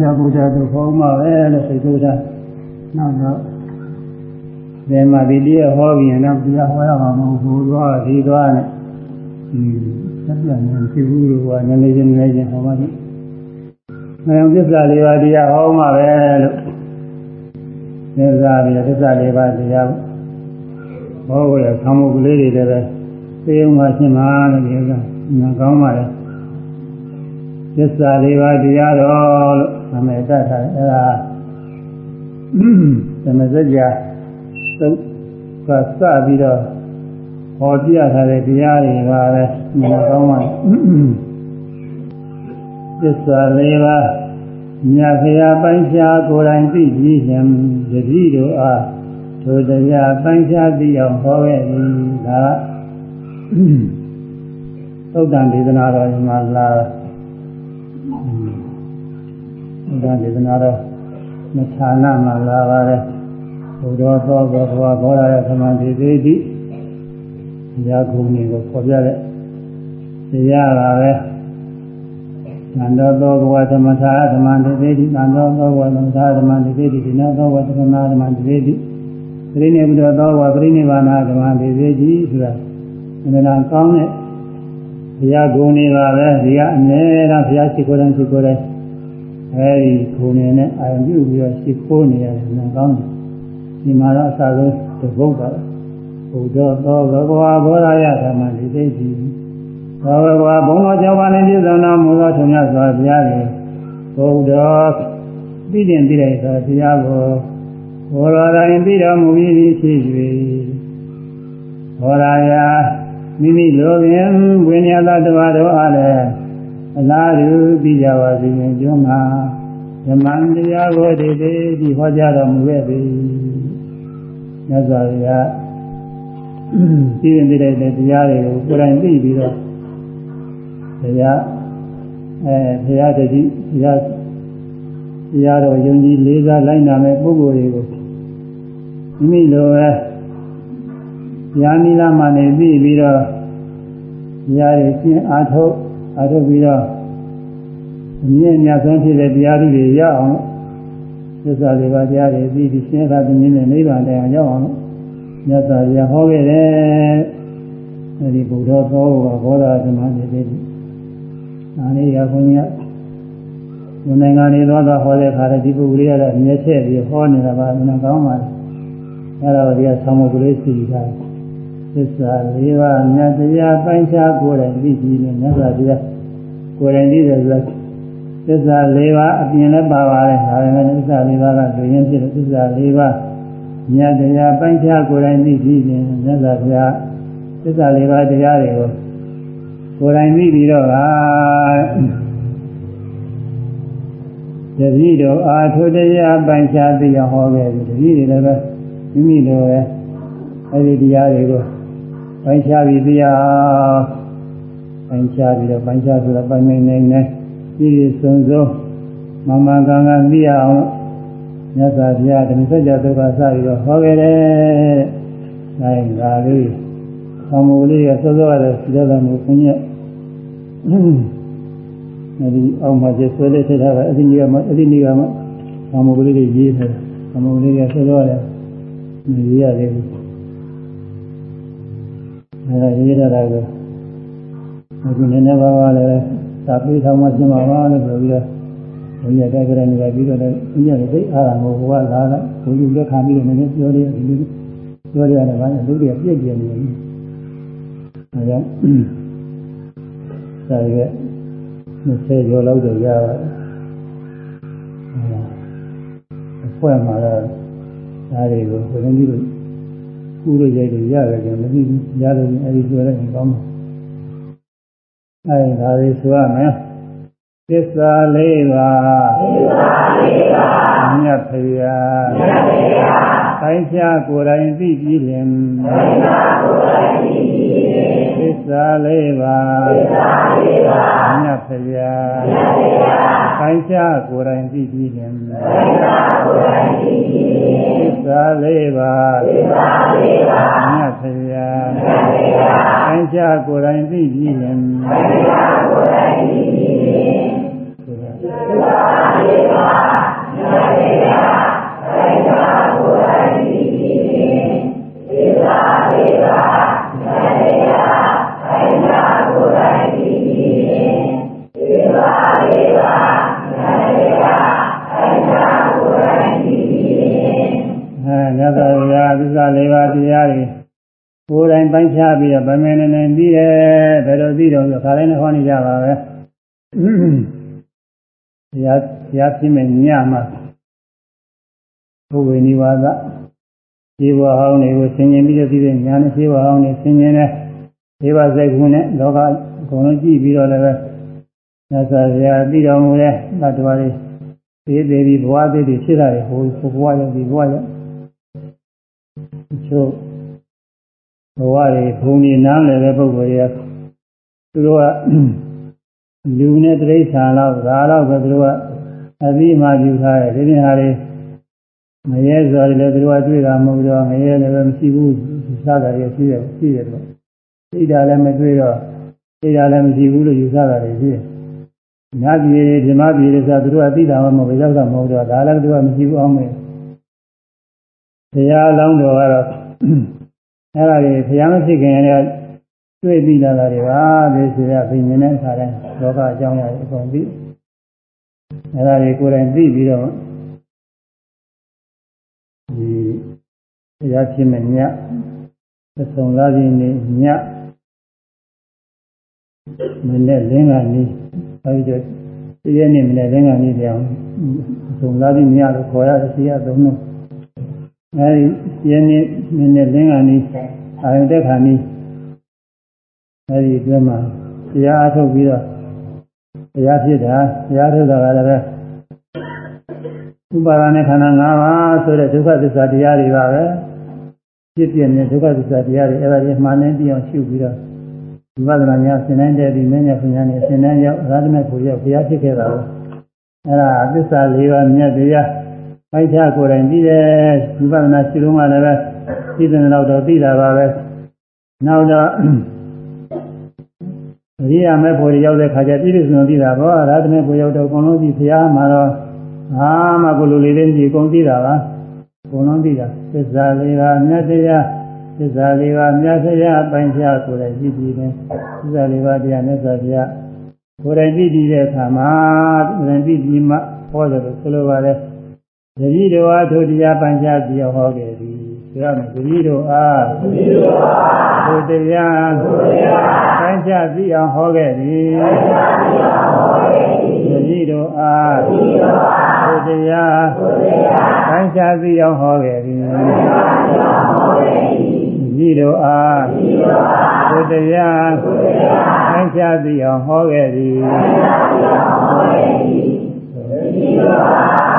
ပြဘုရားသူခေါ်မှပဲလို့စိတ်ဆိုးတာနောက်တော့ဒီမှာဒီတရားဟောပြီးရင်တော့တရားဟောရမှာမဟုတ်ဘူးသွားဒီသွားနဲ့อืมဆက်ပြန်နေဖြစ်ဘူးလို့ကနည်းနည်းချင်းနည်းချင်းဟောပါလိမ့်။အဲသစ္စာလေးပါးတရားဟောမှပဲလို့သစ္စာပြီးသစ္စာလေးပါးတရားဟောရခံမှုကလေးတွေလည်းပဲသိအောင်မှရှင်းပါလို့ဒီကနာကောင်းပါလေ။သစ္စာလေးပါးတရားတော်လို့ နာမည်တတ်ထားတယ်အဲဒါသမစကြာသုတ်ကစပြီးတော့ဟောပြထားတဲ့တရားတွေပါပဲနာကောင်းပါလေ။သစ္စာလေးပါးမြတ်ဖရာပိုင်းခြားကိုယ်တိုင်သိပြီးရင်ယတိတို့အားထိုတရားပိုင်းခြားသိအောင်ဟောခဲ့သည်ဒါသုတ်တန်ဒေသနာတော်မှာလာ သုတ်တန်ဒေသနာတော်မဌာနမှာလာပါတယ်ဘုရားသောဘောဘဝဘောရရဲ့သမန္တိသေတိရာဂုဏ်ကိုခေါ်ပြတဲ့တရားပါပဲသံတော်သောဘဝသမထာသမန္တိသေတိသံတော်သောဘဝသမထာသမန္တိသေတိဒီနောသောဘဝသမနာသမန္တိသေတိပရိနိဗ္ဗာန်သောဘဝပရိနိဗ္ဗာန်သမန္တိသေတိဆိုတာအမှန်တန်ကောင်းတဲ့ဘုရားဂုဏ်တွေပါပဲဒီကအမြဲတမ်းဘုရားရှိခိုးတယ်ရှိခိုးတယ် အဲဒီဂုဏ်တွေနဲ့အာရုံပြုပြီးတော့ရှိခိုးနေရတယ်အမှန်ကောင်းတယ်ဒီမှာတော့အစဆုံးတပုတ်ပါဘုဒ္ဓသောဘဂဝါဘောရယသမန္တိသေတိသောဘဂဝါဘုံတော်ကြောင့်ပါနေပြည့်စုံတော်မူသောထုံမြတ်စွာဘုရားကိုဘုဒ္ဓသိတင်သိတဲ့သောဘုရားကိုဘောရတိုင်းသိတော်မူပြီးဖြစ်၍ဘောရယမိမိလိုပင်ဝိညာဏတဝါတို့အားလည်း အလားတူသိကြပါစေခြင်းကျွမ်းမှာဓမ္မတရားကိုဒီဒီဒီဟောကြားတော်မူခဲ့ပြီမြတ်စွာဘုရားသိရင်သိတဲ့တရားတွေကိုကိုယ်တိုင်သိပြီးတော့တရားအဲဘုရားတတိဘုရားတရားတော်ယုံကြည်လေးစားလိုက်နာမဲ့ပုဂ္ဂိုလ်တွေကိုမိမိလိုပဲညာနိလမှနေပြီးပြီးတော့တရားတွေရှင်းအားထုတ် အားထုတ်ပြီးတော့အမြင့်အမြတ်ဆုံးဖြစ်တဲ့တရားတွေရအောင်သစ္စာလေးပါးတရားတွေပြီးပြီးရှင်းတာသိနေတဲ့နိဗ္ဗာန်တရားရောက်အောင်မြတ်စွာဘုရားဟောခဲ့တယ်အဲဒီဘုရားသောကဘောဓဓမ္မတွေတည်း။ဒါလေးကဘုန်းကြီးကဘုနိုင်ငံနေသွားတော့ဟောတဲ့ခါတည်းဒီပုဂ္ဂိုလ်ရတော့မြဲချက်ပြီးဟောနေတာပါမနာကောင်းပါဘူး။အဲတော့ဒီကဆောင်းမကလေးစီထားတယ်။ သစ္စာလေးပါးမြတ်တရားပိုင်းခြားကိုယ်တိုင်သိကြည့်နေမြတ်စွာဘုရားကိုယ်တိုင်သိတယ်ဆိုတော့သစ္စာလေးပါးအပြင်လည်းပါပါတယ်။ဒါပေမဲ့သစ္စာလေးပါးကလူရင်းဖြစ်တဲ့သစ္စာလေးပါးမြတ်တရားပိုင်းခြားကိုယ်တိုင်သိကြည့်နေမြတ်စွာဘုရားသစ္စာလေးပါးတရားတွေကိုကိုယ်တိုင်သိပြီးတော့ကတတိတော်အာထုတရားပိုင်ခြားသိအောင်ဟောခဲ့ပြီတတိတွေလည်းပဲမိမိတို့ရဲ့အဲဒီတရားတွေကို ပိုင်ခြားပြီးသိအောင်ပိုင်ခြားပြီးတော့ပိုင်ခြားဆိုတော့ပိုင်နိုင်နိုင်နဲ့ပြည့်ပြည့်စုံစုံမမကံကသိအောင်မြတ်စွာဘုရားဓမ္မစကြာသုခစပြီးတော့ဟောခဲ့တယ်။နိုင်ပါလေ။ဆောင်းမူလေးကစောစောရတဲ့စိတ္တသမုခွင့်ရဲ့အဲဒီအောက်မှာကျဆွဲလေးထည့်ထားတာအဲ့ဒီကြီးကမှအဲ့ဒီနေ့ကမှဆောင်းမူလေးတွေရေးထားတယ်။ဆောင်းမူလေးကစောစောရတယ်။မရေးရတယ်ဘူး။ အဲ့ဒါရေးထားတာကအခုနည်းနည်းပါးပါးလည်းသာပေးဆောင်မှပြင်ပါပါလို့ပြောပြီးတော့ဘုရားတိုက်ကြတယ်နေပြီးတော့လည်းဘုရားလည်းသိအားရမို့ဘုရားလာလိုက်ဘုရားလက်ခံပြီးတော့နည်းနည်းပြောရတယ်ဒီလိုပြောရတယ်ဗာလူတွေပြည့်ပြည့်နေတယ်အဲဒါဒါရယ်20ကျော်လောက်တော့ရပါတယ်အဖွဲမှာတော့ဒါတွေကိုဘယ်လိုမျိုး ကုရရိုက်တွေရတယ်ကြမသိဘူးရတယ်အဲဒီဆိုရင်ကောင်းတယ်အဲဒါတွေဆိုရမယ်သစ္စာလေးပါသစ္စာလေးပါမြတ်ဖရာမြတ်ဖရာတိုင်းဖြာကိုယ်တိုင်သိပြီးလင်တိုင်းဖြာကိုယ်တိုင်သိပြီးလင် သစ္စာလေးပါးသစ္စာလေးပါးမြတ်ဖျားမြတ်ဖျားခိုင်းချကိုယ်တိုင်ကြည့်ကြည့်ရင်သစ္စာကိုယ်တိုင်ကြည့်ကြည့်ရင်သစ္စာလေးပါးသစ္စာလေးပါးမြတ်ဖျားမြတ်ဖျားခိုင်းချကိုယ်တိုင်ကြည့်ကြည့်ရင်သစ္စာကိုယ်တိုင်ကြည့်ကြည့်ရင်သစ္စာလေးပါးမြတ်ဖျားခိုင်းချကိုယ်တိုင်ကြည့်ကြည့်ရင်သစ္စာလေးပါး တရားတွေကိုယ်တိုင်ပိုင်းခြားပြီးတော့ဗမေနေနေပြီးတယ်ဘယ်လိုပြီးတော့ခါတိုင်းနဲ့ဟောနေကြပါပဲတရားတရားပြမယ်ညမှာဘုဝေနိဝါဒဇေဝဟောင်းတွေကိုဆင်ញင်ပြီးတော့ပြီးတဲ့ညာနဲ့ဇေဝဟောင်းတွေဆင်ញင်တဲ့ဇေဝစိတ်ကူနဲ့လောကအကုန်လုံးကြည့်ပြီးတော့လည်းပဲညစာရာပြီးတော်မူတဲ့သတ္တဝါတွေသေးသေးပြီးဘဝသေးတွေဖြစ်တာတွေဟိုဘဝရောက်ဒီဘဝရောက် ချို့ဘဝတွေဘုံနေနားလည်တဲ့ပုဂ္ဂိုလ်တွေကသူတို့ကလူနဲ့တိရစ္ဆာန်လောက်ဒါတော့ပဲသူတို့ကအပြီးမှယူထားတယ်ဒီနေ့ဟာတွေငရဲဆိုတယ်လည်းသူတို့ကတွေ့တာမဟုတ်တော့ငရဲလည်းမရှိဘူးစားတာတွေရှိတယ်ရှိတယ်တော့သိတာလည်းမတွေ့တော့သိတာလည်းမရှိဘူးလို့ယူဆတာတွေရှိတယ်။ညာပြည်တွေဓမ္မပြည်တွေဆိုသူတို့ကသိတာမှမဟုတ်ဘူးရောက်တာမဟုတ်တော့ဒါလည်းသူကမရှိဘူးအောင်မယ်။ တရားလောင်းတော်ကတော့အဲ့ဒါတွေဘုရားမဖြစ်ခင်ကတွေ့ပြီးလာတာတွေပါဒီဆိုရဘိညာဉ်နဲ့အခါတိုင်းလောကအကြောင်းအရာတွေအကုန်သိအဲ့ဒါတွေကိုယ်တိုင်သိပြီးတော့ဒီတရားဖြစ်မဲ့ညသုံးလာခြင်းနဲ့ညမနေ့လင်းကနေအဲဒီတော့ဒီရက်နေ့မနေ့လင်းကနေပြောင်းသုံးလာခြင်းညလို့ခေါ်ရတယ်စီရသုံးလို့ အဲဒီရက်နေ့မနေ့လင်းကနေအာရုံတက်ခါနီးအဲဒီအတွင်းမှာတရားအထုတ်ပြီးတော့တရားဖြစ်တာတရားထုတ်တာကလည်းဥပါဒနဲ့ခန္ဓာ၅ပါးဆိုတဲ့ဒုက္ခသစ္စာတရားတွေပါပဲဖြစ်ပြနေတဲ့ဒုက္ခသစ္စာတရားတွေအဲ့ဒါတွေမှန်နေပြီးအောင်ရှုပြီးတော့ဝိပဿနာညာသင်တိုင်းတဲ့ဒီမင်းညာပညာနဲ့သင်တိုင်းရောက်အရဟတမေကိုရောက်ဘုရားဖြစ်ခဲ့တာကိုအဲ့ဒါသစ္စာ၄ပါးမြတ်တရား ပိုက်ချကိုယ်တိုင်ပြီးတယ်ဝိပဿနာရှုလို့မှလည်းပဲသိတဲ့လောက်တော့သိတာပါပဲနောက်တော့အရိယာမေဖို့ရောက်တဲ့ခါကျပြည့်စုံသိတာပေါ့အရဟတမေကိုရောက်တော့အကုန်လုံးဒီဘုရားမှာတော့အာမကိုလူလေးလေးကြီးအကုန်သိတာပါအကုန်လုံးသိတာသစ္စာလေးပါးမြတ်တရားသစ္စာလေးပါးမြတ်တရားအပိုင်းခြားကိုလည်းကြည့်ပြီးတယ်သစ္စာလေးပါးတရားမြတ်စွာဘုရားကိုယ်တိုင်ကြည့်ပြီးတဲ့အခါမှာကိုယ်တိုင်ကြည့်ပြီးမှဟောတယ်လို့ဆိုလိုပါတယ် တတိတော်အထုတရားပန်းချပြီးဟောခဲ့သည်ဒါနဲ့တတိတော်အားတတိတော်အားဘုတရားဘုရားပန်းချပြီးအောင်ဟောခဲ့သည်ပန်းချပြီးအောင်ဟောခဲ့သည်တတိတော်အားတတိတော်အားဘုရားဘုရားပန်းချပြီးအောင်ဟောခဲ့သည်ပန်းချပြီးအောင်ဟောခဲ့သည်ဤတို့အားဤတို့အားဘုရားဘုရားဆန်းချသည်အောင်ဟောခဲ့သည်ဆန်းချသည်အောင်ဟောခဲ့သည်ဤတို့အားဘုရားဆန်းချသည်အောင်ဟောခဲ့သည်ဤတို့အားဘုရားဆန်းချ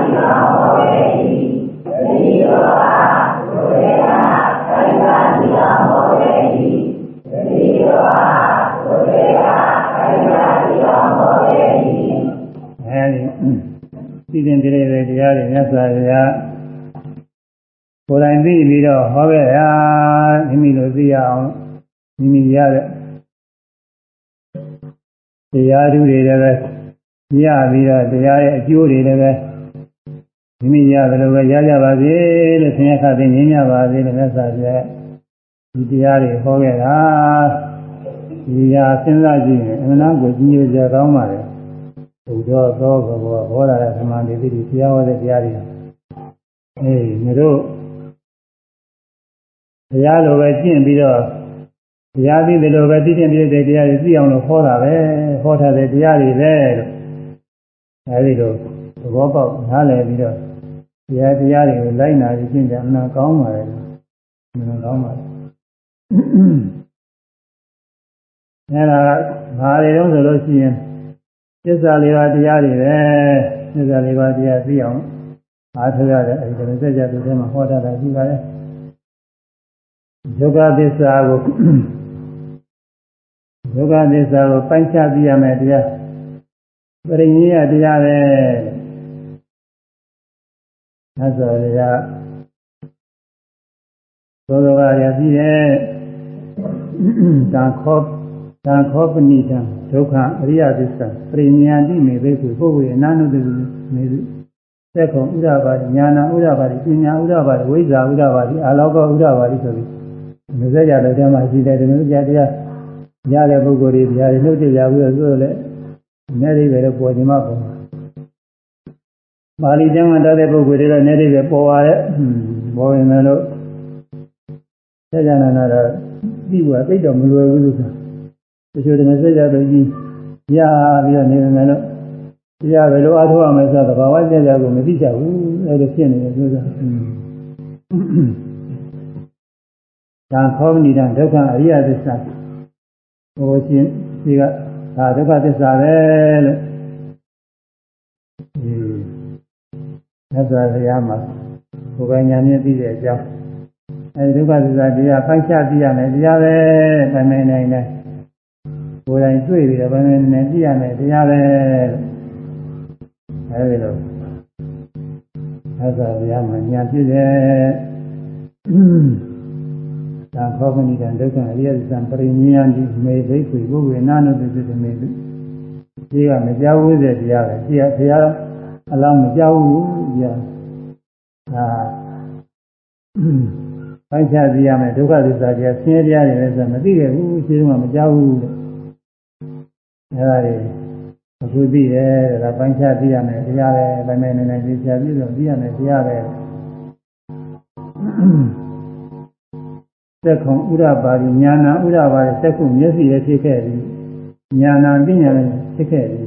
သည်အောင်ဟောခဲ့သည်ဤတို့အားဘုရားဆန်းချသည်အောင်ဟောခဲ့သည်အဲဒီသိတဲ့တရားတွေမြတ်စွာဘုရားကိုယ်တိုင်သိပြီးတော့ဟောခဲ့ရမိမိလိုသိရအောင်မိမိရတဲ့တရားဓုတွေလည်း ပဲရပြီးတော့တရားရဲ့အကျိုးတွေလည်းပဲမိမိရတယ်လို့ပဲရကြပါစေလို့ဆင်းရဲခသိငြင်းကြပါစေလို့မြတ်စွာဘုရားဒီတရားတွေဟောခဲ့တာဒီဟာစဉ်းစားကြည့်ရင်အမှန်တကိုကြီးရကြကောင်းပါလေဘုရားသောဘောဟောတာတဲ့သမာဓိတိတရားဟောတဲ့တရားတွေအေးမတို့တရားလိုပဲကျင့်ပြီးတော့တရားသိတယ်လို့ပဲသိတဲ့ပြည့်တဲ့တရားတွေသိအောင်လို့ဟောတာပဲဟောထားတဲ့တရားတွေပဲလို့ အဲဒီလိုသဘောပေါက်နားလည်ပြီးတော့တရားတရားတွေကိုလိုက်နာပြီးကျင့်ကြအမှန်ကောင်းပါလေအမှန်ကောင်းပါလေအဲဒါကဘာတွေတုံးဆိုလို့ရှိရင်သစ္စာလေးပါးတရားတွေပဲသစ္စာလေးပါးတရားသိအောင်အားထုတ်ရတယ်အဲဒီလိုစကြသူထဲမှာဟောတာရှိပါတယ်ဒုက္ခသစ္စာကိုဒုက္ခသစ္စာကိုပိုင်းခြားသိရမယ်တရား ပရိညေယတရားပဲသစ္စာတရားသောသောကရရှိတဲ့တန်ခောတန်ခောပဏိတံဒုက္ခအရိယသစ္စာပရိညာတိမေဘိက္ခုပုဂ္ဂိုလ်အနာနုတ္တိမေသက်ခုံဥဒ္ဒပါတိညာနာဥဒ္ဒပါတိပညာဥဒ္ဒပါတိဝိဇ္ဇာဥဒ္ဒပါတိအာလောကဥဒ္ဒပါတိဆိုပြီးမစက်ရတဲ့ထဲမှာရှိတဲ့ဒီလိုကြတရားရတဲ့ပုဂ္ဂိုလ်တွေတရားတွေနှုတ်ကြရပြီးတော့ဆိုတော့ လေအနေရိပဲတော့ပေါ်ခြင်းမပေါ်ပါဠိကျမ်းမှာတတ်တဲ့ပုဂ္ဂိုလ်တွေကလည်းနေတွေပေါ်ပါရဲ့ပေါ်ရင်လည်းဆက်ကြနာနာတော့ပြီးကသိတော့မလွယ်ဘူးလို့ဆိုတချို့တွေဆက်ကြတော့ကြီးရပြီးတော့နေတယ်လို့တရားပဲလို့အားထုတ်ရမယ်ဆိုတော့ဘာဝကျကြကိုမသိကြဘူးအဲ့လိုဖြစ်နေတယ်ပြောတာဒါခေါမနေတဲ့ဒုက္ခအရိယသစ္စာဟိုရှင်ဒီက ဒါဒုက္ခသစ္စာပဲလို့ဒီသစ္စာတရားမှာဘုရားညာမြင့်သိတဲ့အကြောင်းအဲဒီဒုက္ခသစ္စာတရားဖိုက်ချသိရမယ်တရားပဲပိုင်ပိုင်နိုင်နိုင်ကိုယ်တိုင်တွေ့ပြီးတော့ပိုင်ပိုင်နိုင်နိုင်သိရမယ်တရားပဲအဲဒီလိုသစ္စာတရားမှာညာဖြစ်တယ် သံခောပဏိတံဒုက္ခအရိယသံပရိညယံဒီမေဘိက္ခွေဘုဝေနာနုတ္တိတမေတုဒီကမကြောက်ဘူးတဲ့တရားပဲဒီကဘုရားအလောင်းမကြောက်ဘူးဒီကအာပိုင်းခြားသိရမယ်ဒုက္ခသစ္စာတရားဆင်းရဲတရားတွေလည်းဆိုမသိခဲ့ဘူးရှင်းမှမကြောက်ဘူးတဲ့အဲဒါတွေအခုသိတယ်ဒါပိုင်းခြားသိရမယ်တရားပဲပိုင်းပိုင်းနေနေသိချာပြီးတော့သိရမယ်တရားပဲ သက်ခုံဥရပါရီညာနာဥရပါရီသက်ခုမျက်စိလည်းဖြစ်ခဲ့ပြီညာနာပညာလည်းဖြစ်ခဲ့ပြီ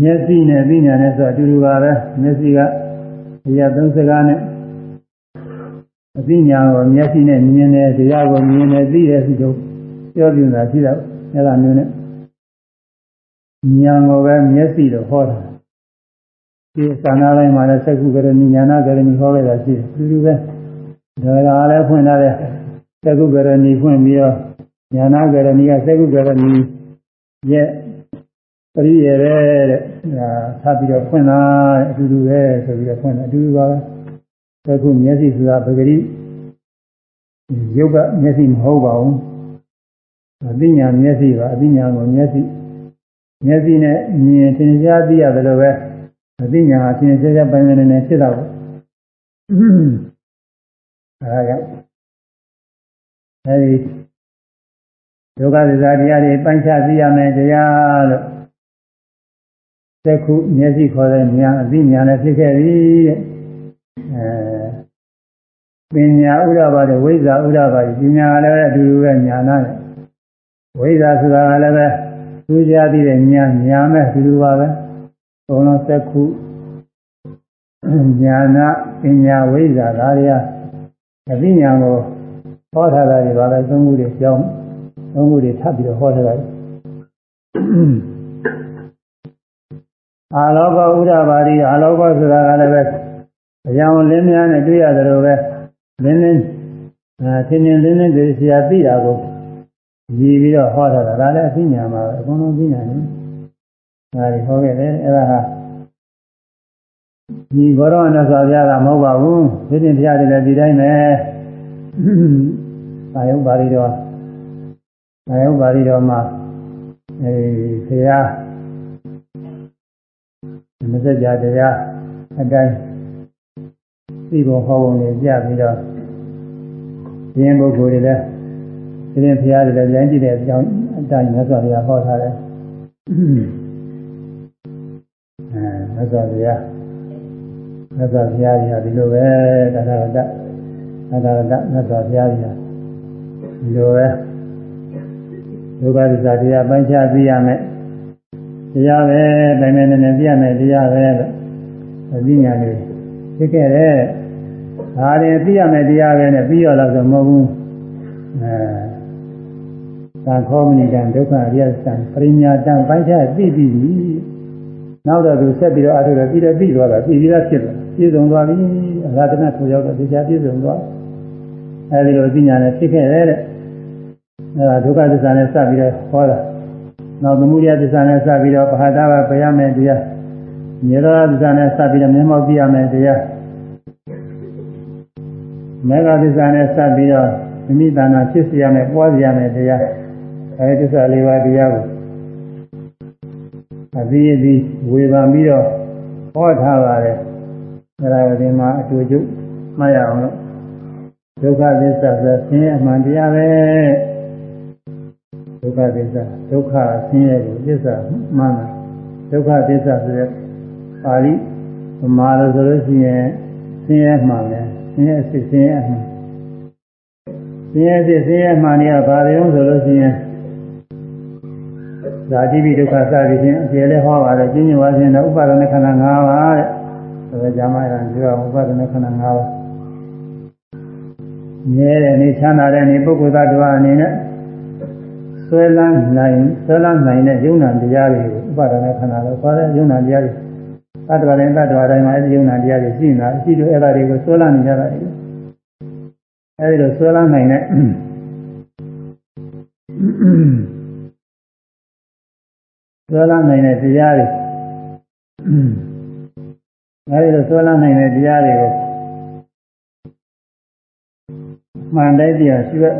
မျက်စိနဲ့ပညာနဲ့ဆိုအတူတူပါပဲမျက်စိကတရားသုံးစကားနဲ့အပညာကိုမျက်စိနဲ့မြင်တယ်တရားကိုမြင်တယ်သိတယ်ဒီလိုပြောပြနေတာရှိတော့အဲ့ဒါမျိုးနဲ့ဉာဏ်ကိုပဲမျက်စိလို့ဟောတာဒီသာနာတိုင်းမှာလည်းသက္ကုကရဏဉာဏကရဏီဟောခဲ့တာရှိတယ်တူတူပဲ ဒါကလည်းဖွင့်ထားတဲ့သက္ကုကရဏီဖွင့်ပြီးတော့ညာနာကရဏီကသက္ကုကရဏီရဲ့ပရိယေတဲ့ဒါထားပြီးတော့ဖွင့်လာအတူတူပဲဆိုပြီးတော့ဖွင့်တယ်အတူတူပါပဲသက္ကုမျက်စိဆိုတာပဂရိရုပ်ကမျက်စိမဟုတ်ပါဘူးအသိဉာဏ်မျက်စိပါအသိဉာဏ်ကိုမျက်စိမျက်စိနဲ့မြင်သင်ကြားသိရတယ်လို့ပဲအသိဉာဏ်အချင်းချင်းပိုင်းပိုင်းနဲ့ဖြစ်တာပေါ့ အဲဒါကြောင့်အဲဒီဒုက္ခသစ္စာတရားတွေပိုင်းခြားသိရမယ်တရားလို့သက္ခုမျက်စိခေါ်တဲ့ဉာဏ်အသိဉာဏ်နဲ့ဖြစ်ခဲ့ပြီတဲ့အဲပညာဥဒ္ဒဘာတွေဝိဇ္ဇာဥဒ္ဒဘာတွေပညာလည်းအတူတူပဲညာနာနဲ့ဝိဇ္ဇာဆိုတာကလည်းပဲသူကြသိတဲ့ညာညာမဲ့အတူတူပါပဲဘုံလုံးသက္ခုညာနာပညာဝိဇ္ဇာဒါတွေ အသိဉာဏ်ကိုဟောထားတာတွေပါလဲသုံးခုတွေကြောင်းသုံးခုတွေထပ်ပြီးတော့ဟောထားတာအာလောကဥဒ္ဒဘာတိအာလောကဆိုတာကလည်းပဲအကြောင်းလင်းများနဲ့တွေ့ရတယ်လို့ပဲလင်းလင်းအဲသင်္င်လင်းလင်းတွေဆရာသိတာကိုရည်ပြီးတော့ဟောထားတာဒါလည်းအသိဉာဏ်ပါပဲအကုန်လုံးသိဉာဏ်နေဒါတွေဟောခဲ့တယ်အဲ့ဒါဟာ ဒီဘောရောနဲ့ဆိုပြတာမဟုတ်ပါဘူးဒီတင်ပြရတယ်လည်းဒီတိုင်းပဲအာယုပါဠိတော်အာယုပါဠိတော်မှာအဲဆရာမစကြတရားအတိုင်းသိဖို့ဟောပုံတွေကြပြီးတော့ဒီရင်ပုဂ္ဂိုလ်တွေလည်းဒီရင်ဖရာတွေလည်းပြန်ကြည့်တဲ့အကြောင်းအတိုင်းမြတ်စွာဘုရားဟောထားတယ်အဲမြတ်စွာဘုရား မြတ်စွာဘုရားကြီးဟာဒီလိုပဲတထာဂတတထာဂတမြတ်စွာဘုရားကြီးဟာဒီလိုပဲဒုက္ခသစ္စာတရားပိုင်းခြားသိရမယ်တရားပဲတိုင်နေနေသိရမယ်တရားပဲလို့အသိဉာဏ်လေးဖြစ်ခဲ့တယ်ဒါရင်သိရမယ်တရားပဲနဲ့ပြီးရတော့ဆိုမဟုတ်ဘူးအဲသာခောမဏိကံဒုက္ခအရိယသံပရိညာတံပိုင်းခြားသိပြီနောက်တော့သူဆက်ပြီးတော့အထုတော့ပြီးတော့ပြီးသွားတာပြီးပြီးသားဖြစ်လာ ပြည့်စုံသွားပြီအရာတနာထူရောက်တော့တရားပြည့်စုံသွားအဲဒီလိုသိညာနဲ့ဖြစ်ခဲ့တယ်တဲ့အဲဒါဒုက္ခသစ္စာနဲ့စပြီးတော့ဟောတာနောက်သမုဒယသစ္စာနဲ့စပြီးတော့ပဟာဒဘာပြရမယ်တရားနိရောဓသစ္စာနဲ့စပြီးတော့မျက်မှောက်ပြရမယ်တရားမေဃသစ္စာနဲ့စပြီးတော့မိမိတဏ္ဍာဖြစ်စေရမယ်ပွားစေရမယ်တရားအဲဒီသစ္စာလေးပါးတရားကိုအပြီးအပြီးဝေဖန်ပြီးတော့ဟောထားပါတယ် အဲဒါဒီမှာအတူတူမှတ်ရအောင်လို့ဒုက္ခသစ္စာဆိုဆင်းရဲအမှန်တရားပဲဒုက္ခသစ္စာဒုက္ခဆင်းရဲကိုသစ္စာမှန်တာဒုက္ခသစ္စာဆိုရပါဠိဗမာလိုဆိုလို့ရှိရင်ဆင်းရဲမှန်တယ်ဆင်းရဲစစ်ဆင်းရဲမှန်ဆင်းရဲစစ်ဆင်းရဲမှန်နေရပါရုံဆိုလို့ရှိရင်ဇာတိပိဒုက္ခစသည်ဖြင့်အကျေလဲဟောပါတယ်ကျင့်ကြံပါခြင်းတော့ဥပါဒณะခန္ဓာ၅ပါးတဲ့ ဆိုတော့ဇာမယံပြောဥပဒနာခဏ၅ပါးမြဲတဲ့နေချမ်းသာတဲ့နေပုဂ္ဂိုလ်သားတို့အနေနဲ့ဆွဲလန်းနိုင်ဆွဲလန်းနိုင်တဲ့ယုံနာတရားတွေကိုဥပဒနာခဏလို့ခေါ်တဲ့ယုံနာတရားတွေတတ္တဝါတိုင်းတတ္တဝါတိုင်းမှာအဲဒီယုံနာတရားတွေရှိနေတာရှိလို့အဲ့ဒါတွေကိုဆွဲလန်းနေကြတာအဲဒီလိုဆွဲလန်းနိုင်တဲ့ဆွဲလန်းနိုင်တဲ့တရားတွေ အဲဒီလိုဆွဲလန်းနိုင်တဲ့တရားတွေကိုမှန်တဲ့တရားရှိတဲ့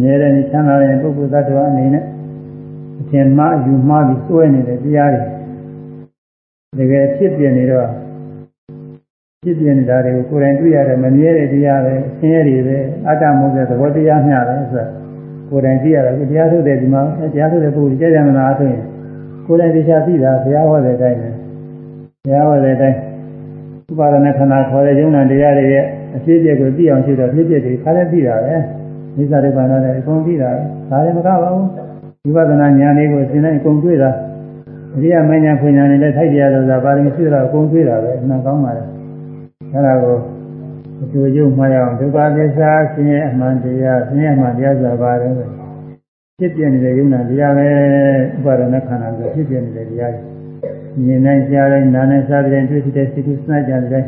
မြဲတဲ့ချမ်းသာတဲ့ပုဂ္ဂိုလ်သတ္တဝါအနေနဲ့အထင်မှားယူမှားပြီးစွဲနေတဲ့တရားတွေတကယ်ဖြစ်ပြနေတော့ဖြစ်ပြနေတာတွေကိုကိုယ်တိုင်တွေ့ရတယ်မမြဲတဲ့တရားပဲဆင်းရဲတွေပဲအတ္တမို့တဲ့သဘောတရားမျှပဲဆိုတော့ကိုယ်တိုင်သိရတာကိုတရားထုတ်တဲ့ဒီမှာတရားထုတ်တဲ့ပုဂ္ဂိုလ်ကြည်ကြမလားဆိုရင်ကိုယ်တိုင်တရားသိတာဘုရားဟောတဲ့အတိုင်းပဲဘုရားဟောတဲ့အတိုင်း ဥပါဒနာခန္ဓာခေါ်တဲ့ယုံနာတရားတွေရဲ့အဖြစ်အပျက်ကိုသိအောင်ရှိတော့ဖြစ်ပျက်တွေခါလည်းသိတာပဲမိစ္ဆာဒုက္ခနာလည်းအကုန်သိတာဒါလည်းမကပါဘူးဝိပဿနာဉာဏ်လေးကိုသင်တိုင်းအကုန်တွေ့တာအရိယာမဉ္ဇဉ်ဖွညာနေတဲ့ထိုက်တရားဆိုတာပါရမီရှိတော့အကုန်တွေ့တာပဲအမှန်ကောင်းပါလေအဲဒါကိုအကျိုးကျုပ်မှရအောင်ဒုက္ခသစ္စာဆင်းရဲအမှန်တရားဆင်းရဲအမှန်တရားဆိုတာပါလဲဖြစ်ပြနေတဲ့ယုံနာတရားပဲဥပါဒနာခန္ဓာဆိုဖြစ်ပြနေတဲ့တရား မြင်နိုင်ကြားနိုင်နားနိုင်စားတဲ့တွေ့တဲ့စိတ်ကူးစမ်းကြတဲ့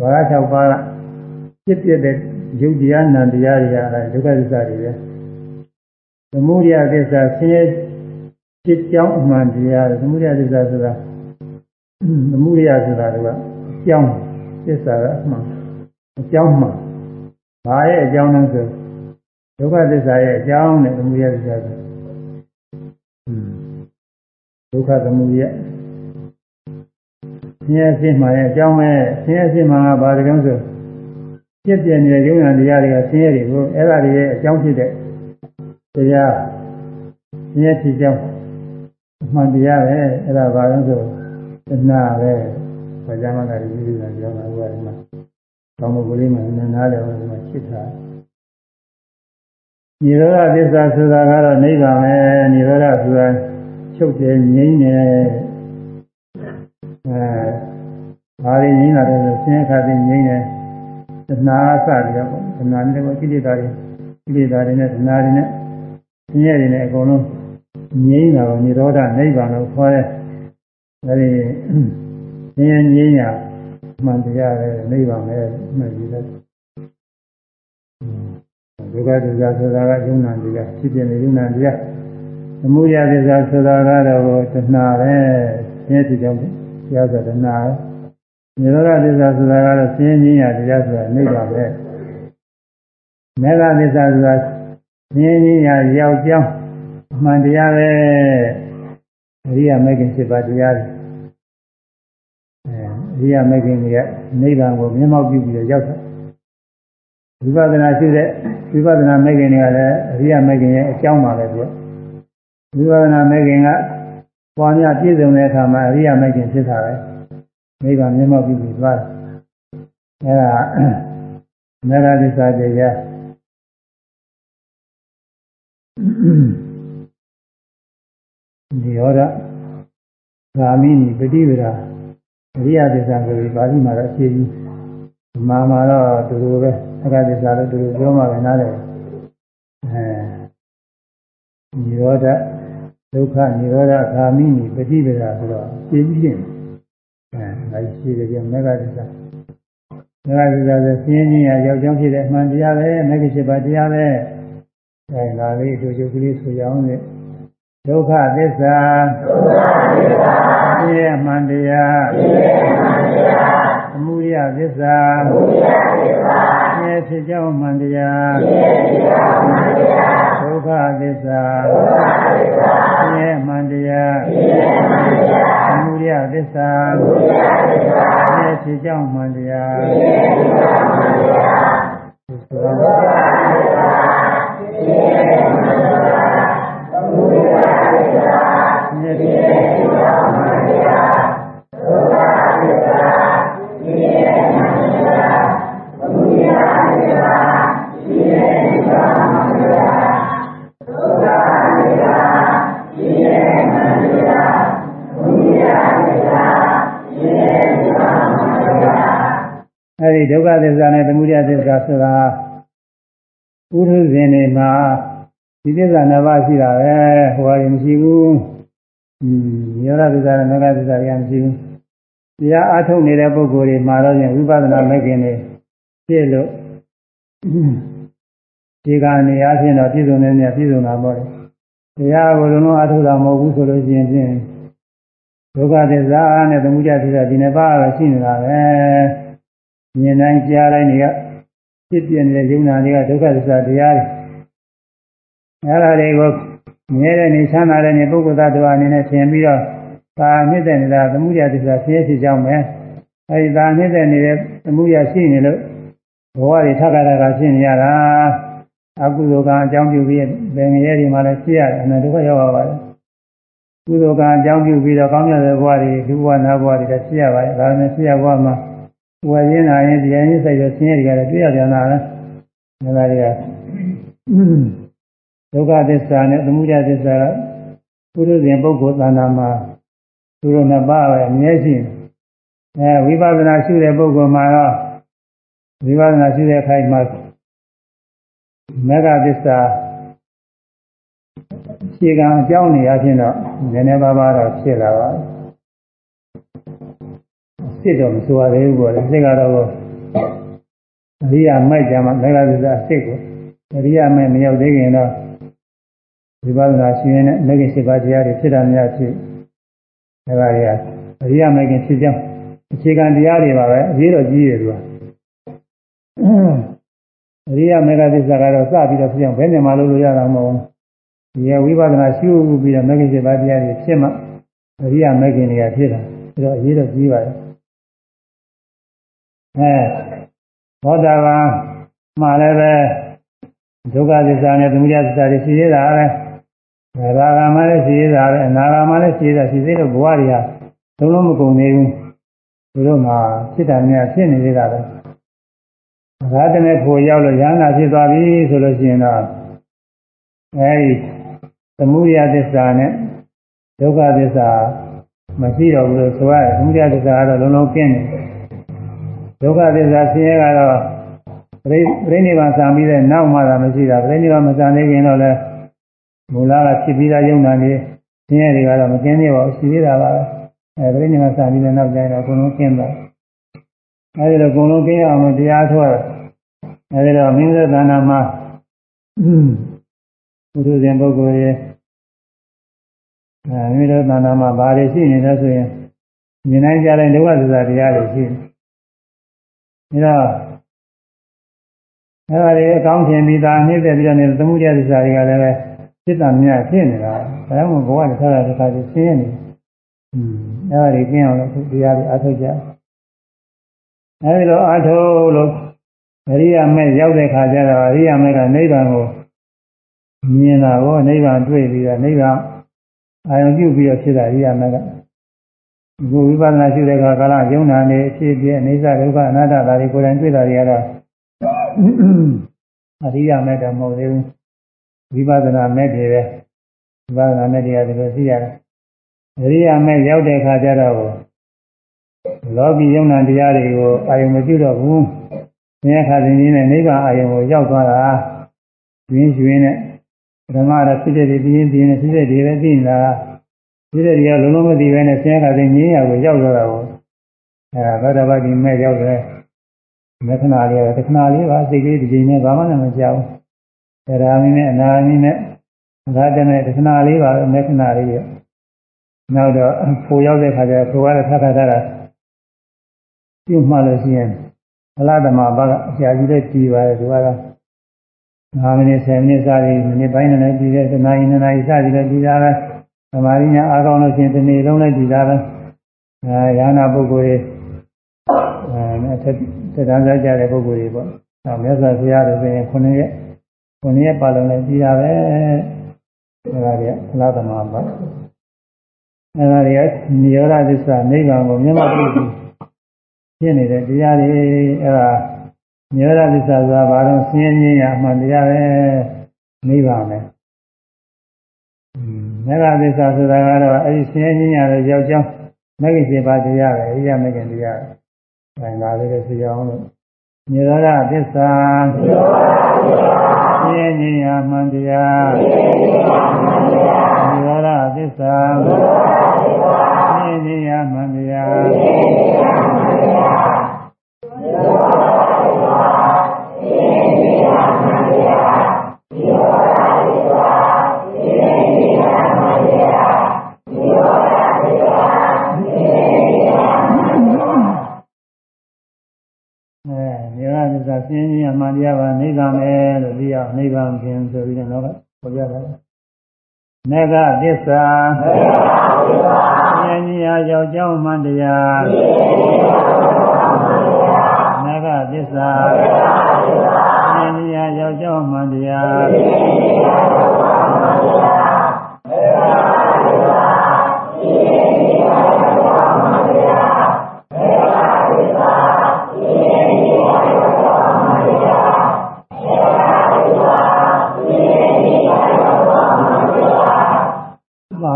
ဘာသာ၆ပါးကဖြစ်ပြတဲ့ယုတ်တရားနာတရားတွေဟာဒုက္ခသစ္စာတွေပဲသမုဒယသစ္စာဆင်းရဲဖြစ်ကြောင်းအမှန်တရားသမုဒယသစ္စာဆိုတာသမုဒယဆိုတာကအကြောင်းသစ္စာကအမှန်အကြောင်းမှဘာရဲ့အကြောင်းလဲဆိုဒုက္ခသစ္စာရဲ့အကြောင်းနဲ့သမုဒယသစ္စာဆိုဒုက္ခသမုဒယ ဆင်းရဲဖြစ်မှရဲ့အကြောင်းပဲဆင်းရဲဖြစ်မှကဘာတကြောင်းဆိုဖြစ်ပြနေတဲ့ယုံနာတရားတွေကဆင်းရဲတွေကိုအဲ့ဒါတွေရဲ့အကြောင်းဖြစ်တဲ့တရားဆင်းရဲဖြစ်ကြောင်းအမှန်တရားပဲအဲ့ဒါဘာလို့ဆိုတဏှာပဲဗာကြမကဒီလိုပြောတာဥပဒေမှာကောင်းမှုကလေးမှနည်းနားတယ်ဟိုမှာဖြစ်တာနိရောဓသစ္စာဆိုတာကတော့နိဗ္ဗာန်ပဲနိရောဓဆိုတာချုပ်တယ်ငြိမ့်တယ်အဲ ဘာတွေငြိမ့်တာလဲဆိုဆင်းရဲခါသိငြိမ့်တယ်တဏှာစပြီးတော့တဏှာနဲ့ကိလေသာတွေကိလေသာတွေနဲ့တဏှာတွေနဲ့ဆင်းရဲတွေနဲ့အကုန်လုံးငြိမ်းတာကိုនិရောဓနိဗ္ဗာန်လို့ခေါ်တဲ့အဲဒီဆင်းရဲငြိမ်းရာမှန်တရားပဲနိဗ္ဗာန်ပဲမှန်ပြီးတော့ဒုက္ခသစ္စာဆိုတာကယုံနာတရားဖြစ်ပြနေယုံနာတရားသမုဒယသစ္စာဆိုတာကတော့တဏှာပဲဆင်းရဲဖြစ်ကြောင်းတရားဆိုတဏှာပဲ နိရောဓသစ္စာဆိုတာကတော့ဆင်းရဲခြင်းရတရားဆိုတာနိဗ္ဗာန်ပဲမေဃသစ္စာဆိုတာဆင်းရဲခြင်းရရောက်ကြောင်းအမှန်တရားပဲအရိယာမေခင်7ပါးတရားတွေအဲအရိယာမေခင်တွေကနိဗ္ဗာန်ကိုမျက်မှောက်ပြုပြီးတော့ရောက်တာဝိပဿနာရှိတဲ့ဝိပဿနာမေခင်တွေကလည်းအရိယာမေခင်ရဲ့အကြောင်းပါပဲသူကဝိပဿနာမေခင်ကပွားများပြည့်စုံတဲ့အခါမှာအရိယာမေခင်ဖြစ်တာပဲ နိဗ္ဗာန်မျက်မှောက်ပြုပြီးသွားတယ်အဲဒါမေဃသစ္စာတရားဒီဟောတာဂာမိနိပฏิဝရာအရိယသစ္စာဆိုပြီးပါဠိမှာတော့အခြေကြီးဓမ္မမှာတော့တူတူပဲအက္ခသစ္စာလို့တူတူပြောမှပဲနားတယ်အဲនិရောဓဒုက္ခនិရောဓဂာမိနိပฏิဝရာဆိုတော့အခြေကြီးဖြစ် အဲဒါရှိတယ်ပြမေဃသစ္စာမေဃသစ္စာဆိုဆင်းရဲခြင်းရရောက်ကြောင်းဖြစ်တဲ့အမှန်တရားပဲမေဃရှိပါတရားပဲအဲဒါလေးတို့ချုပ်ကလေးဆိုရအောင်လေဒုက္ခသစ္စာဒုက္ခသစ္စာသိရမှန်တရားသိရမှန်တရားအမှုရသစ္စာအမှုရသစ္စာသိရဖြစ်ကြောင်းမှန်တရားသိရဖြစ်ကြောင်းမှန်တရားဒု က္ခသစ္စာဒုက္ခသစ္စာမြဲမှန်တရားမြဲမှန်တရားအမှုရသစ္စာအမှုရသစ္စာမြဲဖြစ်ကြောင်းမှန်တရားမြဲဖြစ်ကြောင်းမှန်တရားဒုက္ခသစ္စာမြဲမှန်တရားအမှုရသစ္စာမြဲဖြစ်ကြောင်းမှန်တရားဒုက္ခသစ္စာမြဲမှန်တရားအမှုရသစ္စာမြဲဖြစ်ကြောင်းမှန်တရား အဲဒီဒုက္ခသစ္စာနဲ့သမုဒယသစ္စာဆိုတာဥထုဇဉ်နေမှာဒီသစ္စာနှစ်ပါးရှိတာပဲဟိုဟာရင်မရှိဘူးอืมယောရသစ္စာနဲ့နောကသစ္စာတွေကမရှိဘူးတရားအားထုတ်နေတဲ့ပုဂ္ဂိုလ်တွေမှာတော့ဝိပဿနာမဲ့ခင်နေဖြစ်လို့ ဒီကနေအားဖြင့်တော့ပြည့်စုံနေမြတ်ပြည့်စုံတာပေါ့လေတရားကိုလုံးလုံးအားထုတ်တာမဟုတ်ဘူးဆိုလို့ရှိရင်ဖြင့်ဒုက္ခသစ္စာနဲ့သမုဒယသစ္စာဒီနှစ်ပါးပဲရှိနေတာပဲမြင်တိုင်းကြားတိုင်းတွေကဖြစ်ပြနေတဲ့ယုံနာတွေကဒုက္ခသစ္စာတရားတွေအဲဒါတွေကိုမြဲတဲ့နေချမ်းသာတဲ့နေပုဂ္ဂိုလ်သတ္တဝါအနေနဲ့သင်ပြီးတော့သာမြင့်တဲ့နေတာသမုဒယသစ္စာဆင်းရဲဖြစ်ကြောင်းပဲအဲဒီသာမြင့်တဲ့နေတဲ့သမုဒယရှိနေလို့ဘဝတွေထပ်ကြတာကရှင်းနေရတာ အကုသိုလ်ကံအကြောင်းပြုပြီးဘယ်ငရဲတွေမှလည်းဖြစ်ရတယ်အနဒုက္ခရောက်ပါပါတယ်ကုသိုလ်ကံအကြောင်းပြုပြီးတော့ကောင်းမြတ်တဲ့ဘဝတွေဒုဘဝနာဘဝတွေလည်းဖြစ်ရပါတယ်ဒါနဲ့ဖြစ်ရဘဝမှာဝယ်ရင်းလာရင်ဒီရင်စိတ်ရဆင်းရဲတွေကလည်းတွေ့ရပြန်တာပဲဒါတွေကဒုက္ခသစ္စာနဲ့သမုဒယသစ္စာပုရုဇဉ်ပုဂ္ဂိုလ်သဏ္ဍာန်မှာသူတို့နှစ်ပါးပဲအမြဲရှိအဲဝိပဿနာရှုတဲ့ပုဂ္ဂိုလ်မှာတော့ဝိပဿနာရှုတဲ့ခိုက်မှာ မေဃသစ္စာခြေကံအကြောင်းနေအချင်းတော့နည်းနည်းပါးပါးတော့ဖြစ်လာပါစစ်တော့မဆိုရသေးဘူးပေါ့လေစိတ်ကတော့အရိယာမိုက်ကြမှာမေဃသစ္စာစိတ်ကိုအရိယာမိုက်မရောက်သေးခင်တော့ဝိပဿနာရှင်းနေတဲ့မေဃစိတ်ပါးတရားတွေဖြစ်တာများဖြစ်အဲဒါတွေကအရိယာမိုက်ခင်ဖြစ်ကြောင်းအခြေခံတရားတွေပါပဲအရေးတော်ကြီးတယ်သူက အရိယာမေဃသစ္စာကတော့စပြီးတော့ဖြစ်အောင်ဘယ်နဲ့မှလုပ်လို့ရတာမဟုတ်ဘူးဒီဝိပဿနာရှုပြီးတော့မေဃစိတ်ပါးတရားတွေဖြစ်မှအရိယာမေဃင်တွေကဖြစ်တာအဲတော့အရေးတော်ကြီးပါတယ်အဲသောတာပန်မှာလည်းပဲဒုက္ခသစ္စာနဲ့သမုဒယသစ္စာတွေရှိသေးတာပဲရာဂမလည်းရှိသေးတာပဲအနာဂမလည်းရှိသေးတာရှိသေးလို့ဘဝတွေကလုံးလုံးမကုန်သေးဘူးသူတို့မှာဖြစ်တာများဖြစ်နေသေးတာပဲ ရာတနဲ့ဖို့ရောက်လို့ရဟနာဖြစ်သွားပြီဆိုလို့ရှိရင်တော့အဲဒီသမုဒယသစ္စာနဲ့ဒုက္ခသစ္စာမရှိတော့ဘူးလို့ဆိုရတယ်သမုဒယသစ္စာကတော့လုံးလုံးကျင်းတယ်ဒုက္ခသစ္စာဆင်းရဲကတော့ပြိပြိနိဗ္ဗာန်ဆံပြီးတဲ့နောက်မှသာမရှိတာပြိနိဗ္ဗာန်မဆံသေးခင်တော့လဲမူလကဖြစ်ပြီးသားယုံနာနေဆင်းရဲတွေကတော့မကျင်းသေးပါဘူးရှိသေးတာပါပဲအဲပြိနိဗ္ဗာန်ဆံပြီးတဲ့နောက်ကျရင်တော့အကုန်လုံးကျင်းသွားအဲဒီလိုအကုန်လုံးကျင်းအောင်လို့တရားထုတ်ရ အဲဒီတော့မင်းသက်သဏ္ဍာန်မှာဘုသူရှင်ပုဂ္ဂိုလ်ရဲ့အဲမိတို့သဏ္ဍာန်မှာဘာတွေရှိနေလဲဆိုရင်မြင်နိုင်ကြတဲ့ဒုက္ခသစ္စာတရားတွေရှိတယ်ဒါအဲ့ဒါတွေအကောင်းထင်ပြီးသားနှိမ့်သက်ပြီးတော့နေသမှုတရားသစ္စာတွေကလည်းပဲစိတ်တမြတ်ဖြစ်နေတာဒါကြောင့်မို့ဘဝတစ်ခါတစ်ခါကြီးဆင်းရဲနေอืมအဲ့ဒါတွေကျင်းအောင်လို့တရားတွေအထုတ်ကြအဲဒီလိုအထုတ်လို့ အရိယာမဲ့ရောက်တဲ့ခါကျတော့အရိယာမဲ့ကနိဗ္ဗာန်ကိုမြင်တာကိုနိဗ္ဗာန်တွေ့ပြီးတော့နိဗ္ဗာန်အာရုံပြုပြီးတော့ဖြစ်တာအရိယာမဲ့ကဒီဝိပဿနာရှိတဲ့အခါကာလယုံနာနေအဖြစ်ပြအိဋ္ဌဒုက္ခအနတ္တဒါတွေကိုယ်တိုင်တွေ့တာတွေကတော့အရိယာမဲ့တော့မဟုတ်သေးဘူးဝိပဿနာမဲ့တွေပဲဝိပဿနာမဲ့တွေကဒီလိုသိရတယ်အရိယာမဲ့ရောက်တဲ့အခါကျတော့လောကီယုံနာတရားတွေကိုအာယုံမပြုတော့ဘူး။ မြဲခါစဉ်ကြီးနဲ့နိဗ္ဗာန်အာယုံကိုရောက်သွားတာ။ရင်းရွှင်နဲ့ဓမ္မရဖြစ်တဲ့ဒီပြင်းပြင်းနဲ့ဖြစ်တဲ့ဒီပဲသိနေတာ။ဖြစ်တဲ့ဒီကလုံးလုံးမသိပဲနဲ့ဆင်းရဲခါစဉ်ကြီးရကိုရောက်သွားတာကိုအဲသောတာပတိမဲ့ရောက်တယ်။မခဏလေးတခဏလေးပါစိတ်လေးဒီချိန်နဲ့ဘာမှလည်းမကြောက်ဘူး။အဲဒါမင်းနဲ့အနာမင်းနဲ့ဒါတည်းနဲ့တခဏလေးပါမခဏလေးရ။နောက်တော့ဖိုးရောက်တဲ့ခါကျဖိုးရတဲ့သတ်ခါတာပြုမှလို့ရှိရင် အလားတမဘာကအကြာကြီးတဲ့ကြည်ပါတယ်သူကတော့9မိနစ်10မိနစ်စသည်မိနစ်ပိုင်းနဲ့ကြည်တဲ့တနာရီနှစ်နာရီစသည်လည်းကြည်တာပဲသမာဓိညာအားကောင်းလို့ရှိရင်ဒီနေ့လုံးလည်းကြည်တာပဲအဲရဟနာပုဂ္ဂိုလ်တွေအဲသက်တမ်းစားကြတဲ့ပုဂ္ဂိုလ်တွေပေါ့အဲမြတ်စွာဘုရားတို့ဆိုရင်9ရက်9ရက်ပါလုံးလည်းကြည်တာပဲအဲဒါတွေအလားတမဘာအဲဒါတွေကနိရောဓသစ္စာနိဗ္ဗာန်ကိုမျက်မှောက်ပြု ဖြစ်နေတဲ့တရားတွေအဲ့ဒါမြေရသစ္စာဆိုတာဘာလို့ဆင်းရဲခြင်းရအမှန်တရားပဲနိဗ္ဗာန်ပဲမေဃသစ္စာဆိုတာကတော့အဲ့ဒီဆင်းရဲခြင်းရတဲ့ယောက်ျောင်းမဂ္ဂင်7ပါးတရားပဲအရိယာမဂ္ဂင်တရားအဲဒါလေးလည်းသိအောင်လို့နိရောဓသစ္စာနိရောဓသစ္စာဆင်းရဲခြင်းရမှန်တရားဆင်းရဲခြင်းရမှန်တရားနိရောဓသစ္စာနိရောဓသစ္စာဆင်းရဲခြင်းရမှန်တရားဆင်းရဲခြင်းရမှန်တရားနိရောဓသစ္စာဆင်းရဲခြင်းရမှန်တရားနိရောဓသစ္စာဆင်းရဲခြင်းရမှန်တရားနိရောဓသစ္စာဆင်းရဲခြင်းရမှန်တရားအဲနိ ရောဓသစ္စာဆင်းရဲခြင်းရမှန်တရားပါနိဗ္ဗာန်ပဲလို့သိရအောင်နိဗ္ဗာန်ခင်ဆိုပြီးတော့တော့ပြောပြတာမေဃသစ္စာမေဃသစ္စာဆင်းရဲခြင်းရရောက်ကြောင်းမှန်တရားမေဃသစ္စာမေဃသစ္စာဆင်းရဲခြင်းရရောက်ကြောင်းမှန်တရားမေဃသစ္စာဆင်းရဲခြင်းရရောက်ကြောင်းမှန်တရားမေဃသစ္စာ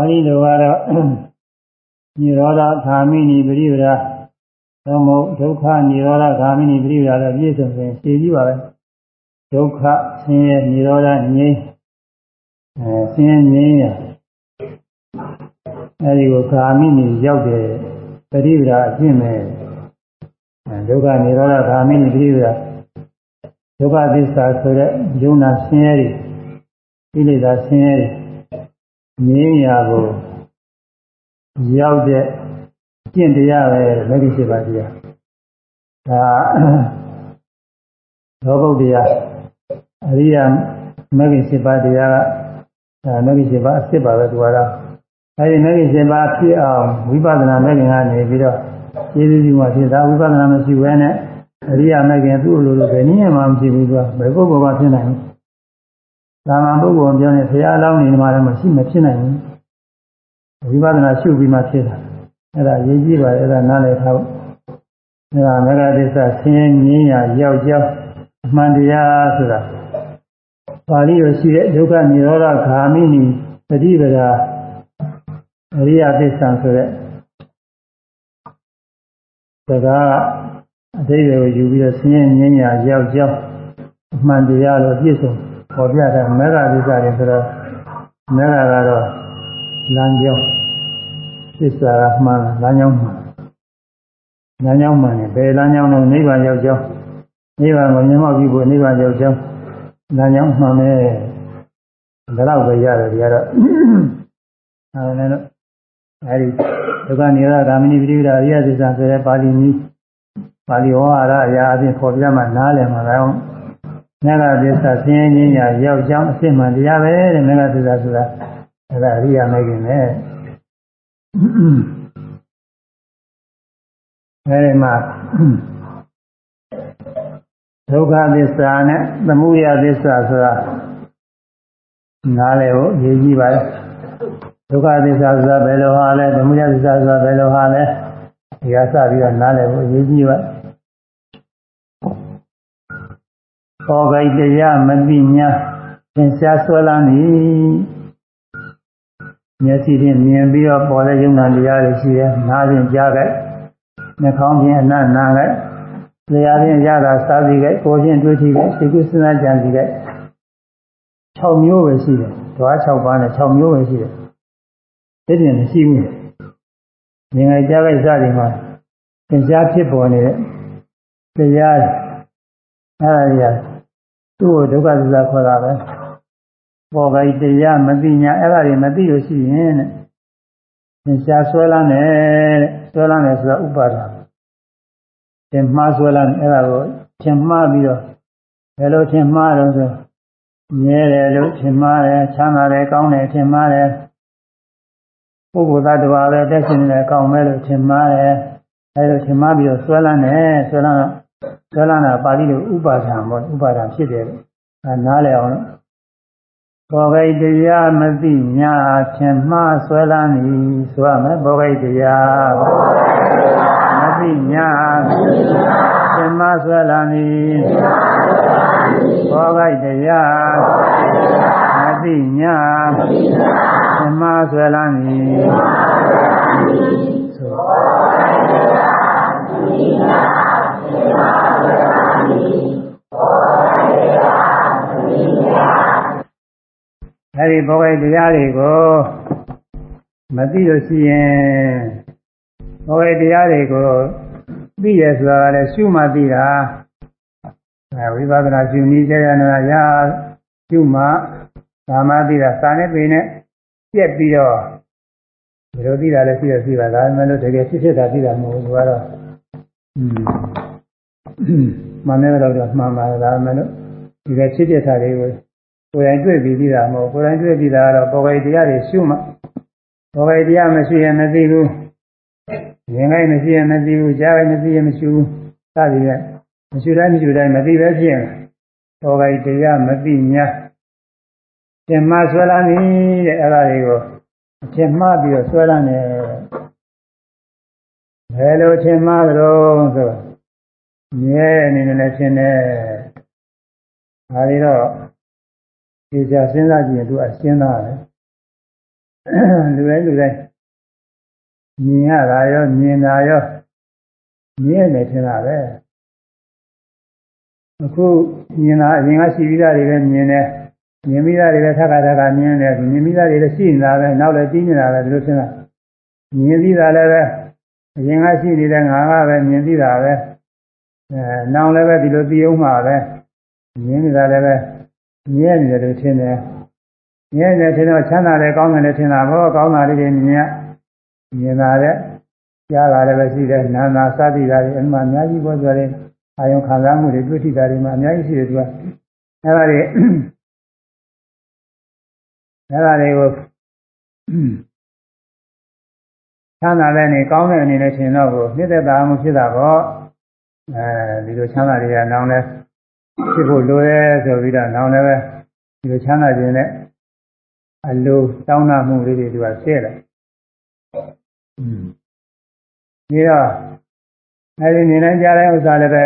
ဠိလိုကတော့နိရောဓဂာမိနိပရိပဒါသမုဒုက္ခနိရောဓဂာမိနိပရိပဒါလည်းပြည့်စုံရင်ရှင်းကြည့်ပါပဲဒုက္ခဆင်းရဲနိရောဓငြိမ်းအဲဆင်းရဲငြိမ်းရအဲဒီကိုဂာမိနိရောက်တယ်ပရိပဒါအကျင့်မဲ့ဒုက္ခနိရောဓဂာမိနိပရိပဒါဒုက္ခသစ္စာဆိုတဲ့ယုံနာဆင်းရဲတွေဣလိတာဆင်းရဲတွေ ငြင်းရာကိုရောက်တဲ့ကျင့်တရားပဲမဂ္ဂင်7ပါးတရားဒါသောဘုတ်တရားအရိယာမဂ္ဂင်7ပါးတရားကဒါမဂ္ဂင်7ပါးအစ်စ်ပါပဲသူကတော့အဲဒီမဂ္ဂင်7ပါးဖြစ်အောင်ဝိပဿနာမဂ္ဂင်ကနေပြီးတော့ကျေးဇူးပြုမှဖြစ်တာဝိပဿနာမရှိဘဲနဲ့အရိယာမဂ္ဂင်သူ့လိုလိုပဲနည်းမှမရှိဘူးသူကဘယ်ပုဂ္ဂိုလ်ကဖြစ်နိုင်လဲ သာမန်ပုဂ္ဂိုလ်ပြောနေဘုရားအလောင်းနေမှာလည်းမရှိမဖြစ်နိုင်ဘူးဝိပဿနာရှုပြီးမှဖြစ်တာအဲ့ဒါရေးကြည့်ပါလေအဲ့ဒါနားလည်ထားဖို့အဲ့ဒါမဂ္ဂသစ္စာဆင်းရဲငြင်းရာရောက်ကြောင်းအမှန်တရားဆိုတာပါဠိလိုရှိတဲ့ဒုက္ခនិရောဓဂာမိနိပฏิပဒါအရိယသစ္စာဆိုတဲ့စကားအသေးတွေကိုယူပြီးတော့ဆင်းရဲငြင်းရာရောက်ကြောင်းအမှန်တရားလို့ပြည့်စုံ ပေါ်ပြတာမေဃသစ္စာတွေဆိုတော့မေဃကတော့လမ်းကြောင်းသစ္စာကမှန်လမ်းကြောင်းမှန်လမ်းကြောင်းမှန်တယ်ဘယ်လမ်းကြောင်းလဲနိဗ္ဗာန်ရောက်ကြောင်းနိဗ္ဗာန်ကိုမြင်မောက်ပြီးဖို့နိဗ္ဗာန်ရောက်ကြောင်းလမ်းကြောင်းမှန်တယ်ဒါတော့ပဲရတယ်ဒီကတော့အဲဒါနဲ့အဲဒီဒုက္ခនិရောဓဂာမိနိပရိဒအရိယသစ္စာဆိုတဲ့ပါဠိနည်းပါဠိဝါရအရာအပြင်ပေါ်ပြမှနားလည်မှာတော့ မေဃသစ္စာဆင်းရဲခြင်းညာရောက်ကြောင်းအစစ်မှန်တရားပဲတဲ့မေဃသစ္စာဆိုတာအဲဒါအရိယာမဂ်ခင်ပဲအဲဒီမှာဒုက္ခသစ္စာနဲ့သမုဒယသစ္စာဆိုတာနားလည်ဖို့ရည်ကြီးပါလေဒုက္ခသစ္စာဆိုတာဘယ်လိုဟာလဲသမုဒယသစ္စာဆိုတာဘယ်လိုဟာလဲဒီကစပြီးတော့နားလည်ဖို့ရည်ကြီးပါ ဟောဂိတရားမသိညာသင်ရှားဆွဲလန်းနေမျက်စိဖြင့်မြင်ပြီးတော့ပေါ်တဲ့ယုံနာတရားတွေရှိတယ်နားဖြင့်ကြားခဲ့နှာခေါင်းဖြင့်အနတ်နာခဲ့လျှာဖြင့်ရတာစားစီခဲ့ကိုယ်ဖြင့်တွေးကြည့်ခဲ့စိတ်ကူးစဉ်းစားကြံစီခဲ့6မျိုးပဲရှိတယ်ဓဝါ6ပါးနဲ့6မျိုးပဲရှိတယ်ဒီပြင်မရှိဘူးမြင်ငယ်ကြားခဲ့စသည်မှာသင်ရှားဖြစ်ပေါ်နေတဲ့တရားအဲ့ဒါကြီး သူ့ကိုဒုက္ခသစ္စာခေါ်တာပဲပေါ်ကြိတရားမသိညာအဲ့ဒါတွေမသိလို့ရှိရင်တဲ့သင်ရှားဆွဲလန်းတယ်တဲ့ဆွဲလန်းတယ်ဆိုတာဥပါဒာသင်မှားဆွဲလန်းအဲ့ဒါကိုသင်မှားပြီးတော့ဘယ်လိုသင်မှားတော့ဆိုမြဲတယ်လို့သင်မှားတယ်ချမ်းသာတယ်ကောင်းတယ်သင်မှားတယ်ပုဂ္ဂိုလ်သားတစ်ပါးပဲတက်ရှင်နေတယ်ကောင်းမဲလို့သင်မှားတယ်အဲ့လိုသင်မှားပြီးတော့ဆွဲလန်းတယ်ဆွဲလန်းတော့ ဆွဲလန်းတာပါဠိလိုဥပါဒံပေါ့ဥပါဒံဖြစ်တယ်လို့အဲနားလည်အောင်လို့ဘောဂိတရားမသိညာဖြင့်မှားဆွဲလန်းသည်ဆိုရမယ်ဘောဂိတရားမသိညာဖြင့်မှားဆွဲလန်းသည်ဘောဂိတရားမသိညာဖြင့်မှားဆွဲလန်းသည် အဲဒီဘောဂိတရားတွေကိုမသိလို့ရှိရင်ဘောဂိတရားတွေကိုသိရဆိုတာကလည်းရှုမှသိတာအဲဝိပဿနာရှုနည်းကြရနာရာရှုမှသာမသိတာစာနဲ့ပေနဲ့ပြက်ပြီးတော့ဒီလိုသိတာလည်းရှိရရှိပါဒါပေမဲ့လို့တကယ်ဖြစ်ဖြစ်တာသိတာမဟုတ်ဘူးကတော့อืม မနဲ့တော့တော့မှန်ပါဒါပေမဲ့လို့ဒီကဖြစ်ဖြစ်တာတွေကိုကိုယ်တိုင်တွေ့ပြီးသိတာမဟုတ်ကိုယ်တိုင်တွေ့ပြီးတာကတော့ပေါ်ဂိတရားတွေရှုမှပေါ်ဂိတရားမရှိရင်မသိဘူးရင်ကိုင်းမရှိရင်မသိဘူးကြားကိုင်းမရှိရင်မရှိဘူးစသည်ဖြင့်မရှိတိုင်းမရှိတိုင်းမသိပဲဖြစ်ရင်ပေါ်ဂိတရားမသိ냐သင်္မဆွဲလာပြီတဲ့အဲ့ဒါတွေကိုအထင်မှားပြီးတော့ဆွဲလာနေဘယ်လိုထင်မှားကြတော့ဆို မြဲအနေနဲ့လည်းထင်တယ်ဒါတွေတော့ဒီကြစဉ်းစားကြည့်ရင်သူအရှင်းသားပဲလူတိုင်းလူတိုင်းမြင်ရတာရောမြင်တာရောမြင်နေထင်တာပဲအခုမြင်တာအရင်ကရှိပြီးသားတွေပဲမြင်တယ်မြင်ပြီးသားတွေလည်းထပ်ခါထပ်ခါမြင်တယ်မြင်ပြီးသားတွေလည်းရှိနေတာပဲနောက်လည်းကြီးနေတာပဲဒီလိုထင်တာမြင်ပြီးသားလည်းပဲအရင်ကရှိနေတဲ့ငါကပဲမြင်ပြီးတာပဲ အဲနောင်လည်းပဲဒီလိုသိအောင်မှာပဲမြင်နေတာလည်းပဲမြင်နေတယ်လို့ထင်တယ်မြင်နေတယ်ထင်တော့ချမ်းသာတယ်ကောင်းတယ်လည်းထင်တာဘောကောင်းတာလေးတွေမြင်ရမြင်တာတဲ့ကြားတာလည်းပဲရှိတယ်နာနာစသည်တာတွေအမှအများကြီးပေါ်ဆိုတယ်အာယုံခံစားမှုတွေတွေ့ထိတာတွေမှာအများကြီးရှိတယ်သူကအဲဒါတွေအဲဒါတွေကိုချမ်းသာတဲ့နေကောင်းတဲ့အနေနဲ့ထင်တော့ကိုနှစ်သက်တာမှုဖြစ်တာပေါ့ အဲဒီလိုချမ်းသာတွေကနောင်လဲဖြစ်ဖို့လိုရဲဆိုပြီးတော့နောင်လည်းပဲဒီလိုချမ်းသာခြင်းနဲ့အလိုတောင်းတမှုလေးတွေသူကဆဲတယ်อืมဒီတော့အဲဒီနေနိုင်ကြတဲ့ဥစ္စာလည်းပဲ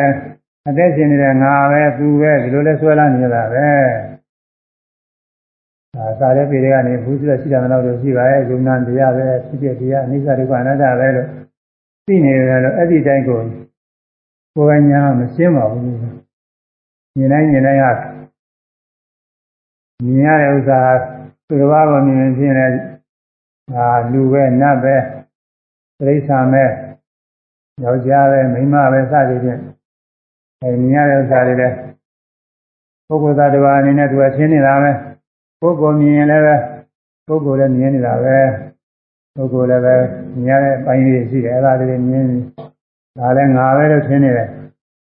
အသက်ရှင်နေတဲ့ငါပဲသူပဲဒီလိုလဲဆွဲလာနေတာပဲဒါစာရဲပေတွေကနေဘူးစွရှိတာတော့လို့ရှိပါရဲ့ယုံနာတရားပဲဖြစ်ဖြစ်တရားအနိစ္စဒုက္ခအနတ္တပဲလို့သိနေတယ်လို့အဲ့ဒီတိုင်းကို ကိုယ်ကညာမရှင်းပါဘူးမြင်တိုင်းမြင်တိုင်းဟာမြင်ရတဲ့ဥစ္စာသူတစ်ပါးကိုမြင်ဖြစ်နေအာလူပဲနတ်ပဲတိရစ္ဆာန်ပဲယောက်ျားပဲမိန်းမပဲစသည်ဖြင့်အဲမြင်ရတဲ့ဥစ္စာတွေလည်းပုဂ္ဂိုလ်သားတစ်ပါးအနေနဲ့သူကရှင်းနေတာပဲပုဂ္ဂိုလ်မြင်ရင်လည်းပဲပုဂ္ဂိုလ်လည်းမြင်နေတာပဲပုဂ္ဂိုလ်လည်းပဲမြင်ရတဲ့ပိုင်းလေးရှိတယ်အဲ့ဒါလေးမြင် ဒါလည်းငါပဲလို့ရှင်းနေတယ်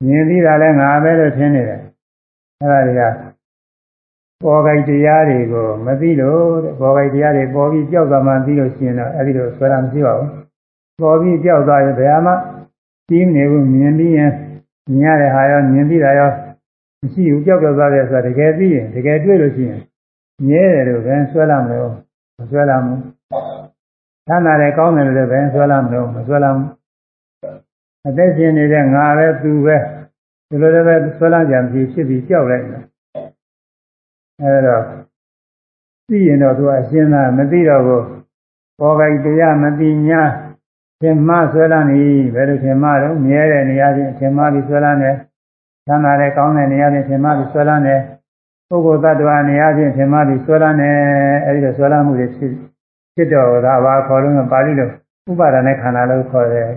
မြင်ပြီးတာလည်းငါပဲလို့ရှင်းနေတယ်အဲ့ဒါတွေကပေါ်ကြိုက်တရားတွေကိုမသိလို့တဲ့ပေါ်ကြိုက်တရားတွေပေါ်ပြီးကြောက်သွားမှသိလို့ရှိရင်တော့အဲ့ဒီလိုဆွဲတာမရှိပါဘူးပေါ်ပြီးကြောက်သွားရင်ဘယ်မှကြီးမနေဘူးမြင်ပြီးရင်မြင်ရတဲ့ဟာရောမြင်ပြီးတာရောမရှိဘူးကြောက်ကြောက်သွားတယ်ဆိုတာတကယ်သိရင်တကယ်တွေ့လို့ရှိရင်မြဲတယ်လို့ဘယ်ဆွဲလာမလို့မဆွဲလာဘူးသမ်းသာတယ်ကောင်းတယ်လို့ဘယ်ဆွဲလာမလို့မဆွဲလာဘူး အသက်ရှင်နေတဲ့ငါပဲသူပဲဒီလိုလည်းပဲဆွဲလာကြမရှိဖြစ်ပြီးကြောက်လိုက်တယ်အဲဒါသိရင်တော့သူအရှင်းသားမသိတော့ဘူးပေါ်ကြိုက်တရားမသိညာသင်မဆွဲလာနေဘယ်လိုသင်မတော့မြဲတဲ့နေရာချင်းသင်မပြီးဆွဲလာနေသမ်းသာတဲ့ကောင်းတဲ့နေရာချင်းသင်မပြီးဆွဲလာနေပုဂ္ဂိုလ်တ attva နေရာချင်းသင်မပြီးဆွဲလာနေအဲဒီလိုဆွဲလာမှုတွေဖြစ်ဖြစ်တော့ဒါဘာခေါ်လို့ပါဠိလိုဥပါဒณะခန္ဓာလို့ခေါ်တယ်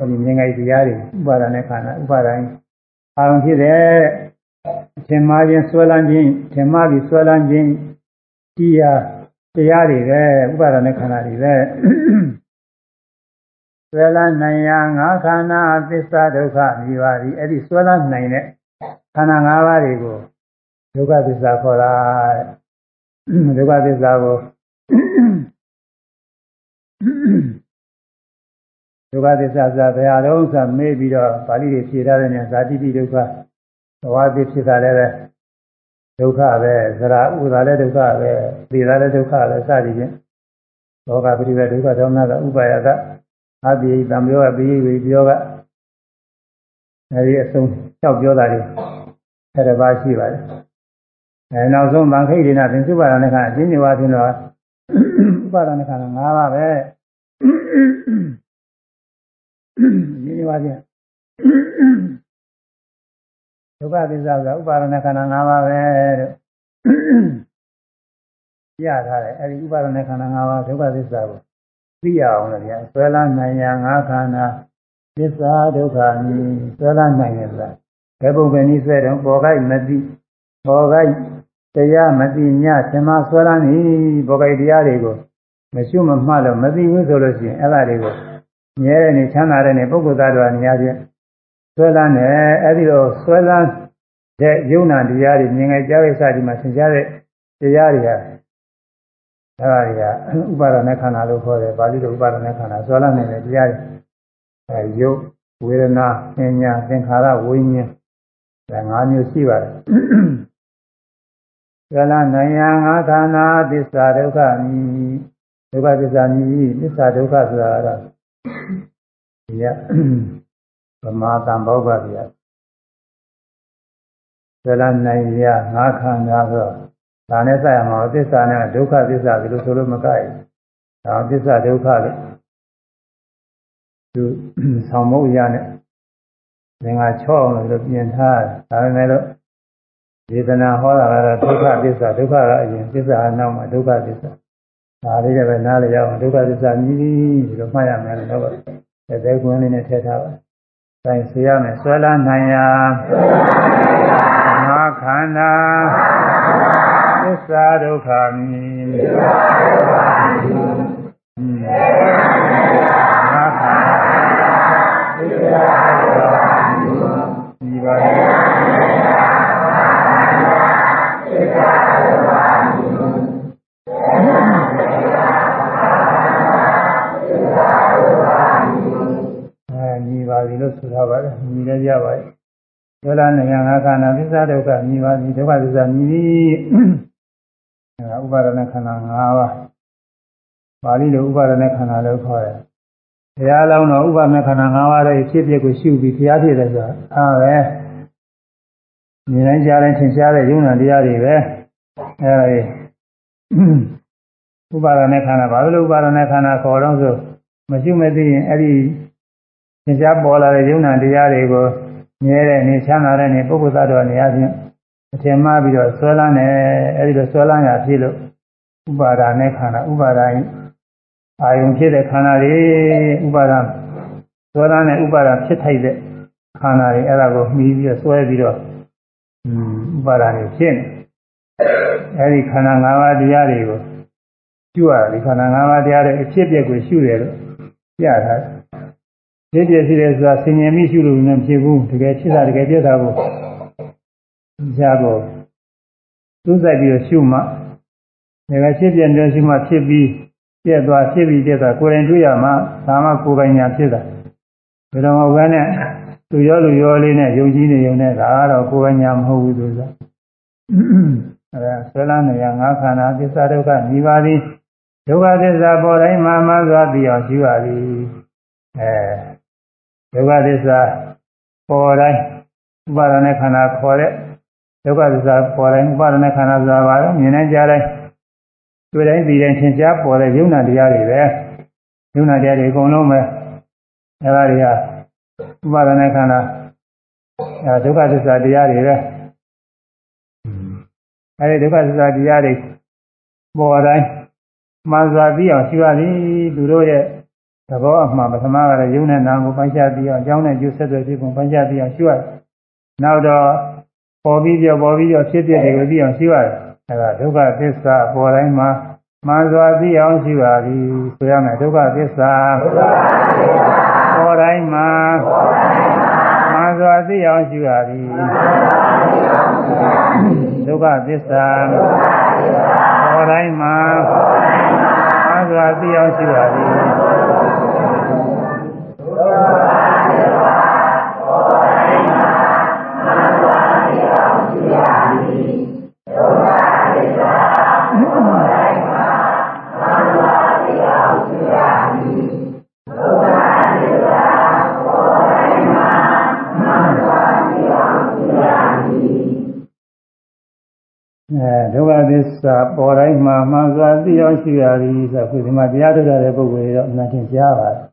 အဲဒီမြင်ငိုက်တရားတွေဥပါဒနဲ့ခန္ဓာဥပါဒိုင်းအာရုံဖြစ်တယ်ထင်မှားခြင်းဆွဲလန်းခြင်းထင်မှားပြီးဆွဲလန်းခြင်းတရားတရားတွေပဲဥပါဒနဲ့ခန္ဓာတွေပဲဆွဲလန်းနိုင်ရာငါခန္ဓာသစ္စာဒုက္ခမိပါသည်အဲ့ဒီဆွဲလန်းနိုင်တဲ့ခန္ဓာ၅ပါးတွေကိုဒုက္ခသစ္စာခေါ်တာဒုက္ခသစ္စာကို ဒုက္ခသစ္စာဆိုတာဘယ်ဟာလုံးဆိုမေးပြီးတော့ပါဠိတွေဖြေထားတဲ့နေရာဇာတိပိဒုက္ခဘဝတိဖြစ်တာလည်းပဲဒုက္ခပဲသရဥဒါလည်းဒုက္ခပဲသေတာလည်းဒုက္ခပဲစသည်ဖြင့်လောကပရိဝေဒုက္ခဒေါမနကဥပါယကအပိတံပြောအပိဝေပြောကအဲဒီအဆုံးလျှောက်ပြောတာတွေအဲ့ဒါပါရှိပါတယ်အဲနောက်ဆုံးဗံခိတ်ဒေနာသင်္စုပါဒနဲ့ကအချင်းချင်းဝါဖြင့်တော့ဥပါဒနာခန္ဓာ၅ပါးပဲ ဒီလိုပါပြန်ဒုက္ခသစ္စာကဥပါဒနာခန္ဓာ၅ပါးပဲတဲ့ရထားတယ်အဲဒီဥပါဒနာခန္ဓာ၅ပါးဒုက္ခသစ္စာကိုသိရအောင်လို့ဗျာဆွဲလာနိုင်ရငါးခန္ဓာသစ္စာဒုက္ခမြည်ဆွဲလာနိုင်ရလားဘယ်ပုံပဲနည်းဆွဲတော့ပေါ်ကိုက်မသိပေါ်ကိုက်တရားမသိညသင်္မာဆွဲလာနေပေါ်ကိုက်တရားတွေကိုမရှုမမှတ်လို့မသိဘူးဆိုလို့ရှိရင်အဲ့ဒါတွေကို မြဲတဲ့နေချမ်းသာတဲ့နေပုဂ္ဂိုလ်သားတော်နေရာချင်းဆွဲလန်းတယ်အဲ့ဒီတော့ဆွဲလန်းတဲ့ယုံနာတရားတွေမြင်ငယ်ကြားရစသည်မှာသင်ကြားတဲ့တရားတွေဟာအဲ့ဒါတွေကဥပါဒณะခန္ဓာလို့ခေါ်တယ်ပါဠိလိုဥပါဒณะခန္ဓာဆွဲလန်းနေတဲ့တရားတွေအဲယုတ်ဝေဒနာပညာသင်္ခါရဝိညာဉ်ဒါ၅မျိုးရှိပါတယ်ဆွဲလန်းနိုင်ရာငါးခန္ဓာသစ္စာဒုက္ခမြည်ဒုက္ခသစ္စာမြည်သစ္စာဒုက္ခဆိုတာကတော့ ဒီကဗမာတန်ဘောဂဗျာဇလနိုင်ရငါးခန္ဓာဆိုဒါနဲ့ဆက်ရမှာသစ္စာနဲ့ဒုက္ခသစ္စာဒီလိုဆိုလို့မကိုက်ဘူးဒါသစ္စာဒုက္ခလို့သူဆောင်မို့ရနဲ့သင်္ဃာချော့အောင်လို့ပြင်ထားဒါပေမဲ့လို့ဒေသနာဟောတာကတော့ဒုက္ခသစ္စာဒုက္ခကအရင်သစ္စာအနောက်မှာဒုက္ခသစ္စာ ဒါလေးလည်းပဲနားလည်ရအောင်ဒုက္ခသစ္စာမြည်ပြီးတော့မှတ်ရမယ်လို့တော့တဲ့တဲ့ကွင်းလေးနဲ့ထည့်ထားပါဆိုင်ဆွေရမယ်ဆွဲလာနိုင်ရာငါခန္ဓာသစ္စာဒုက္ခမြည်ငါခန္ဓာသစ္စာဒုက္ခမြည်ပါသစ္စာဒုက္ခ လို့ဆိုထားပါတယ်ညီလည်းရပါတယ်ဒေါလနေယငါခန္ဓာသစ္စာဒုက္ခညီပါပြီဒုက္ခသစ္စာညီပြီအဲဥပါဒနာခန္ဓာ၅ပါးပါဠိလိုဥပါဒနာခန္ဓာလို့ခေါ်တယ်ဘုရားလောင်းတော်ဥပါဒနာခန္ဓာ၅ပါးရဲ့ဖြစ်ပျက်ကိုရှုပြီးဘုရားဖြစ်တယ်ဆိုတာအားပဲမြင်တိုင်းကြားတိုင်းသင်ရှားတဲ့ယုံနာတရားတွေပဲအဲဒါကြီးဥပါဒနာခန္ဓာဘာလို့ဥပါဒနာခန္ဓာခေါ်တော့ဆိုမရှိမသိရင်အဲ့ဒီ သင်္ချာပေါ်လာတဲ့ယုံနာတရားတွေကိုမြဲတဲ့နေချမ်းသာတဲ့နေပုဂ္ဂိုလ်သတ္တဝါနေရာချင်းအထင်မှားပြီးတော့ဆွဲလန်းတယ်အဲဒီလိုဆွဲလန်းရဖြစ်လို့ဥပါဒါနဲ့ခန္ဓာဥပါဒါအာယုံဖြစ်တဲ့ခန္ဓာတွေဥပါဒါဆွဲလန်းတဲ့ဥပါဒါဖြစ်ထိုက်တဲ့ခန္ဓာတွေအဲ့ဒါကိုမှီပြီးတော့ဆွဲပြီးတော့ဥပါဒါတွေဖြစ်နေအဲဒီခန္ဓာ၅ပါးတရားတွေကိုကျူရတာဒီခန္ဓာ၅ပါးတရားတွေအဖြစ်အပျက်ကိုရှုတယ်လို့ပြထားတယ် ဖြစ်ပြရှိတယ်ဆိုတာဆင်ញင်မိရှုလို့လည်းဖြစ်ဘူးတကယ်ဖြစ်တာတကယ်ပြတ်တာကိုရှားဖို့သူးဆိုင်ပြီးတော့ရှုမှတကယ်ဖြစ်ပြတယ်ရှုမှဖြစ်ပြီးပြတ်သွားဖြစ်ပြီးပြတ်သွားကိုယ်တိုင်တွေ့ရမှဒါမှကိုယ်ပိုင်ညာဖြစ်တာဒါတော့ဘယ်နဲ့သူရောလူရောလေးနဲ့ယုံကြည်နေုံနဲ့ဒါကတော့ကိုယ်ပိုင်ညာမဟုတ်ဘူးသူကအဲဒါဆွဲလန်းနေရငါးခန္ဓာသစ္စာဒုက္ခညီပါသည်ဒုက္ခသစ္စာပေါ်တိုင်းမှာမှသွားသိအောင်ရှုရသည်အဲ ဒုက္ခသစ္စာပေါ်တိုင်းဥပါဒณะခန္ဓာခေါ်တဲ့ဒုက္ခသစ္စာပေါ်တိုင်းဥပါဒณะခန္ဓာဆိုတာပါတော့မြင်နိုင်ကြတိုင်းတွေ့တိုင်းသိတိုင်းသင်ရှားပေါ်တဲ့ယုံနာတရားတွေပဲယုံနာတရားတွေအကုန်လုံးပဲအဲဒါတွေကဥပါဒณะခန္ဓာအဲဒုက္ခသစ္စာတရားတွေပဲအဲဒီဒုက္ခသစ္စာတရားတွေပေါ်တိုင်းမှန်စွာသိအောင်ရှိရသည်သူတို့ရဲ့ သဘောအမှန်ပထမကတော့ယုံနဲ့နာမ်ကိုပိုင်းခြားပြီးအောင်အကြောင်းနဲ့ကျိုးဆက်သွယ်ဖြစ်ပုံပိုင်းခြားပြီးအောင်ရှုရတယ်။နောက်တော့ပေါ်ပြီးပြောပေါ်ပြီးပြောဖြစ်ဖြစ်တွေကိုသိအောင်ရှုရတယ်။အဲဒါဒုက္ခသစ္စာပေါ်တိုင်းမှာမှန်စွာသိအောင်ရှုရသည်ဆိုရမယ်ဒုက္ခသစ္စာပေါ်တိုင်းမှာမှန် စွာသိအောင်ရှုရသည်ဒုက္ခသစ္စာပေါ်တိုင်းမှာမှန်စွာသိအောင်ရှုရသည် အဲဒုက္ခသစ္စာပေါ်တိုင်းမှာမှန်စွာသိအောင်ရှိရသည်ဆိုခုဒီမှာတရားထုတ်တဲ့ပုဂ္ဂိုလ်တွေတော့အမှန်တင်ကြားပါတယ်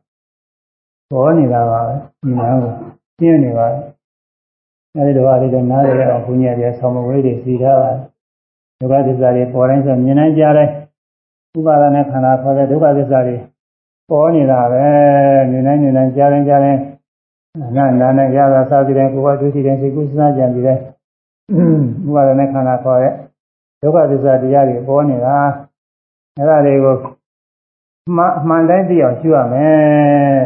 ပေါ်နေတာပါပဲဒီမှာကိုပြင်းနေပါအဲဒီတော့အဲ့ဒီနားရအောင်ဘုညာပြဆောင်းမဝေးတွေစီထားပါဒုက္ခသစ္စာတွေပေါ်တိုင်းဆိုမြင်နိုင်ကြတယ်ဥပါဒနဲ့ခန္ဓာခေါ်တဲ့ဒုက္ခသစ္စာတွေပေါ်နေတာပဲမြင်နိုင်မြင်နိုင်ကြားတိုင်းကြားတိုင်းနာနာနဲ့ရတာသာသည်တိုင်းကိုယ်ကဒုတိယစိတ်ကူးစဉ်းစားကြံပြီးတဲ့ဥပါဒနဲ့ခန္ဓာခေါ်တဲ့ဒု က္ခသစ္စာတရားတွေပေါ်နေတာအဲ့ဒါတွေကိုမှမှန်တိုင်းသိအောင်ရှုရမယ်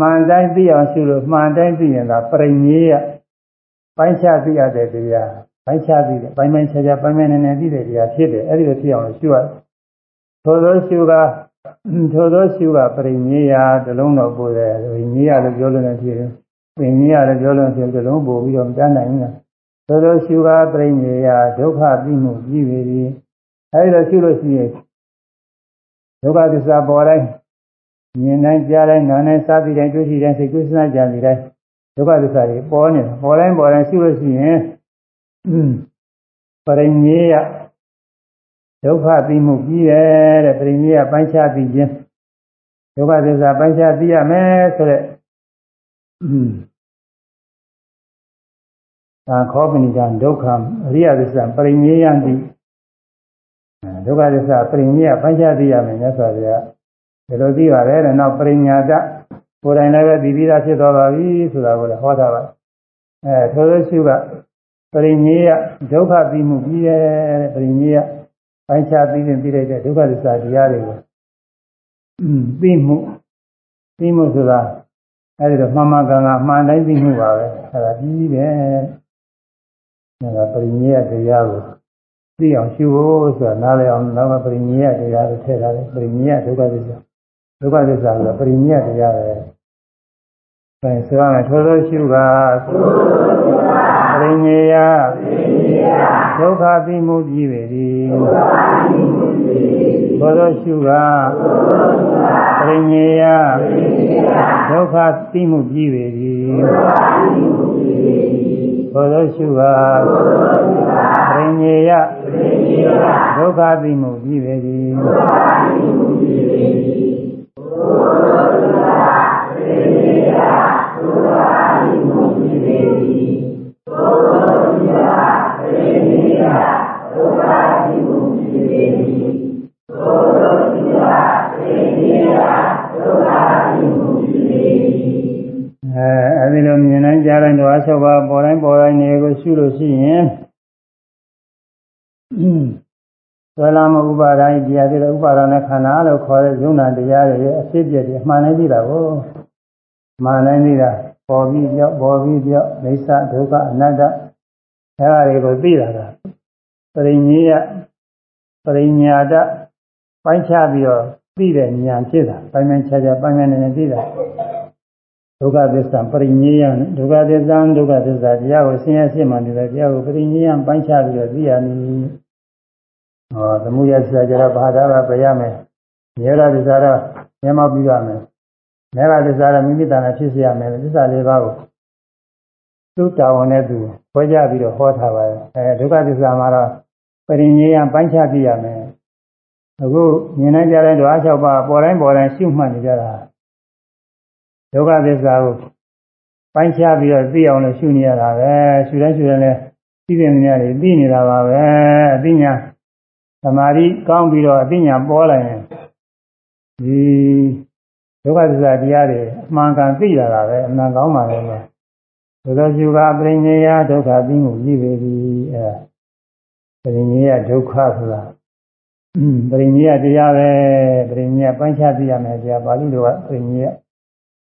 မှန်တိုင်းသိအောင်ရှုလို့မှန်တိုင်းသိရင်ဒါပရိညေယပိုင်းခြားသိရတဲ့တရားပိုင်းခြားသိတယ်ပိုင်းပိုင်းခြားခြားပိုင်းပိုင်းနဲ့နဲ့သိတဲ့တရားဖြစ်တယ်အဲ့ဒီလိုဖြစ်အောင်လို့ရှုရတယ်ထိုသောရှုကထိုသောရှုကပရိညေယတလုံးတော်ပို့တယ်ပရိညေယလို့ပြောလို့လည်းဖြစ်တယ်ပရိညေယလို့ပြောလို့ဖြစ်တလုံးပို့ပြီးတော့မတတ်နိုင်ဘူးလား သောသောရှုကားပြိညေယဒုက္ခပြီးမှုပြီးပြီအဲဒီလိုရှုလို့ရှိရင်ဒုက္ခသစ္စာပေါ်တိုင်းမြင်တိုင်းကြားတိုင်းနားတိုင်းစားပြီးတိုင်းတွေ့ရှိတိုင်းစိတ်ကူးစဉ်းစားကြပြီးတိုင်းဒုက္ခသစ္စာတွေပေါ်နေတာပေါ်တိုင်းပေါ်တိုင်းရှုလို့ရှိရင်ပရိညေယဒုက္ခပြီးမှုပြီးတယ်တဲ့ပရိညေယပိုင်းခြားပြီးခြင်းဒုက္ခသစ္စာပိုင်းခြားသိရမယ်ဆိုတဲ့ သာခောပဏိကဒုက္ခအရိယသစ္စာပရိညေယံတိဒုက္ခသစ္စာပရိညေယပိုင်းခြားသိရမယ်မြတ်စွာဘုရားဒီလိုသိပါတယ်တဲ့နောက်ပရိညာတကိုယ်တိုင်လည်းပဲဒီပြီးသားဖြစ်သွားပါပြီဆိုတာကိုလည်းဟောတာပါအဲထိုသောရှုကပရိညေယဒုက္ခပြီးမှုပြီးရဲ့တဲ့ပရိညေယပိုင်းခြားပြီးရင်ပြီးလိုက်တဲ့ဒုက္ခသစ္စာတရားတွေကိုပြီးမှုပြီးမှုဆိုတာအဲဒီတော့မှန်မှန်ကန်ကန်မှန်တိုင်းပြီးမှုပါပဲအဲဒါပြီးတယ် ဒါကပရိညေယတရားကိုသိအောင်ရှုဖို့ဆိုတာနားလည်အောင်နောက်ကပရိညေယတရားကိုထည့်ထားတယ်ပရိညေယဒုက္ခသစ္စာဒုက္ခသစ္စာဆိုပရိညေယတရားပဲအဲဆိုရမယ်ထိုသောရှုကပရိညေယဒုက္ခသိမှုပြီးပေသည်ထိုသောရှုကပရိညေယဒုက္ခသိမှုပြီးပေသည် သောသောရှုပါပရိညေယဒုက္ခသိမှုပြီးပေသည်အဲအဲဒီလိုမြင်တိုင်း ကြားတိုင်းတော့အဆောပါပေါ်တိုင်းပေါ်တိုင်းနေကိုရှုလို့ရှိရင်သလမဥပါဒိုင်းတရားတွေဥပါဒနဲ့ခန္ဓာလို့ခေါ်တဲ့ယုံနာတရားတွေရဲ့အဖြစ်ပြည့်တွေအမှန်တိုင်းသိတာကိုမှန်တိုင်းသိတာပေါ်ပြီးပြောက်ပေါ်ပြီးပြောက်ဒိဋ္ဌဒုက္ခအနတ္တအဲဒါတွေကိုသိတာကပရိညေယပရိညာတပိုင်းခြားပြီးတော့သိတဲ့ဉာဏ်ဖြစ်တာပိုင်းပိုင်းခြားခြားပိုင်းပိုင်းနဲ့သိတာ ဒုက္ခသစ္စာပရိညေယဒုက္ခသစ္စာဒုက္ခသစ္စာတရားကိုဆင်းရဲဖြစ်မှနေတဲ့တရားကိုပရိညေယပိုင်းခြားပြီးတော့သိရမည်ဟောသမုယသစ္စာကြတော့ဘာသာကပြရမယ်မြေရသစ္စာတော့မျက်မှောက်ပြီးရမယ်မေဃသစ္စာတော့မိမိတဏ္ဍာဖြစ်စေရမယ်သစ္စာလေးပါးကိုသူ့တာဝန်နဲ့သူခွဲခြားပြီးတော့ဟောထားပါတယ်အဲဒုက္ခသစ္စာမှာတော့ပရိညေယပိုင်းခြားပြရမယ်အခုမြင်နိုင်ကြတဲ့ဓဝါ၆ပါးပေါ်တိုင်းပေါ်တိုင်းရှုမှတ်နေကြတာ ဒုက္ခသစ္စာကိုပိုင်းခြားပြီးတော့သိအောင်လို့ရှုနေရတာပဲရှုတိုင်းရှုတိုင်းလည်းသိတဲ့နေရာတွေသိနေတာပါပဲအသိဉာဏ်သမာဓိကောင်းပြီးတော့အသိဉာဏ်ပေါ်လာရင်ဒီဒုက္ခသစ္စာတရားတွေအမှန်ကန်သိရတာပဲအမှန်ကောင်းပါလေလို့ဒုက္ခရှုကပရိညေယဒုက္ခသိမှုကြီးပေပြီအဲပရိညေယဒုက္ခဆိုတာပရိညေယတရားပဲပရိညေယပိုင်းခြားသိရမယ်တရားပါဠိလိုကပရိညေယ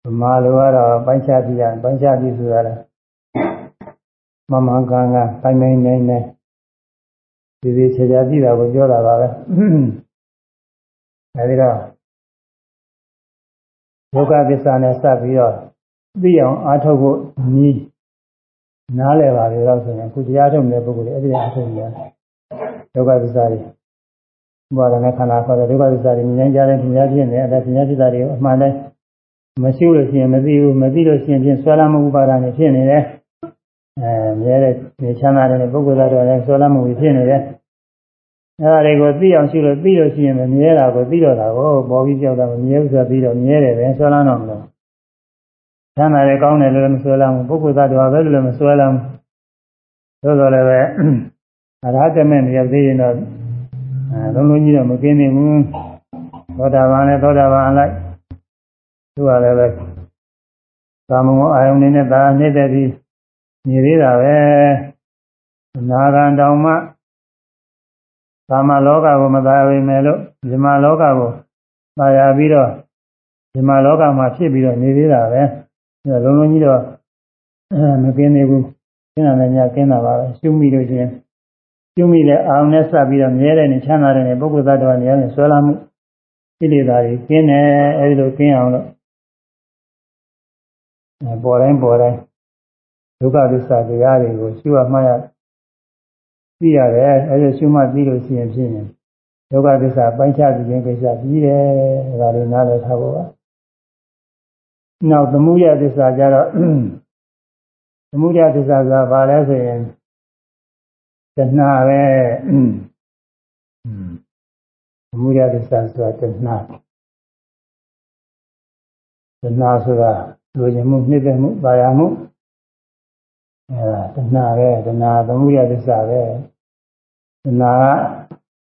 ဗမာလိုကတော့ပိုင်းခြားသိရပိုင်းခြားသိဆိုတာလေမမကန်ကပိုင်းပိုင်းနိုင်နိုင်ဒီဒီခြေခြားသိတာကိုပြောတာပါပဲအဲဒီတော့ဒုက္ခသစ္စာနဲ့စပ်ပြီးတော့သိအောင်အားထုတ်ဖို့နီးနားလည်ပါလေတော့ဆိုရင်အခုတရားထုတ်နေတဲ့ပုဂ္ဂိုလ်တွေအဲ့ဒီအားထုတ်နေတယ်ဒုက္ခသစ္စာတွေဘာသာနဲ့ခန္ဓာခေါ်တဲ့ဒုက္ခသစ္စာတွေမြင်ကြတဲ့ပညာဖြစ်နေအဲ့ဒါပညာဖြစ်တာတွေအမှန်တည်း မရှိလို့ရှိရင်မသိဘူးမသိလို့ရှိရင်ဖြင့်ဆွဲလာမှုဥပါဒာနဲ့ဖြစ်နေတယ်အဲမြဲတဲ့နေချမ်းသာတဲ့ပုဂ္ဂိုလ်တော်လည်းဆွဲလမ်းမှုဖြစ်နေတယ်အဲဒါတွေကိုသိအောင်ရှိလို့သိလို့ရှိရင်မမြဲတာကိုသိတော့တာကိုပေါ်ပြီးကြောက်တာမမြဲဘူးဆိုပြီးတော့မြဲတယ်ပဲဆွဲလမ်းတော့မလို့ချမ်းသာတယ်ကောင်းတယ်လို့လည်းမဆွဲလမ်းဘူးပုဂ္ဂိုလ်သားတော်ပဲလို့လည်းမဆွဲလမ်းဘူးသို့တော်လည်းပဲအရာတမဲ့မရောက်သေးရင်တော့အဲလုံးလုံးကြီးတော့မကင်းနေဘူးသောတာပန်နဲ့သောတာပန်အလိုက် သူကလည်းပဲသာမုံအာယုန်နေနဲ့ဒါနေတဲ့ပြီးနေသေးတာပဲအနာဂံတောင်မှကာမလောကကိုမသာဝေမယ်လို့ဇမလောကကိုသာယာပြီးတော့ဇမလောကမှာဖြစ်ပြီးတော့နေသေးတာပဲအဲလုံးလုံးကြီးတော့မကင်းနေဘူးကျင်းတာလည်းညကင်းတာပါပဲရှုမိလို့ချင်းရှုမိတဲ့အာရုံနဲ့စပ်ပြီးတော့မြဲတဲ့နေချမ်းသာတဲ့နေပုဂ္ဂိုလ်သတ္တဝါနေရာနဲ့ဆွဲလာမှုကိလေသာတွေကျင်းတယ်အဲဒီလိုကျင်းအောင်လို့ ပေါ်တိုင်းပေါ်တိုင်းဒုက္ခသစ္စာတရားတွေကိုရှုရမှတ်ရသိရတယ်အဲဒီရှုမှတ်သိလို့ရှိရင်ဖြစ်ရင်ဒုက္ခသစ္စာပိုင်းခြားပြီးခြင်းကိစ္စပြီးတယ်ဒါလေးနားလည်ထားဖို့ပါနောက်သမုဒယသစ္စာကြတော့သမုဒယသစ္စာကဘာလဲဆိုရင်တဏှာပဲသမုဒယသစ္စာဆိုတာတဏှာတဏှာဆိုတာ လူကျင်မှုနှိမ့်သက်မှုပါရမှုအဲဒါတဏှာပဲတဏှာသမုဒယသစ္စာပဲတဏှာက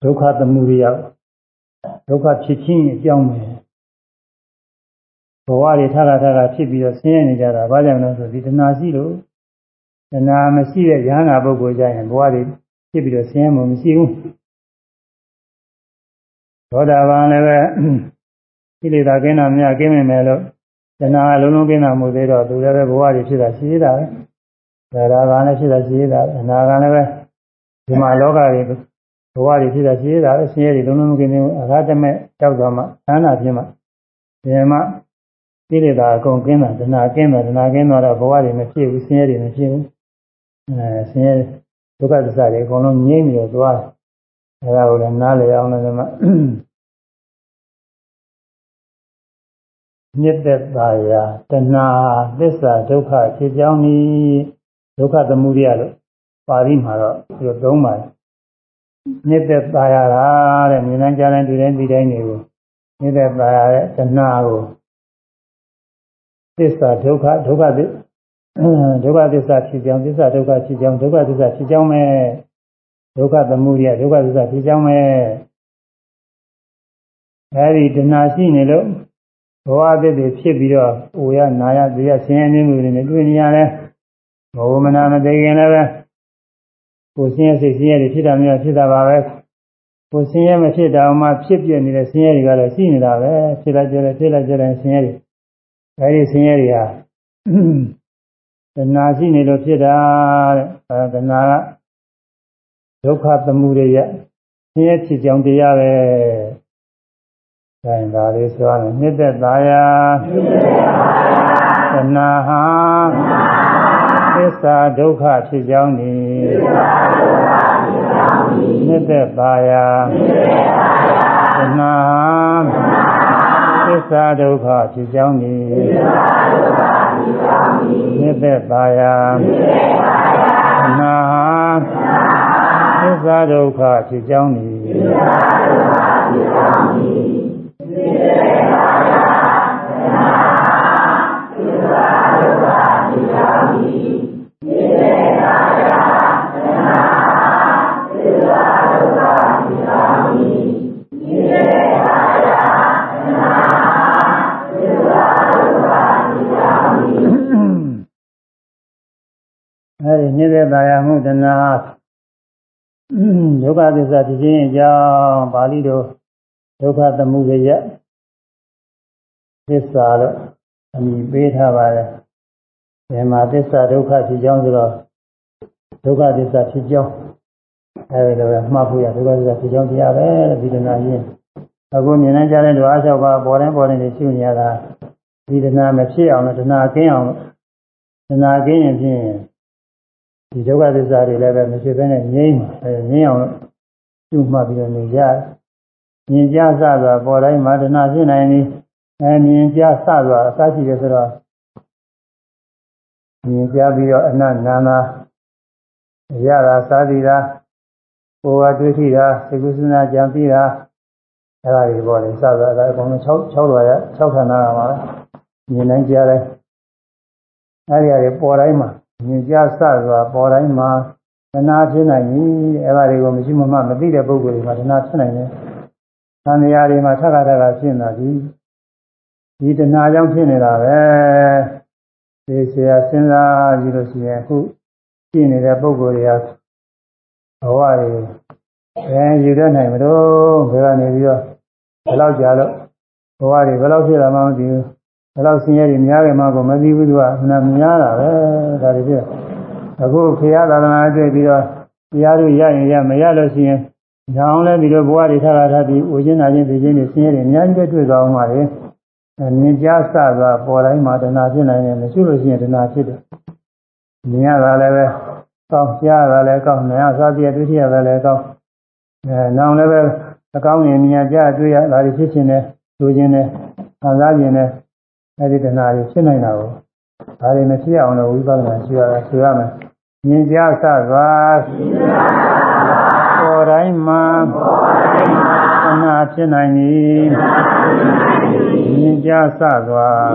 ဒုက္ခသမုဒယဒုက္ခဖြစ်ခြင်းအကြောင်းပဲဘဝတွေထတာထတာဖြစ်ပြီးတော့ဆင်းရဲနေကြတာဘာကြောင့်လဲဆိုဒီတဏှာရှိလို့တဏှာမရှိတဲ့ဉာဏ်နာပုဂ္ဂိုလ်ကြရင်ဘဝတွေဖြစ်ပြီးတော့ဆင်းရဲမှုမရှိဘူးသောတာပန်လည်းပဲကိလေသာကင်းတာများကင်းမိမယ်လို့ တဏှာလုံးလုံးကင်းတာမှုသေးတော့သူလည်းပဲဘဝတွေဖြစ်တာရှိသေးတာပဲဒါရာကလည်းဖြစ်တာရှိသေးတာအနာကလည်းပဲဒီမှာလောကတွေဘဝတွေဖြစ်တာရှိသေးတာပဲဆင်းရဲတွေလုံးလုံးကင်းနေအရဟတမေတောက်သွားမှသန္တာဖြစ်မှဒီမှာကိလေသာအကုန်ကင်းတာတဏှာကင်းတာတဏှာကင်းတော့ဘဝတွေမဖြစ်ဘူးဆင်းရဲတွေမဖြစ်ဘူးအဲဆင်းရဲဒုက္ခသစ္စာတွေအကုန်လုံးငြိမ့်ပြီးတော့သွားအဲဒါကိုလည်းနားလည်အောင်လည်း ဒီမှာမြစ်သက်သာယာတဏှာသစ္စာဒုက္ခဖြစ်ကြောင်းဤဒုက္ခသမုဒယလို့ပါဠိမှာတော့ဒီလိုသုံးပါတယ်မြစ်သက်သာယာတာတဲ့မြင်နိုင်ကြတဲ့ဒီတိုင်းဒီတိုင်းတွေကိုမြစ်သက်သာယာတဲ့တဏှာကိုသစ္စာဒုက္ခဒုက္ခသဒုက္ခသစ္စာဖြစ်ကြောင်းသစ္စာဒုက္ခဖြစ်ကြောင်းဒုက္ခသစ္စာဖြစ်ကြောင်းပဲဒုက္ခသမုဒယဒုက္ခသစ္စာဖြစ်ကြောင်းပဲအဲဒီတဏှာရှိနေလို့ ဘဝအသစ်တွေဖြစ်ပြီးတော့အိုရနာရသေရဆင်းရဲနေမှုတွေနဲ့တွေ့နေရတယ်။ဘဝမနာမသိခင်လည်းပဲကိုဆင်းရဲစိတ်ဆင်းရဲတွေဖြစ်တာမျိုးဖြစ်တာပါပဲ။ကိုဆင်းရဲမဖြစ်တာမှဖြစ်ပြနေတဲ့ဆင်းရဲတွေကတော့ရှိနေတာပဲ။ဖြစ်လိုက်ကြတယ်ဖြစ်လိုက်ကြတယ်ဆင်းရဲတွေ။အဲဒီဆင်းရဲတွေဟာတဏှာရှိနေလို့ဖြစ်တာတဲ့။အဲတဏှာကဒုက္ခသမှုတွေရဆင်းရဲဖြစ်ကြောင်းတရားပဲ။ ဒါရင်ဒါလေးဆိုရမယ်နှစ်သက်သာယာသနာဟာသစ္စာဒုက္ခဖြစ်ကြောင်းဤနှစ်သက်သာယာသနာသစ္စာဒုက္ခဖြစ်ကြောင်းဤနှစ်သက်သာယာသနာသစ္စာဒုက္ခဖြစ်ကြောင်းဤ အဲဒီနေတဲ့သာယာမှုတဏှာဒုက္ခသစ္စာဖြစ်ခြင်းအကြောင်းပါဠိတော်ဒုက္ခသမုဒယသစ္စာလို့အမည်ပေးထားပါတယ်။ဒီမှာသစ္စာဒုက္ခဖြစ်ကြောင်းဆိုတော့ဒုက္ခသစ္စာဖြစ်ကြောင်းအဲဒီလိုပဲမှတ်ဖို့ရဒုက္ခသစ္စာဖြစ်ကြောင်းတရားပဲဒီဒနာရင်အခုမြင်နေကြတဲ့ဒွါ၆ပါးပေါ်တိုင်းပေါ်တိုင်းရှုနေရတာဒီဒနာမဖြစ်အောင်လို့ဒနာကင်းအောင်လို့ဒနာကင်းရင်ဖြင့် ဒီဒုက္ခသစ္စာတွေလည်းပဲမရှိဘဲနဲ့ငြိမ်းမှာအဲငြိမ်းအောင်လို့ရှုမှတ်ပြီးတော့နေကြမြင်ကြစဆိုတာပေါ်တိုင်းမှာဒနာဖြစ်နိုင်သည်အဲမြင်ကြစဆိုတာအစရှိတယ်ဆိုတော့မြင်ကြပြီးတော့အနတ်နာနာရတာသာသီတာကိုယ်ကတွေ့ထိတာစေကုသနာကြံပြီးတာအဲ့ဒါတွေပေါ်တယ်စသဖြင့်အကုန်လုံး6 6လွာရ6ဌာနကမှာမြင်နိုင်ကြတယ်အဲ့ဒီအရာပေါ်တိုင်းမှာ မြင်ကြစစွာပေါ်တိုင်းမှာတဏှာဖြစ်နိုင်ပြီအဲ့ဒါတွေကိုမရှိမမှမသိတဲ့ပုဂ္ဂိုလ်တွေမှာတဏှာဖြစ်နိုင်တယ်။သံဃာတွေမှာထပ်ခါထပ်ခါဖြစ်နေတာဒီဒီတဏှာကြောင့်ဖြစ်နေတာပဲ။ဒီဆရာစဉ်းစားကြည့်လို့ရှိရင်အခုဖြစ်နေတဲ့ပုဂ္ဂိုလ်တွေကဘဝတွေအဲယူတတ်နိုင်မလို့ဘယ်ကနေပြီးတော့ဘယ်လောက်ကြာလို့ဘဝတွေဘယ်လောက်ဖြစ်လာမှမသိဘူးဘယ်လောက်ဆင်းရဲတွေများကြမှာကိုမသိဘူးသူကနာများတာပဲ ဒါတွေဖြစ်အခုခေယသာသနာတွေ့ပြီးတော့တရားတို့ရရင်ရမရလို့ရှိရင်ညောင်းလဲပြီးတော့ဘဝတွေထားတာပြီးဝိညာဉ်နာခြင်းသိခြင်းတွေဆင်းရဲတွေအများကြီးတွေ့သွားအောင်ပါလေမြင်ကြားစသွားပေါ်တိုင်းမှာတဏှာဖြစ်နိုင်တယ်မရှိလို့ရှိရင်တဏှာဖြစ်တယ်မြင်ရတာလည်းပဲကောင်းကြားရတာလည်းကောင်းနားစားပြည့်တွေ့ထရတာလည်းကောင်းအဲနောင်လည်းပဲအကောင်းရင်မြင်ကြတွေ့ရတာတွေဖြစ်ခြင်းနဲ့လူခြင်းနဲ့ခံစားခြင်းနဲ့အဲဒီတဏှာတွေဖြစ်နိုင်တာကို ဒါတွေမဖြစ်အောင်လို့ဝိပဿနာရှိရတာဆိုရမယ်မြင်ကြဆသွားပေါ်တိုင်းမှာသနာဖြစ်နိုင်သည်မြင်ကြဆသွား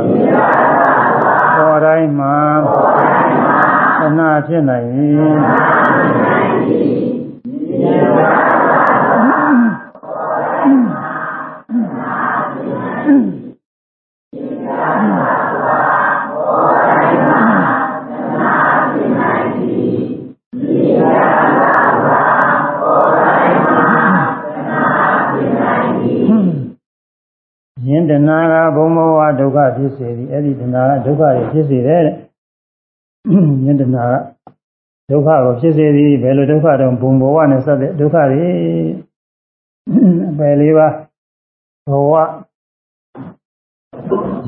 ပေါ်တိုင်းမှာသနာဖြစ်နိုင်သည်ယင်း တဏှာကဘုံဘဝဒုက္ခဖြစ်စေသည်အဲ့ဒီတဏှာကဒုက္ခတွေဖြစ်စေတယ်တဲ့ယင်းတဏှာကဒုက္ခကိုဖြစ်စေသည်ဘယ်လိုဒုက္ခတော့ဘုံဘဝနဲ့ဆက်တဲ့ဒုက္ခတွေအပယ်လေးပါဘဝ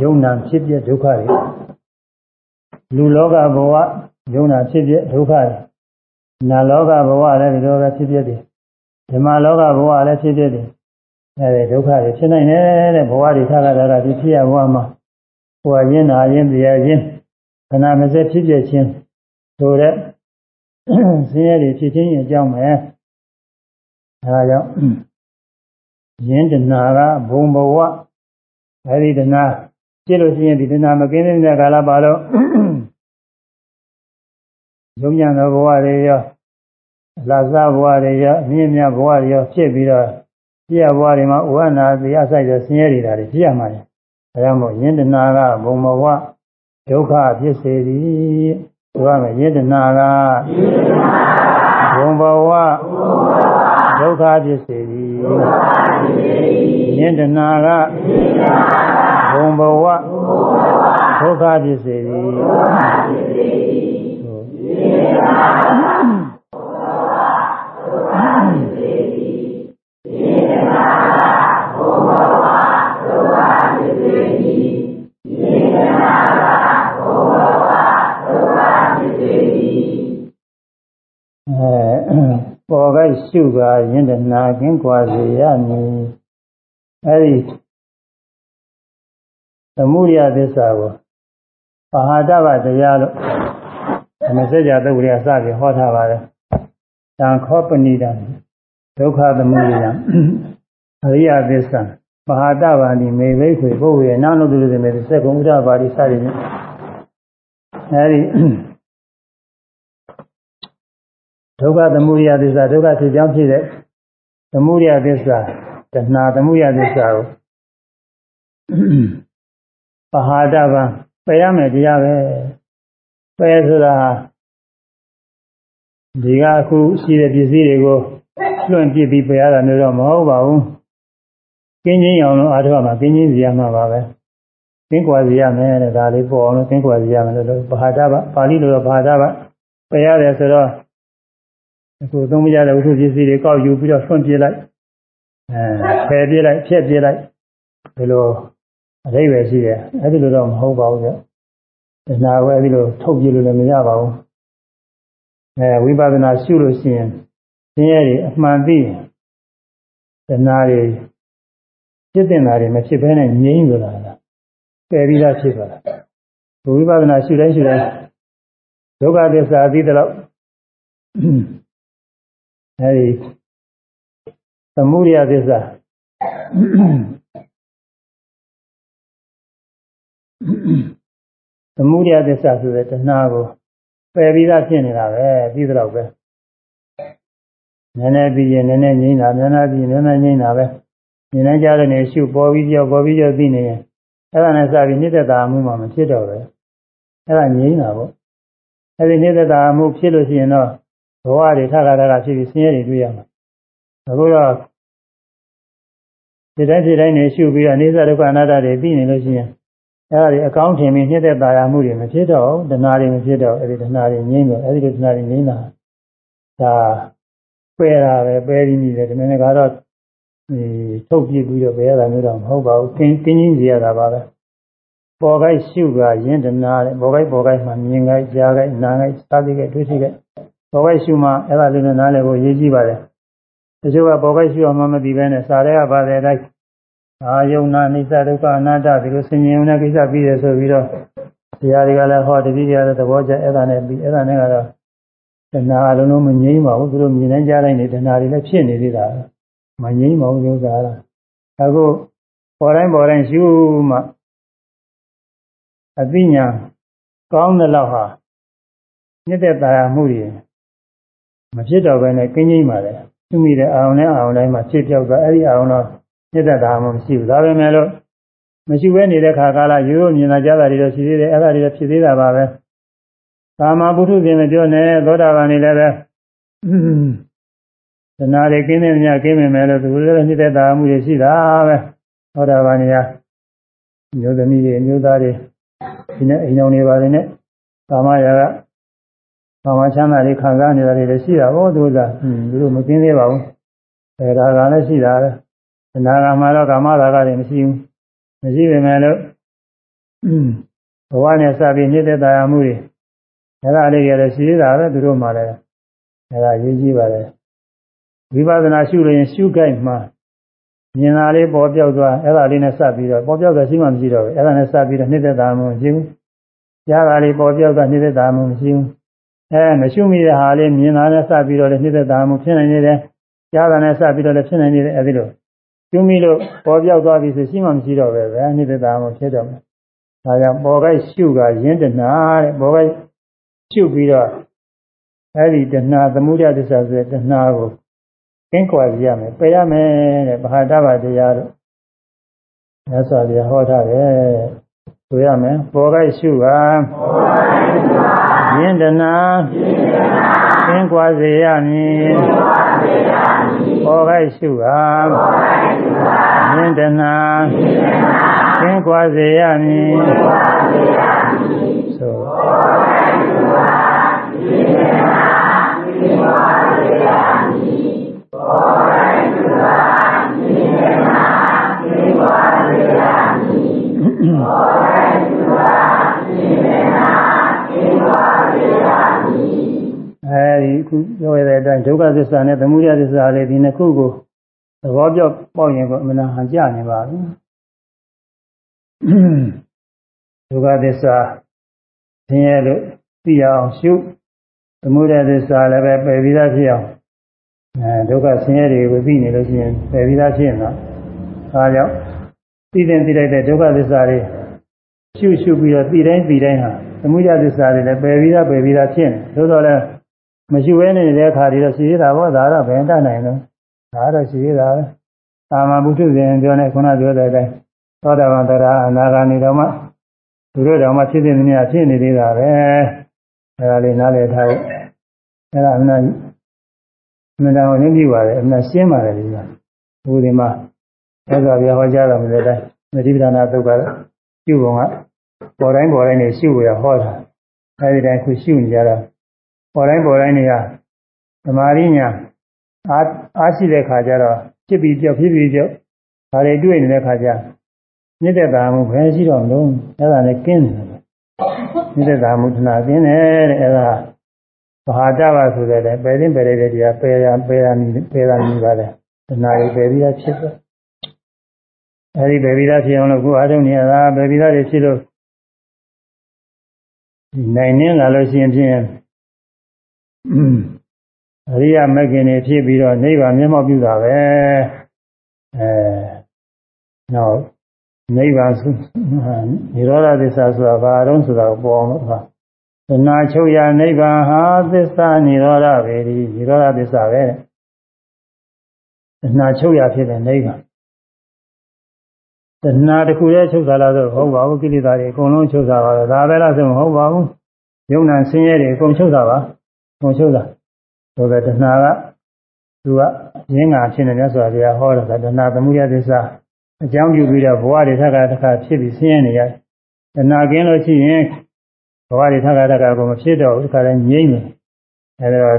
ယုံနာဖြစ်ပြဒုက္ခတွေလူလောကဘဝယုံနာဖြစ်ပြဒုက္ခတွေနာလောကဘဝလည်းဒီလိုပဲဖြစ်ပြတယ်ဓမ္မလောကဘဝလည်းဖြစ်ပြတယ် အဲဒီဒုက္ခတွေဖြစ်နိုင်တယ်တဲ့ဘဝတွေထားတာကဒီဖြစ်ရဘဝမှာဟိုရင်းနာရင်းတရားရင်းခဏမစက်ဖြစ်ပြချင်းဆိုတဲ့ဆင်းရဲတွေဖြစ်ချင်းရင်အကြောင်းပဲအဲဒါကြောင့်ယင်းတနာကဘုံဘဝအဲဒီတနာပြည့်လို့ရှိရင်ဒီတနာမကင်းတဲ့ကာလပါတော့ယုံညာသောဘဝတွေရောအလားစားဘဝတွေရောအမြင့်မြတ်ဘဝတွေရောဖြစ်ပြီးတော့ ပြည့်ဘဝတွေမှာဥဝနာတရားဆိုင်တဲ့ဆင်းရဲတွေဒါတွေပြည့်ရမှာလေအဲဒါမို့ယဉ်တနာကဘုံဘဝဒုက္ခဖြစ်စေသည်ဆိုရမယ်ယဉ်တနာကဘုံဘဝဒုက္ခဖြစ်စေသည်ယဉ်တနာကဘုံဘဝဒုက္ခဖြစ်စေသည် ပေါ်ကရှုကယင်းတနာကင်းကွာစေရမည်အဲဒီသမုဒယသစ္စာကိုပါဟာတဗတရားလို့မစကြသုတ်ရစပြီးဟောထားပါတယ်။တံခောပဏိတံဒုက္ခသမုဒယအရိယသစ္စာမဟာတဗာတိမေဘိခွေပုဂ္ဂိုလ်ရဲ့နောက်လို့သူတွေမေစက်ကုံဥဒ္ဒပါတိစသည်ဖြင့်အဲဒီ ဒုက္ခသမုဒယသစ္စာဒုက္ခဖြစ်ကြောင်းဖြစ်တဲ့သမုဒယသစ္စာတဏှာသမုဒယသစ္စာကိုပဟာဒဗံပယ်ရမယ်တရားပဲပယ်ဆိုတာဒီကအခုရှိတဲ့ပစ္စည်းတွေကိုလွှင့်ပြစ်ပြီးပယ်ရတာမျိုးတော့မဟုတ်ပါဘူးကင်းချင်းအောင်လို့အားထုတ်မှာကင်းချင်းစီရမှာပါပဲကင်းကွာစီရမယ်တဲ့ဒါလေးပေါ်အောင်လို့ကင်းကွာစီရမယ်လို့ပဟာဒဗပါဠိလိုတော့ပဟာဒဗပယ်ရတယ်ဆိုတော့ အခုသုံးမရတဲ့ဝိသုပစ္စည်းတွေကောက်ယူပြီးတော့ဆွန့်ပြလိုက်အဲဖယ်ပြလိုက်ဖြက်ပြလိုက်ဒီလိုအဓိပ္ပာယ်ရှိတယ်အဲ့ဒီလိုတော့မဟုတ်ပါဘူးကြတဏှာကိုအဲ့ဒီလိုထုတ်ပြလို့လည်းမရပါဘူးအဲဝိပဿနာရှုလို့ရှိရင်သင်ရဲ့အမှန်သိတဏှာတွေဖြစ်တင်တာတွေမဖြစ်ဘဲနဲ့ငြိမ်းသွားတာပယ်ပြီးသားဖြစ်သွားတာဝိပဿနာရှုတိုင်းရှုတိုင်းဒုက္ခသစ္စာသိတဲ့လောက် အဲဒီသမုဒယသစ္စာသမုဒယသစ္စာဆိုတဲ့တဏှာကိုပယ်ပြီးသားဖြစ်နေတာပဲပြီးတော့ပဲနည်းနည်းပြီးရင်နည်းနည်းငြိမ်းတာနည်းနည်းပြီးနည်းနည်းငြိမ်းတာပဲဉာဏ်ကြတဲ့နေရှုပေါ်ပြီးကြောက်ပေါ်ပြီးကြောက်သိနေရင်အဲ့ဒါနဲ့စပြီးနိတ္တတာမှုမှမဖြစ်တော့ပဲအဲ့ဒါငြိမ်းတာပေါ့အဲ့ဒီနိတ္တတာမှုဖြစ်လို့ရှိရင်တော့ ဘဝတွေထခါထခါဖြစ်ပြီးဆင်းရဲတွေတွေ့ရမှာအခုတော့ဒီတိုင်းဒီတိုင်းနေရှုပြီးတော့အိသဒုက္ခအနတ္တတွေသိနေလို့ရှိရင်အဲ့ဒါတွေအကောင်းထင်ပြီးညှက်တဲ့တာယာမှုတွေမဖြစ်တော့ဘူးတဏှာတွေမဖြစ်တော့အဲ့ဒီတဏှာတွေငြိမ့်တော့အဲ့ဒီလိုတဏှာတွေငြိမ့်တာဒါပယ်တာပဲပယ်ပြီးနေတယ်ဒီနေ့ကတော့ဒီထုတ်ပြပြီးတော့ပယ်ရတာမျိုးတော့မဟုတ်ပါဘူးကင်းကင်းကြီးစီရတာပါပဲပေါ်ကိုက်ရှုကယင်းတနာတဲ့ပေါ်ကိုက်ပေါ်ကိုက်မှမြင်ကိုက်ကြားကိုက်နားကိုက်စားသိကိုက်တွေ့ရှိကိုက် ပေါ်ကိုက်ရှုမှအဲ့ဒါလေးနဲ့နားလည်ဖို့ရေးကြည့်ပါတယ်တချို့ကပေါ်ကိုက်ရှုအောင်မသိဘဲနဲ့စားရဲကပါတဲ့အတိုင်းအာယုံနာနိစ္စဒုက္ခအနတ္တဒီလိုဆင်ញင်တဲ့ကိစ္စပြီးတယ်ဆိုပြီးတော့တရားတွေကလည်းဟောတတိယတဲ့သဘောကျအဲ့ဒါနဲ့ပြီးအဲ့ဒါနဲ့ကတော့တဏှာလုံးလုံးမငြိမ်းပါဘူးသူတို့မြင်နိုင်ကြတိုင်းနေတဏှာတွေလည်းဖြစ်နေသေးတာမငြိမ်းပါဘူးဥစ္စာကအခုပေါ်တိုင်းပေါ်တိုင်းရှုမှအသိဉာဏ်ကောင်းတဲ့လောက်ဟာမြင့်တဲ့တရားမှုတွေ မဖြစ်တော့ဘဲနဲ့ကင်းငြိမ်းပါလေသူမိတဲ့အာရုံနဲ့အာရုံတိုင်းမှာဖြစ်ပြောက်သွားအဲ့ဒီအာရုံတော့မြင့်တဲ့တရားမှမရှိဘူးဒါပေမဲ့လို့မရှိဘဲနေတဲ့ခါကာလရိုးရိုးမြင်လာကြတာတွေတော့ရှိသေးတယ်အဲ့ဒါတွေတော့ဖြစ်သေးတာပါပဲကာမပုထုဇဉ်မပြောနဲ့သောတာပန်နေလည်းပဲသနာတွေကင်းနေမြကင်းနေမယ်လို့သူလည်းမြင့်တဲ့တရားမှုတွေရှိတာပဲသောတာပန်နေရမျိုးသမီးတွေမျိုးသားတွေဒီနေ့အိမ်တော်နေပါလေနဲ့ကာမရာက ကာမချမ်းသာတွေခံစားနေတာတွေလည်းရှိတာပေါ့သူကဟင်းသူတို့မကင်းသေးပါဘူးအဲဒါကလည်းရှိတာပဲအနာဂါမှာတော့ကာမရာဂတွေမရှိဘူးမရှိပေမဲ့လို့ဘဝနဲ့စပြီးနေတဲ့တရားမှုတွေအဲဒါလေးတွေလည်းရှိသေးတာပဲသူတို့မှလည်းအဲဒါရေးကြည့်ပါလေဝိပဿနာရှုလို့ရင်ရှုကြိုက်မှမြင်တာလေးပေါ်ပြောက်သွားအဲ့ဒါလေးနဲ့စပ်ပြီးတော့ပေါ်ပြောက်တာရှိမှမရှိတော့ဘူးအဲ့ဒါနဲ့စပ်ပြီးတော့နှိမ့်သက်တာမှမရှိဘူးကြားတာလေးပေါ်ပြောက်ကနှိမ့်သက်တာမှမရှိဘူး အဲမရှုမိတဲ့ဟာလေးမြင်တာနဲ့စပ်ပြီးတော့လည်းနှိမ့်သက်တာမှဖြစ်နိုင်နေတယ်ကြားတာနဲ့စပ်ပြီးတော့လည်းဖြစ်နိုင်နေတယ်အဲဒီလိုရှုမိလို့ပေါ်ပြောက်သွားပြီဆိုရှိမှမရှိတော့ပဲပဲနှိမ့်သက်တာမှဖြစ်တော့မယ်ဒါကြောင့်ပေါ်ကိုက်ရှုကရင်းတနာတဲ့ပေါ်ကိုက်ရှုပြီးတော့အဲ့ဒီတဏှာသမုဒယသစ္စာဆိုတဲ့တဏှာကိုကင်းကွာရမယ်ပယ်ရမယ်တဲ့ဘာဟာတဘာတရားတို့မြတ်စွာဘုရားဟောထားတယ်ဆိုရမယ်ပေါ်ကိုက်ရှုပါ ယင်းတနာကင်းကွာစေရမည်ပေါ်ကိုက်ရှုပါယင်းတနာကင်းကွာစေရမည် ဒီခုပြောရတဲ့အတိုင်းဒုက္ခသစ္စာနဲ့သမုဒယသစ္စာလေးဒီနှစ်ခုကိုသဘောပြောက်ပေါ့ရင်ကိုအမှန်ဟန်ကြနေပါဘူးဒုက္ခသစ္စာသင်ရလို့သိအောင်ရှုသမုဒယသစ္စာလည်းပဲပယ်ပြီးသားဖြစ်အောင်အဲဒုက္ခဆင်းရဲတွေကိုသိနေလို့ရှိရင်ပယ်ပြီးသားဖြစ်ရင်တော့ဒါကြောင့်သိတဲ့သိလိုက်တဲ့ဒုက္ခသစ္စာတွေရှုရှုပြီးတော့သိတိုင်းသိတိုင်းဟာသမုဒယသစ္စာတွေလည်းပယ်ပြီးသားပယ်ပြီးသားဖြစ်နေသို့တော်လည်း မရှိဘဲနေတဲ့အခါတွေတော့ရှိသေးတာပေါ့ဒါတော့ဘယ်တတ်နိုင်လို့ဒါတော့ရှိသေးတာပဲအာမဘုထုဇဉ်ပြောနေခုနပြောတဲ့အတိုင်းသောတာပန်တရားအနာဂါနေတော့မှသူတို့တော်မှဖြစ်တဲ့နည်းဖြစ်နေသေးတာပဲအဲဒါလေးနားလည်ထားဖို့အဲဒါအမှန်အမှန်တော်ရင်းပြပါတယ်အမှန်ရှင်းပါတယ်ဒီမှာဘုရားမှာသက်သာပြဟောကြားတော်မူတဲ့အတိုင်းမတိပဒနာသုတ်ကပြုပုံကပေါ်တိုင်းပေါ်တိုင်းနေရှုရဟောတာအဲဒီတိုင်းခုရှုနေကြတာ ပေါ်တိုင်းပေါ်တိုင်းနေရသမာဓိညာအားအားရှိတဲ့ခါကျတော့ဖြစ်ပြီးပြောက်ဖြစ်ပြီးပြောက်ဒါတွေတွေ့နေတဲ့ခါကျမြင့်တဲ့တာမှုဘယ်ရှိတော့မလို့အဲ့ဒါနဲ့ကင်းတယ်မြင့်တဲ့တာမှုထနာကင်းတယ်တဲ့အဲ့ဒါဘာဟာတပါဆိုတဲ့ပယ်ရင်ပယ်ရတဲ့တရားပယ်ရပယ်ရမီပယ်ရမီပါလေတနာရီပယ်ပြီးသားဖြစ်တယ်အဲဒီပယ်ပြီးသားဖြစ်အောင်လို့ခုအားထုတ်နေရတာပယ်ပြီးသားတွေဖြစ်လို့နိုင်နေလာလို့ရှိရင်ဖြင့် အရိယာမဂ္ဂင်တွေဖြစ်ပြီးတော့နိဗ္ဗာန်မျက်မှောက်ပြုတာပဲအဲနောက်နိဗ္ဗာန်နိရောဓသစ္စာဆိုတာဘာတော့ဆိုတာကိုပေါ်အောင်လို့ဟာသနာချုပ်ရနိဗ္ဗာန်ဟာသစ္စာနိရောဓပဲဒီနိရောဓသစ္စာပဲသနာချုပ်ရဖြစ်တဲ့နိဗ္ဗာန်တဏှာတစ်ခုရဲ့ချုပ်တာလားဆိုဟုတ်ပါဘူးကိလေသာတွေအကုန်လုံးချုပ်တာပါပဲဒါပဲလားဆိုမဟုတ်ပါဘူးယုံနာဆင်းရဲတွေအကုန်ချုပ်တာပါအကုန်ချုပ်တာ ဆိုတော့တဏှာကသူကရင်းငါဖြစ်နေတယ်ဆိုတာကဟောတာတဏှာသမှုရသစ္စာအကြောင်းပြုပြီးတော့ဘဝတွေထပ်ခါတစ်ခါဖြစ်ပြီးဆင်းရဲနေရတယ်တဏှာကင်းလို့ရှိရင်ဘဝတွေထပ်ခါတစ်ခါကိုမဖြစ်တော့ဘူးတစ်ခါလည်းငြိမ့်နေအဲဒါ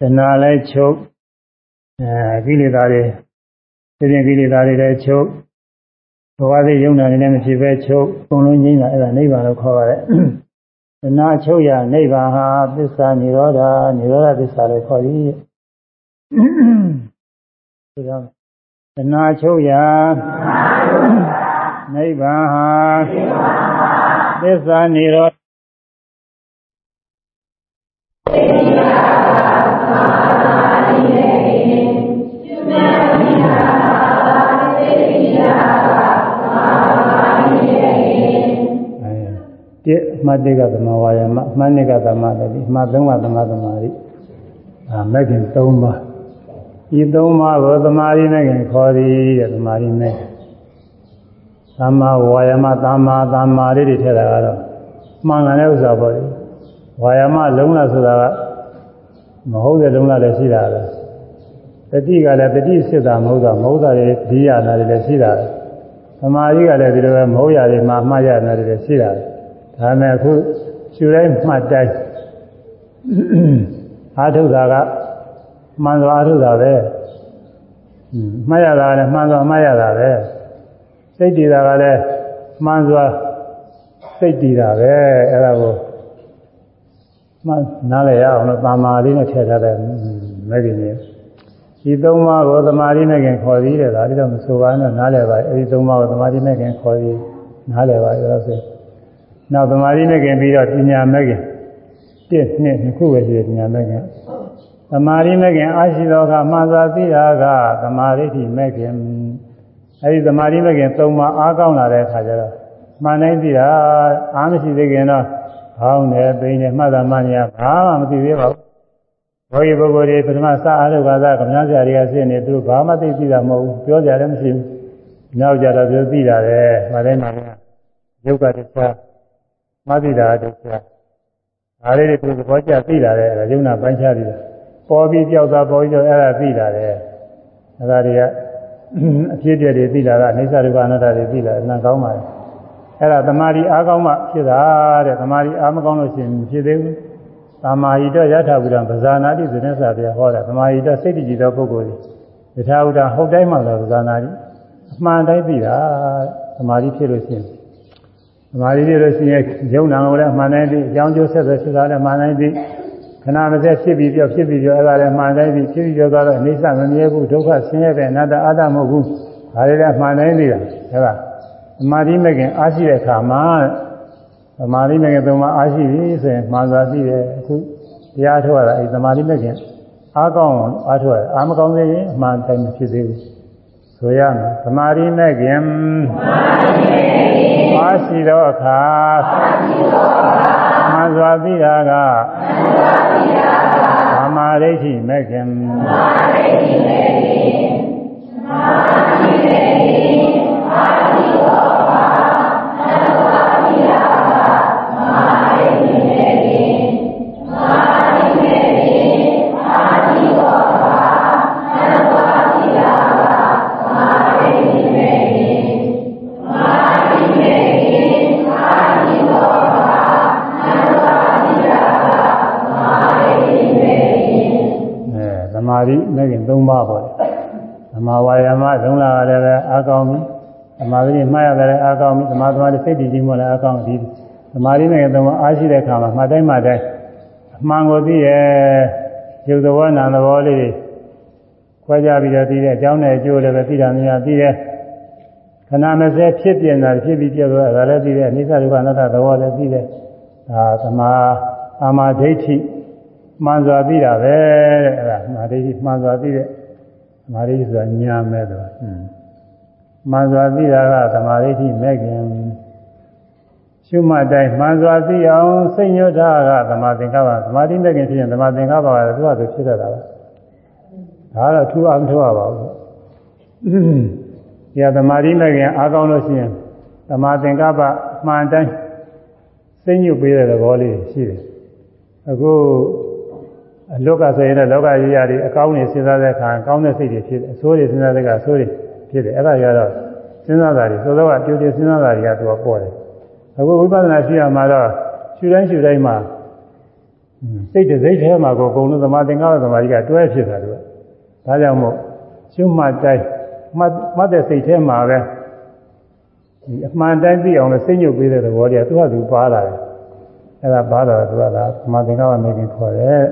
တဏှာလည်းချုပ်အဲကိလေသာတွေသိတဲ့ကိလေသာတွေလည်းချုပ်ဘဝသေးယုံနာနေလည်းမဖြစ်ပဲချုပ်အကုန်လုံးငြိမ်းတာအဲ့ဒါနိဗ္ဗာန်လို့ခေါ်ပါတယ်။ တဏှာချုပ်ရနိဗ္ဗာန်ဟာသစ္စာនិရောဓនិရောဓသစ္စာလို့ခေါ်သည်။ဒီတော့တဏှာချုပ်ရနိဗ္ဗာန်ဟာသစ္စာនិရော မှတ်တိကသမဝါယမအမှတ်နိကသမတတိအမှတ်သုံးပါသမသမารိအာမဂ္ဂင်၃ပါးဒီ၃ပါးကိုသမာဓိနဲ့ခင်ခေါ်သည်တဲ့သမာဓိနဲ့သမ္မာဝါယမသမ္မာသမ္မာလေးတွေထည့်တာကတော့မှန်ကန်တဲ့ဥစ္စာပေါ့လေဝါယမလုံးလားဆိုတာကမဟုတ်တဲ့လုံးလားလည်းရှိတာပဲတတိကလည်းတတိစစ်တာမဟုတ်တာမဟုတ်တာတွေဒီရတာတွေလည်းရှိတာသမာဓိကလည်းဒီလိုပဲမဟုတ်ရတွေမှာမှားရတာတွေလည်းရှိတာ ဒါနဲ့အခုရှူတိုင်းမှတ်တိုင်းအာထုတာကမှန်စွာအာထုတာပဲမှတ်ရတာလည်းမှန်စွာမှတ်ရတာပဲစိတ်တည်တာကလည်းမှန်စွာစိတ်တည်တာပဲအဲ့ဒါကိုမှနားလည်ရအောင်လို့သာမာလေးနဲ့ထည့်ထားတဲ့မဲ့ခင်ကြီးဒီသုံးပါးကိုသမာဓိနဲ့ခင်ခေါ်ပြီးတယ်ဒါလေးတော့မဆိုပါနဲ့နားလည်ပါအဲဒီသုံးပါးကိုသမာဓိနဲ့ခင်ခေါ်ပြီးနားလည်ပါရောဆို နောက်သမာဓိနဲ့ခင်ပြီးတော့ပညာမဲ့ခင်တစ်နှစ်နှစ်ခုပဲရှိတယ်ပညာမဲ့ခင်သမာဓိမဲ့ခင်အာရှိသောကမှန်စွာသိတာကသမာဓိတိမဲ့ခင်အဲဒီသမာဓိမဲ့ခင်သုံးပါးအားကောင်းလာတဲ့အခါကျတော့မှန်တိုင်းသိတာအားမရှိသေးခင်တော့ဟောင်းတယ်ပိန်တယ်မှတ်တာမှန်ရဘာမှမသိသေးပါဘူးဘောဂီပုဂ္ဂိုလ်တွေပထမစအားထုတ်ပါသာကမ္ဘာဆရာတွေကစစ်နေသူတို့ဘာမှသိသိတာမဟုတ်ဘူးပြောကြတယ်မရှိဘူးနောက်ကြတော့ပြောသိတာတယ်မတိုင်းမှာရုပ်ကတခြား မသိတာတခြားဒါလေးတွေသူသဘောကျသိတာတယ်ရုပ်နာပိုင်းခြားပြီးပေါ်ပြီးပြောက်သွားပေါ်ပြီးတော့အဲ့ဒါသိတာတယ်အဲ့ဒါတွေကအဖြစ်အပျက်တွေသိတာကအနိစ္စဒုက္ခအနတ္တတွေသိတာအနံကောင်းပါလေအဲ့ဒါသမာဓိအားကောင်းမှဖြစ်တာတဲ့သမာဓိအားမကောင်းလို့ရှိရင်ဖြစ်သေးဘူးသမာဟိတောယထာဘုရားပဇာနာတိသစ္စာပြဟောတာသမာဟိတောစိတ်တည်ကြည်သောပုဂ္ဂိုလ်တွေယထာဘုရားဟုတ်တိုင်းမှလည်းပဇာနာတိအမှန်တိုင်းသိတာသမာဓိဖြစ်လို့ရှိရင် သမာဓိဖြစ်လို့ရှိရင်ယုံနာကိုလည်းအမှန်တိုင်းသိအကြောင်းကျိုးဆက်ဆက်ဖြစ်တာလည်းအမှန်တိုင်းသိခဏမစက်ဖြစ်ပြီးပြောဖြစ်ပြီးပြောအဲ့ဒါလည်းအမှန်တိုင်းသိဖြစ်ပြီးပြောသွားတော့အိဋ္ဌမမြဲဘူးဒုက္ခဆင်းရဲတဲ့အနတ္တအာတမဟုတ်ဘူးဒါတွေလည်းအမှန်တိုင်းသိတာဟုတ်လားသမာဓိမဲ့ခင်အားရှိတဲ့အခါမှာသမာဓိမဲ့ခင်သုံးပါအားရှိပြီဆိုရင်မှန်စွာသိတယ်အခုတရားထုတ်ရတာအဲသမာဓိမဲ့ခင်အားကောင်းအောင်အားထုတ်ရအားမကောင်းသေးရင်အမှန်တိုင်းမဖြစ်သေးဘူးဆိုရမယ်သမာဓိမဲ့ခင်အား ရှိသောအခါမှန်စွာသိတာကသမာဓိရှိမဲ့ခင်သမာဓိရှိမဲ့ခင်သမာဓိမဲ့ခင်အားရှိသော မာဓိမှားရတယ်အားကောင်းပြီသမာသမာဓိစိတ်တည်ခြင်းမို့လည်းအားကောင်းပြီသမာဓိနဲ့သုံးပါးအားရှိတဲ့အခါမှာမှတ်တိုင်းမှတ်တိုင်းအမှန်ကိုသိရဲ့ရုပ်သဘောနာသဘောလေးခွဲကြပြီးတော့သိတဲ့အကြောင်းနဲ့အကျိုးလည်းပဲသိတာများသိရဲ့ခဏမစဲဖြစ်ပြနေတာဖြစ်ပြီးပြတ်သွားတာလည်းသိတယ်အနိစ္စဒုက္ခအနတ္တသဘောလည်းသိတယ်သဒါသမာအာမဒိဋ္ဌိမှန်စွာသိတာပဲတဲ့အဲ့ဒါသမာဒိဋ္ဌိမှန်စွာသိတဲ့သမာဓိဆိုတာညာမဲ့တော့ မှန်စွာသိတာကသမာဓိဋ္ဌိမဲ့ခင်ရှုမှတ်တိုင်းမှန်စွာသိအောင်စိတ်ညွတ်တာကသမာသင်္ကပ္ပသမာဓိမဲ့ခင်ဖြစ်ရင်သမာသင်္ကပ္ပကသူ့ဟာသူဖြစ်တတ်တာပဲဒါကတော့ထူအောင်ထူရပါဘူးဒီသမာဓိမဲ့ခင်အားကောင်းလို့ရှိရင်သမာသင်္ကပ္ပမှန်တိုင်းစိတ်ညွတ်ပေးတဲ့သဘောလေးရှိတယ်အခုအလောကဆိုရင်လည်းလောကကြီးရာတွေအကောင်းနေစဉ်းစားတဲ့အခါကောင်းတဲ့စိတ်တွေဖြစ်တယ်အဆိုးတွေစဉ်းစားတဲ့အခါအဆိုးတွေ ဖြစ်တယ်အဲ့ဒါကြတော့စဉ်းစားတာတွေသို့သောကကြိုးကြိုးစဉ်းစားတာတွေကသူကပေါ်တယ်အခုဝိပဿနာရှိရမှာတော့ရှုတိုင်းရှုတိုင်းမှာစိတ်တစ်စိတ်ထဲမှာကိုအကုန်လုံးသမာသင်္ကပ္ပသမာဓိကတွဲဖြစ်တာသူကဒါကြောင့်မို့ရှုမှတ်တိုင်းမှတ်မှတ်တဲ့စိတ်ထဲမှာပဲဒီအမှန်တိုင်းသိအောင်လို့စိတ်ညုပ်ပေးတဲ့သဘောတရားသူကသူပါလာတယ်အဲ့ဒါပါတော့သူကသာသမာသင်္ကပ္ပမေခင်ခေါ်တယ်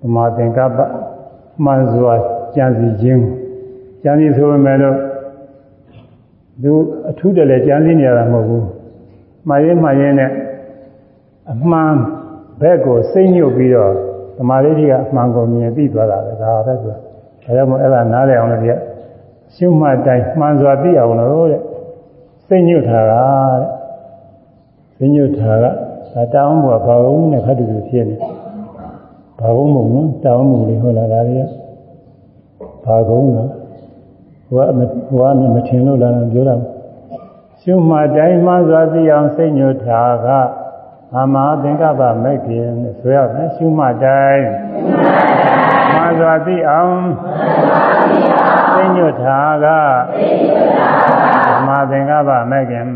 သမာသင်္ကပ္ပမှန်စွာကြံစီခြင်း ကြံစီဆိုပေမဲ့လို့သူအထူးတလည်းကြံစီနေရတာမဟုတ်ဘူးမှားရင်မှားရင်နဲ့အမှန်ဘက်ကိုစိတ်ညှုပ်ပြီးတော့သမာဓိကြီးကအမှန်ကိုမြင်သိသွားတာပဲဒါပဲဆိုဒါကြောင့်မို့အဲ့ဒါနားလည်အောင်လို့ပြရှုမှတ်တိုင်းမှန်စွာသိအောင်လို့တဲ့စိတ်ညှုပ်ထားတာတဲ့စိတ်ညှုပ်ထားကဒါတောင်းဘောဘာဝုံနဲ့ခတ်တူတူဖြစ်နေဘာကုန်းမုံနော်တောင်းမှုလေးဟုတ်လားဒါတွေကဘာကုန်းနော် ဟိုကဟိုကမထင်လို့လားပြောတာရှုမှတ်တိုင်းမှစွာသိအောင်စိတ်ညွတ်တာကအမဟာသင်္ကပ္ပမဲ့ခင်ဆိုရမယ်ရှုမှတ်တိုင်းမှစွာသိအောင်စိတ်ညွတ်တာကအမဟာသင်္ကပ္ပမဲ့ခင်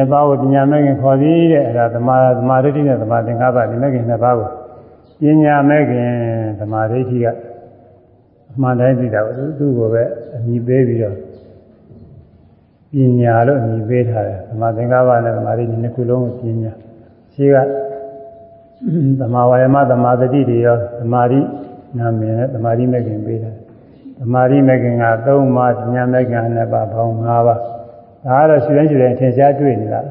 နှစ်ပါးကိုပညာမဲ့ခင်ခေါ်သည်တဲ့အဲဒါသမာသမာဓိဋ္ဌိနဲ့သမာသင်္ကပ္ပဒီမဲ့ခင်နှစ်ပါးကိုပညာမဲ့ခင်သမာဓိဋ္ဌိကအမှန်တိုင်းသိတာသူသူ့ကိုပဲအမိပေးပြီးတော့ပညာလို့အမိပေးထားတယ်သမာသင်္ကပ္ပနဲ့သမာဓိနှစ်ခုလုံးကိုပညာရှိကသမာဝါယမသမာသတိတွေရောသမာဓိနာမည်နဲ့သမာဓိမဲ့ခင်ပေးတယ်သမာဓိမဲ့ခင်က၃ပါးပညာမဲ့ခင်နှစ်ပါးပေါင်း၅ပါး ဒါကတော့ရှင်ရှင်ရှင်ထင်ရှားတွေ့နေတာ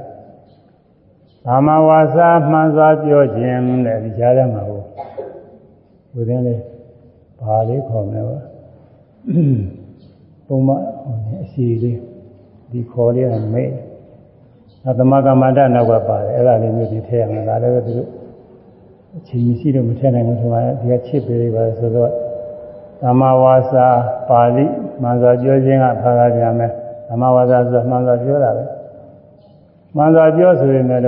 ဘာမဝါစာမှန်စွာပြောခြင်းတဲ့ဒီကြားထဲမှာဟိုဝိသင်းလေးဘာလေးခေါ်မလဲပါပုံမအစီလေးဒီခေါ်လေးကမဲအသမကမ္မန္တနောက်ကပါတယ်အဲ့ဒါလေးမျိုးဒီထည့်ရမှာဒါလည်းပဲသူတို့အချိန်မရှိတော့မထည့်နိုင်ဘူးဆိုမှဒီကချစ်ပေးပါဆိုတော့သမဝါစာပါဠိမှန်စွာပြောခြင်းကဖာသာပြန်မယ် ဓမ္မဝါဒဆိုမှန်စွာပြောတာပဲမှန်စွာပြောဆိုရင်လည်းတ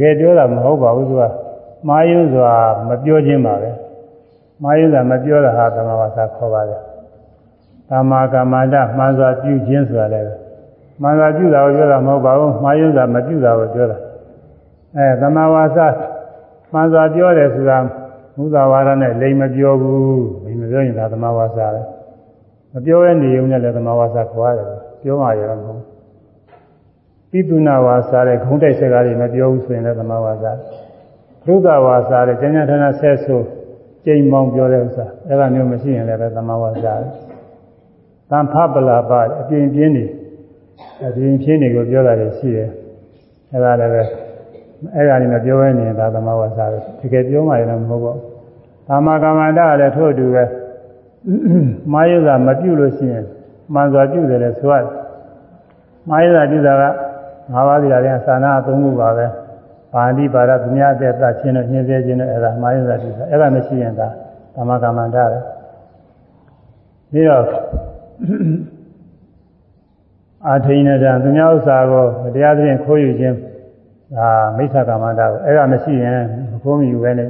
ကယ်ပြောတာမဟုတ်ပါဘူးသူကမှားယွင်းစွာမပြောခြင်းပါပဲမှားယွင်းစွာမပြောတာဟာဓမ္မဝါဒခေါ်ပါတယ်သမ္မာကမ္မန္တမှန်စွာပြုခြင်းဆိုတာလည်းမှန်စွာပြုတာကိုပြောတာမဟုတ်ပါဘူးမှားယွင်းစွာမပြုတာကိုပြောတာအဲသမ္မာဝါဒမှန်စွာပြောတယ်ဆိုတာမူသာဝါဒနဲ့လိမ်မပြောဘူးလိမ်မပြောရင်ဒါသမ္မာဝါဒပဲမပြောရနေုံနဲ့လည်းသမ္မာဝါဒခေါ်ရတယ် ပြောမှရတော့မဟုတ်ပိသုနာဝါစာတဲ့ခုံးတိုက်စကားတွေမပြောဘူးဆိုရင်လည်းသမဝါစာသုဒဝါစာတဲ့ကျမ်းစာဌာနဆက်ဆိုကြိမ်မောင်ပြောတဲ့ဥစ္စာအဲ့ဒါမျိုးမရှိရင်လည်းပဲသမဝါစာသံဖပလာပအပြင်ပြင်းနေအပြင်ပြင်းနေကိုပြောတာတွေရှိတယ်အဲ့ဒါလည်းပဲအဲ့ဒါနေမပြောရရင်ဒါသမဝါစာပဲတကယ်ပြောမှလည်းမဟုတ်ပါဘူးသာမကမ္မန္တကလည်းထို့အတူပဲမာယုကမပြုလို့ရှိရင် မှန်စွာပြုတယ်လေဆိုရမှားရတာပြုတာကငါးပါးစီရတယ်သာနာသုံးခုပါပဲပါဠိပါရသူများတဲ့သချင်းနဲ့ညှင်းဆဲခြင်းနဲ့အဲ့ဒါမှားရတာပြုတာအဲ့ဒါမရှိရင်ဒါသမကမ္မန္တပဲပြီးတော့အာထိန်တဲ့သူများဥစ္စာကိုတရားသဖြင့်ခိုးယူခြင်းဒါမိစ္ဆာကမ္မန္တကိုအဲ့ဒါမရှိရင်ခိုးမယူပဲနဲ့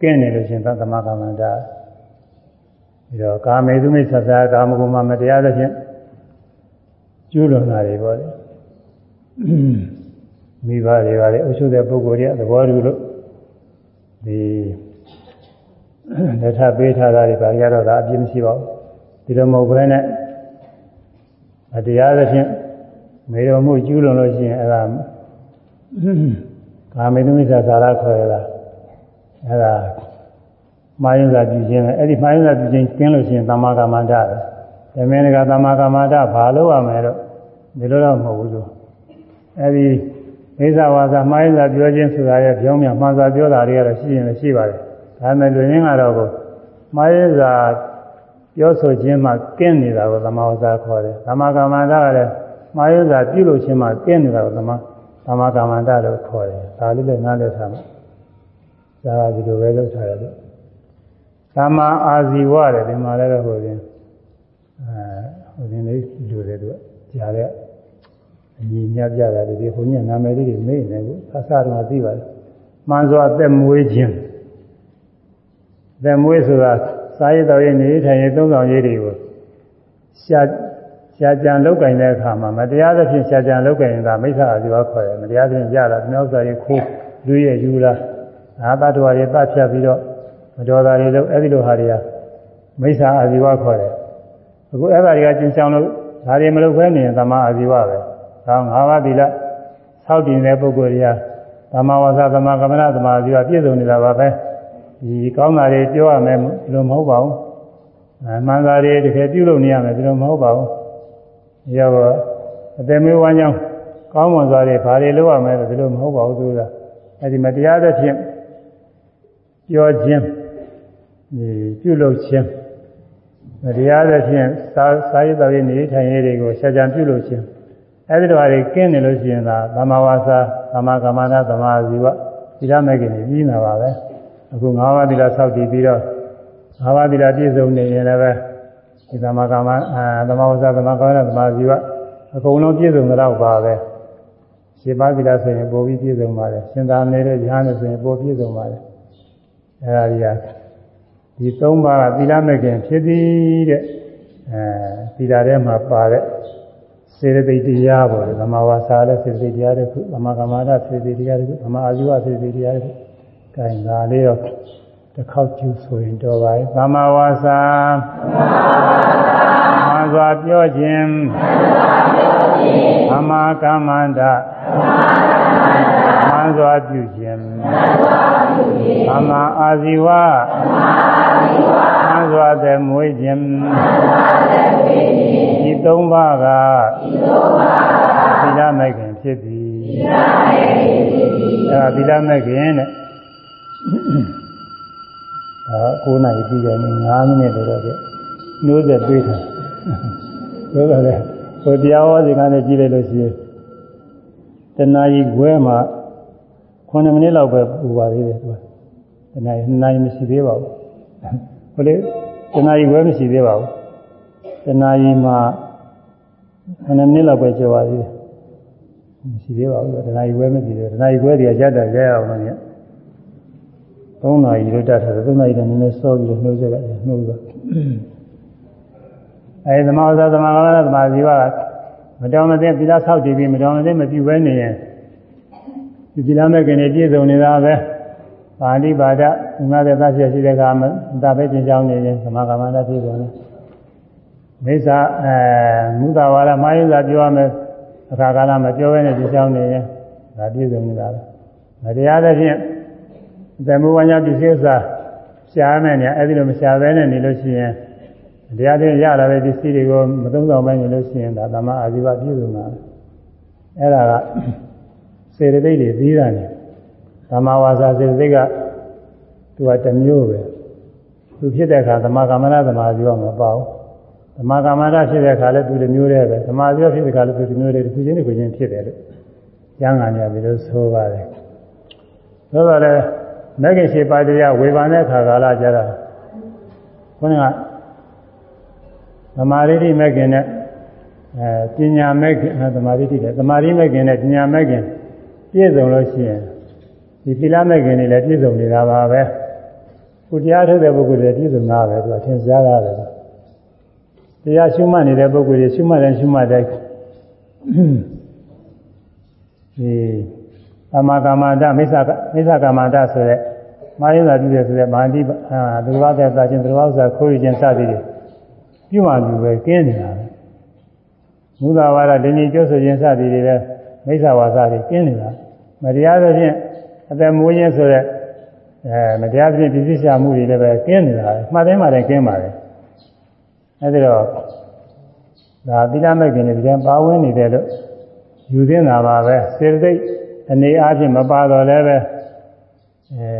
ကင်းနေလို့ရှင်သမကမ္မန္တ ပြီးတော့ကာမေသူမိစ္ဆာသာကာမဂုဏ်မှာမတရားသဖြင့်ကျူးလွန်တာတွေပေါ့လေမိဘတွေပါလေအုပ်ချုပ်တဲ့ပုဂ္ဂိုလ်တွေသဘောတူလို့ဒီလက်ထပေးထားတာတွေဘာကြတော့ဒါအပြစ်မရှိပါဘူးဒီလိုမဟုတ်ဘဲနဲ့အတရားသဖြင့်မေတော်မှုကျူးလွန်လို့ရှိရင်အဲ့ဒါကာမေတုမိစ္ဆာသာရခေါ်ရတာအဲ့ဒါ မာယုဇာပြုခြင်းပဲအဲ့ဒီမာယုဇာပြုခြင်းကျင်းလို့ရှိရင်သမာကမ္မန္တပဲဓမင်းကသမာကမ္မန္တဘာလို့ရမလဲတော့ဒီလိုတော့မဟုတ်ဘူးလို့အဲ့ဒီမိစ္ဆာဝါစာမှားရစာပြောခြင်းဆိုတာရဲ့ပြောင်းမြန်မှန်စွာပြောတာတွေကတော့ရှိရင်လည်းရှိပါတယ်။ဒါပေမဲ့လူရင်းကတော့ကိုမှားရစာပြောဆိုခြင်းမှကင်းနေတာကိုသမာဝါစာခေါ်တယ်။သမာကမ္မန္တကလည်းမှားရစာပြုလို့ခြင်းမှကင်းနေတာကိုသမာသမာကမ္မန္တလို့ခေါ်တယ်။ဒါလေးလည်းနားလည်ထားမှာ။ဒါကဒီလိုပဲလုပ်ထားရတယ်။ သမာအာဇီဝတဲ့ဒီမှာလည်းဟိုရင်အဲဟိုရင်လေးလူတွေတို့ကြားတဲ့အညီမြတ်ပြတာဒီဘုန်းကြီးနာမည်လေးတွေမေ့နေဘူးအစတော့သိပါတယ်မှန်စွာအသက်မွေးခြင်းအသက်မွေးဆိုတာစားရတော်ရဲ့နေထိုင်ရေးသုံးဆောင်ရေးတွေကိုရှာရှာကြံလောက်ကင်တဲ့အခါမှာမတရားသဖြင့်ရှာကြံလောက်ကင်တာမိစ္ဆာအဇီဝခေါ်တယ်မတရားသဖြင့်ရတာမြောက်စာရေးခိုးလူရဲ့ယူလားအာသတ္တဝါတွေပတ်ဖြတ်ပြီးတော့မ တော်တာတွေလို့အဲ့ဒီလိုဟာတွေကမိစ္ဆာအဇီဝခေါ်တယ်အခုအဲ့ဒါတွေကကျင်ဆောင်လို့ဒါတွေမလုပ်ဘဲနေရင်သမာအဇီဝပဲကောင်း၅ပါးသီလဆောက်တည်တဲ့ပုဂ္ဂိုလ်တွေကသမာဝါစာသမာကမ္မနာသမာဓိကပြည့်စုံနေတာပါပဲဒီကောင်းတာတွေပြောရမယ်ဒီလိုမဟုတ်ပါဘူးအမှန်သာတွေတကယ်ပြုလုပ်နေရမယ်ဒီလိုမဟုတ်ပါဘူးရောတော့အသက်မွေးဝမ်းကြောင်းကောင်းမွန်စွာတွေဘာတွေလုပ်ရမလဲဒီလိုမဟုတ်ပါဘူးသူကအဲဒီမတရားသဖြင့်ပြောခြင်း ဒီပြုလုပ်ခြင်းမတရားသဖြင့်စာစာရေးတော်ရေးနေထိုင်ရေးတွေကိုရှားကြံပြုလုပ်ခြင်းအဲဒီလိုဟာတွေကင်းနေလို့ရှိရင်သာသမာဝါစာသမာကမ္မနာသမာဇီဝသီလမဲ့ခင်ပြီးနေတာပါပဲအခု၅ပါးသီလဆောက်တည်ပြီးတော့၅ပါးသီလပြည့်စုံနေရင်လည်းပဲဒီသမာကမ္မအာသမာဝါစာသမာကမ္မနာသမာဇီဝအကုန်လုံးပြည့်စုံတော့ပါပဲရှင်ပါးသီလဆိုရင်ပိုပြီးပြည့်စုံပါတယ်ရှင်သာနေတဲ့ဉာဏ်နဲ့ဆိုရင်ပိုပြည့်စုံပါတယ်အဲဒါကြီးက ဒီ၃ပါးကသီလမဲ့ခင်ဖြစ်သည်တဲ့အဲသီလထဲမှာပါတဲ့စေတသိက်တရားပေါ့လေသမာဝါစာလည်းစေတသိက်တရားတစ်ခုသမာကမ္မတာစေတသိက်တရားတစ်ခုသမာအာဇီဝစေတသိက်တရားတစ်ခုကဲဒါလေးတော့တစ်ခေါက်ကျူဆိုရင်တော်ပါရဲ့သမာဝါစာသမာစွာပြောခြင်းသမာကမ္မန္တသမာစွာပြုခြင်းသမာ အာဇီဝသမာစွာသက်မွေးခြင်းဒီသုံးပါးကသီလမဲ့ခင်ဖြစ်သည်အဲသီလမဲ့ခင်တဲ့ဒါ9နာရီပြီးတယ်9မိနစ်တော့ပြနှိုးဆက်ပေးထားဆိုတော့လေဟိုတရားဟောစီကလည်းကြည့်လိုက်လို့ရှိရင်တနာရီခွဲမှာ 9မိနစ်လောက်ပဲပူပါသေးတယ်သူကတနာရီ2နာရီမရှိသေးပါဘူးဟိုလေတနာရီခွဲမရှိသေးပါဘူးတနာရီမှာ9မိနစ်လောက်ပဲကျော်ပါသေးတယ်မရှိသေးပါဘူးတနာရီခွဲမရှိသေးဘူးတနာရီခွဲတည်းရတတ်ရအောင်လို့ည3နာရီလို့တတ်တယ်3နာရီတည်းနည်းနည်းစောပြီးနှိုးဆက်ရတယ်နှိုးသွားအဲဒီသမာဝဇ္ဇသမာကမ္မသမာဇီဝကမတော်မသိသီလဆောက်တည်ပြီးမတော်မသိမပြုဘဲနေရင် ဒီသီလမဲ့ကနေပြည့်စုံနေတာပဲပါဠိပါဒဒီမှာသက်သက်ရှိတဲ့အခါမှာဒါပဲကျင့်ကြောင်းနေရင်သမာကမ္မနာပြည့်စုံတယ်မိစ္ဆာအဲမုဒ္ဒဝါဒမာယုဇာပြောရမယ်အခါကာလမပြောဘဲနဲ့ကျင့်ကြောင်းနေရင်ဒါပြည့်စုံနေတာပဲမတရားတဲ့ဖြင့်သမုဝါညာပစ္စည်းဥစ္စာရှားမယ်ညာအဲ့ဒီလိုမရှားဘဲနဲ့နေလို့ရှိရင်တရားချင်းရလာတဲ့ပစ္စည်းတွေကိုမသုံးဆောင်နိုင်လို့ရှိရင်ဒါသမာအာဇီဝပြည့်စုံတာအဲ့ဒါက စေတသိက်တွေပြီးတာနေသမာဝါစာစေတသိက်ကသူကတစ်မျိုးပဲသူဖြစ်တဲ့အခါသမာကမ္မနာသမာဇီဝမပေါ့သမာကမ္မနာဖြစ်တဲ့အခါလည်းသူတစ်မျိုးတည်းပဲသမာဇီဝဖြစ်တဲ့အခါလည်းသူတစ်မျိုးတည်းတစ်ခုချင်းတစ်ခုချင်းဖြစ်တယ်လို့ကျမ်းဂန်ရပြီလို့ဆိုပါတယ်ဆိုတော့လည်းမဂ္ဂင်ရှိပါတရားဝေဘာနဲ့ခါကာလကြတာခုနကသမာဓိတိမဲ့ခင်နဲ့အဲပညာမဲ့ခင်သမာဓိတိတယ်သမာဓိမဲ့ခင်နဲ့ပညာမဲ့ခင် ပြည့်စုံလို့ရှိရင်ဒီသီလမဲ့ခင်တွေလည်းပြည့်စုံနေတာပါပဲခုတရားထုတ်တဲ့ပုဂ္ဂိုလ်တွေပြည့်စုံတာပဲသူအထင်ရှားရတယ်တရားရှုမှတ်နေတဲ့ပုဂ္ဂိုလ်တွေရှုမှတ်တဲ့ရှုမှတ်တဲ့ဒီသမာကမ္မန္တမိစ္ဆာမိစ္ဆာကမ္မန္တဆိုတဲ့မာယသာပြုတယ်ဆိုတဲ့မာတိအာသူတော်ဘာသက်သာခြင်းသူတော်ဘာဥစ္စာခိုးရခြင်းစသည်တွေပြုမှပြုပဲကင်းနေတာပဲမူသာဝါဒဒိဋ္ဌိကျွဆိုခြင်းစသည်တွေလည်းမိစ္ဆာဝါစာတွေကင်းနေတာ မတရားသဖြင့်အသက်မွေးခြင်းဆိုတဲ့အဲမတရားသဖြင့်ပြည့်စည်ရှာမှုတွေလည်းပဲကင်းနေတာပဲမှတ်သိမ်းမှလည်းကင်းပါတယ်အဲဒီတော့ဒါသီလမဲ့ခင်တွေဒီကပါဝင်နေတယ်လို့ယူသင်းတာပါပဲစေတသိက်အနေအားဖြင့်မပါတော့လည်းပဲအဲ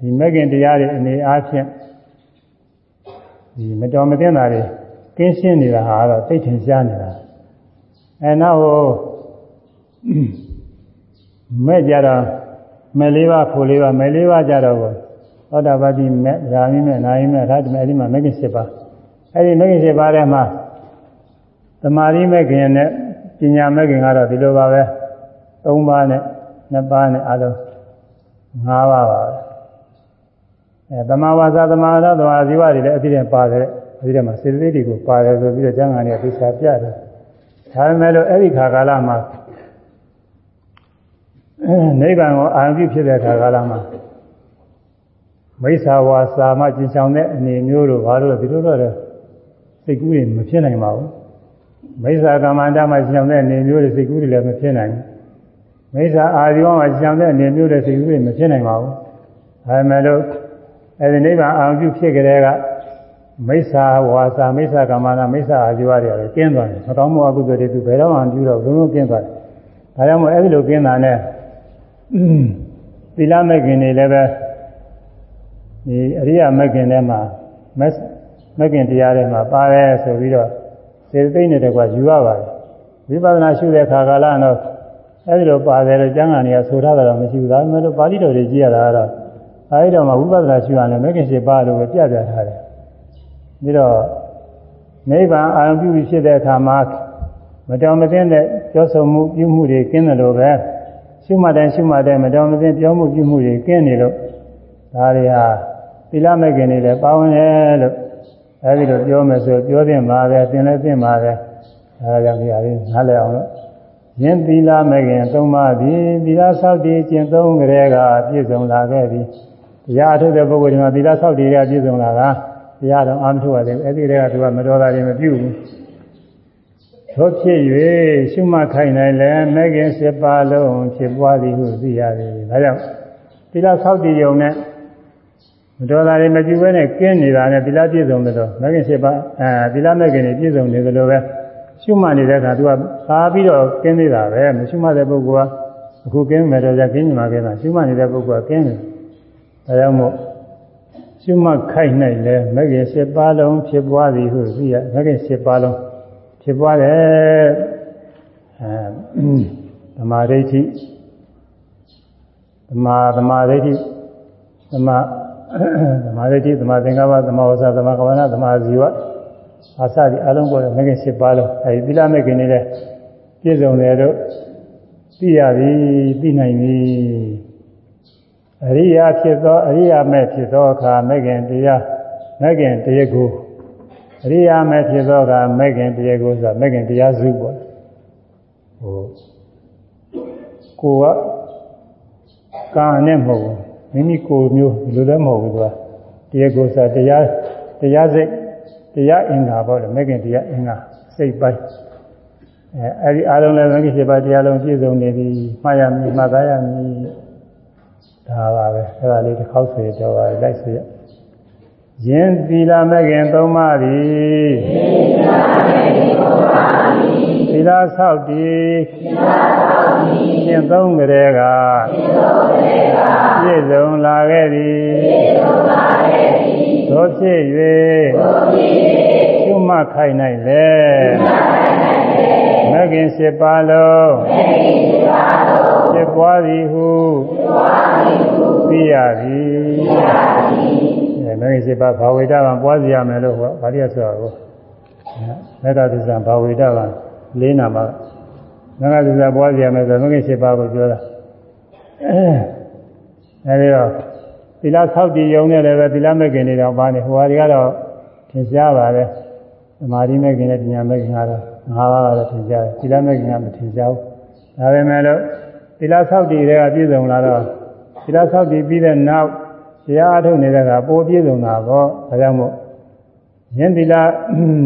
ဒီမဲ့ခင်တရားတွေအနေအားဖြင့်ဒီမတော်မသင့်တာတွေကင်းရှင်းနေတာဟာတော့သိထင်ရှားနေတာအဲနောက် မဲ့ကြတော့မဲ့လေးပါးဖို့လေးပါးမဲ့လေးပါးကြတော့ကိုသောတာပတိမဲ့ဓာမိမဲ့နာယိမဲ့ဒါတမဲ့အဲ့ဒီမှာမဲ့ခင်7ပါးအဲ့ဒီမဲ့ခင်7ပါးထဲမှာသမာဓိမဲ့ခင်နဲ့ပညာမဲ့ခင်ကတော့ဒီလိုပါပဲ3ပါးနဲ့2ပါးနဲ့အလုံး5ပါးပါပဲအဲသမာဝါစာသမာဓိသမာဇီဝတွေလည်းအပြည့်နဲ့ပါတယ်အပြည့်မှာစေတသိက်တွေကိုပါတယ်ဆိုပြီးတော့ကျမ်းဂန်တွေသိချာပြတယ်ဒါပေမဲ့လို့အဲ့ဒီခါကာလမှာ နိဗ္ဗာန်ကိုအာရုံပြုဖြစ်တဲ့ခါကာလမှာမိစ္ဆာဝါစာမကျင်ဆောင်တဲ့အနေမျိုးတို့ဘာလို့ဒီလိုတော့စိတ်ကူးတွေမဖြစ်နိုင်ပါဘူးမိစ္ဆာကမ္မန္တမှာကျင်ဆောင်တဲ့အနေမျိုးတွေစိတ်ကူးတွေလည်းမဖြစ်နိုင်ဘူးမိစ္ဆာအာဒီဝမှာကျင်ဆောင်တဲ့အနေမျိုးတွေစိတ်ကူးတွေမဖြစ်နိုင်ပါဘူးဒါပေမဲ့လို့အဲဒီနိဗ္ဗာန်အာရုံပြုဖြစ်ကြတဲ့ကမိစ္ဆာဝါစာမိစ္ဆာကမ္မန္တမိစ္ဆာအာဒီဝတွေလည်းကျင်းသွားတယ်မကောင်းမှုအကုသိုလ်တွေသူဘယ်တော့မှပြုတော့လုံးလုံးကျင်းသွားတယ်ဒါကြောင့်မို့အဲဒီလိုကျင်းတာနဲ့ သီလမဲ့ခင်တွေလည်းပဲဒီအရိယာမဲ့ခင်ထဲမှာမဲ့ခင်တရားတွေမှာပါတယ်ဆိုပြီးတော့စေသိနဲ့တကွာယူရပါတယ်ဝိပဿနာရှုတဲ့ခါကာလတော့အဲဒီလိုပါတယ်လို့ကျမ်းဂန်တွေကဆိုထားတာတော့မရှိဘူးဒါပေမဲ့လို့ပါဠိတော်တွေကြည့်ရတာကတော့အဲဒီတော့မှဝိပဿနာရှုရတယ်မဲ့ခင်ရှိပါလို့ပဲပြပြထားတယ်ပြီးတော့နိဗ္ဗာန်အာရုံပြုပြီးဖြစ်တဲ့အခါမှာမတော်မသင့်တဲ့ကြောဆုံမှုပြုမှုတွေကင်းတယ်လို့ပဲ ရှုမှတ်တယ်ရှုမှတ်တယ်မတော်မသင့်ပြောမှုပြုမှုတွေကင်းနေလို့ဒါတွေဟာသီလမဲ့ခင်တွေလည်းပါဝင်တယ်လို့အဲဒီလိုပြောမယ်ဆိုပြောသင့်ပါပဲသင်လည်းသင့်ပါပဲအဲဒါကြောင့်ဒီအရင်နားလည်အောင်လို့ယင်းသီလမဲ့ခင်သုံးပါးသည်သီလဆောက်တည်ကျင့်သုံးကြတဲ့ကပြည့်စုံလာခဲ့ပြီတရားအထုတ်တဲ့ပုဂ္ဂိုလ်တွေမှာသီလဆောက်တည်ရပြည့်စုံလာတာတရားတော်အာမထုတ်ရတယ်အဲ့ဒီတည်းကသူကမတော်တာတွေမပြုဘူး သို့ဖြစ်၍ရှုမှတ်ခိုင်းနိုင်လဲမဲခင်7ပါးလုံးဖြစ်ပွားသည်ဟုသိရတယ်ဒါကြောင့်သီလဆောက်တည်ုံနဲ့မတော်တာတွေမပြုဘဲနဲ့ကင်းနေတာနဲ့သီလပြည့်စုံတယ်တော့မဲခင်7ပါးအဲသီလမဲခင်တွေပြည့်စုံနေတယ်လို့ပဲရှုမှတ်နေတဲ့အခါသူကသာပြီးတော့ကင်းနေတာပဲမရှုမှတ်တဲ့ပုဂ္ဂိုလ်ကအခုကင်းမယ်တော့じゃကင်းနေမှာကင်းတာရှုမှတ်နေတဲ့ပုဂ္ဂိုလ်ကကင်းတယ်ဒါကြောင့်မို့ရှုမှတ်ခိုက်နိုင်လဲမဂ္ဂင်7ပါးလုံးဖြစ်ပွားသည်ဟုသိရမဂ္ဂင်7ပါးလုံး ဖြစ်ပွားတယ်အဲသမာဓိဋ္ဌိသမာသမာဓိဋ္ဌိသမာသမာဓိဋ္ဌိသမာသင်္ကပ္ပသမာဝဇ္ဇသမာကဝနာသမာဇီဝအာစသည်အလုံးပေါ်တဲ့မဂ္ဂင်7ပါးလုံးအဲဒီသီလမဂ္ဂင်နေတဲ့ပြည့်စုံတယ်တို့သိရပြီသိနိုင်ပြီအရိယာဖြစ်သောအရိယာမဲ့ဖြစ်သောအခါမဲ့ခင်တရားမဲ့ခင်တရားကို အရိယာမဲ့ဖြစ်သောအခါမဲ့ခင်တရားကိုဆိုတာမဲ့ခင်တရားစုပေါ့ဟိုကိုကကာနဲ့မဟုတ်ဘူးမိမိကိုမျိုးဒီလိုလည်းမဟုတ်ဘူးသူကတရားကိုဆိုတာတရားတရားစိတ်တရားအင်္ဂါပေါ့လေမဲ့ခင်တရားအင်္ဂါစိတ်ပိုင်းအဲအဲ့ဒီအားလုံးလည်းမဲ့ခင်7ပါးတရားလုံးပြည့်စုံနေပြီမှားရမည်မှားသားရမည်ဒါပါပဲအဲ့ဒါလေးတစ်ခေါက်ဆိုရတော့လိုက်ဆိုရ ယင်းသီလမဲ့ခင်သုံးပါးသည်သီလဆောက်တည်ရှင်းသုံးကြတဲ့ကပြည့်စုံလာခဲ့သည်သို့ဖြစ်၍ကျွမခိုင်နိုင်လေမဂ်ခင်7ပါးလုံးဖြစ်ပွားသည်ဟုသိရသည် အဲမဂ်ခင်7ပါးဘာဝေဒကပွားစီရမယ်လို့ဟောဗာရိယဆိုတာကိုမဂ္ဂသစ္စာဘာဝေဒကလေးနာမှာမဂ္ဂသစ္စာပွားစီရမယ်ဆိုမဂ်ခင်7ပါးကိုပြောတာအဲဒီတော့သီလဆောက်တည်ယုံနဲ့လည်းပဲသီလမဂ်ခင်တွေတော့ပါနေဟိုဟာတွေကတော့သင်ရှားပါတယ်သမာဓိမဂ်ခင်နဲ့ပညာမဂ်ခင်ကတော့ငါးပါးကတော့သင်ရှားတယ်သီလမဂ်ခင်ကမသင်ရှားဘူးဒါပေမဲ့လို့သီလဆောက်တည်တွေကပြည့်စုံလာတော့သီလဆောက်တည်ပြီးတဲ့နောက် တရားအထုတ်နေတဲ့ကပိုပြည့်စုံတာပေါ့ဒါကြောင့်မို့ယင်းသီလ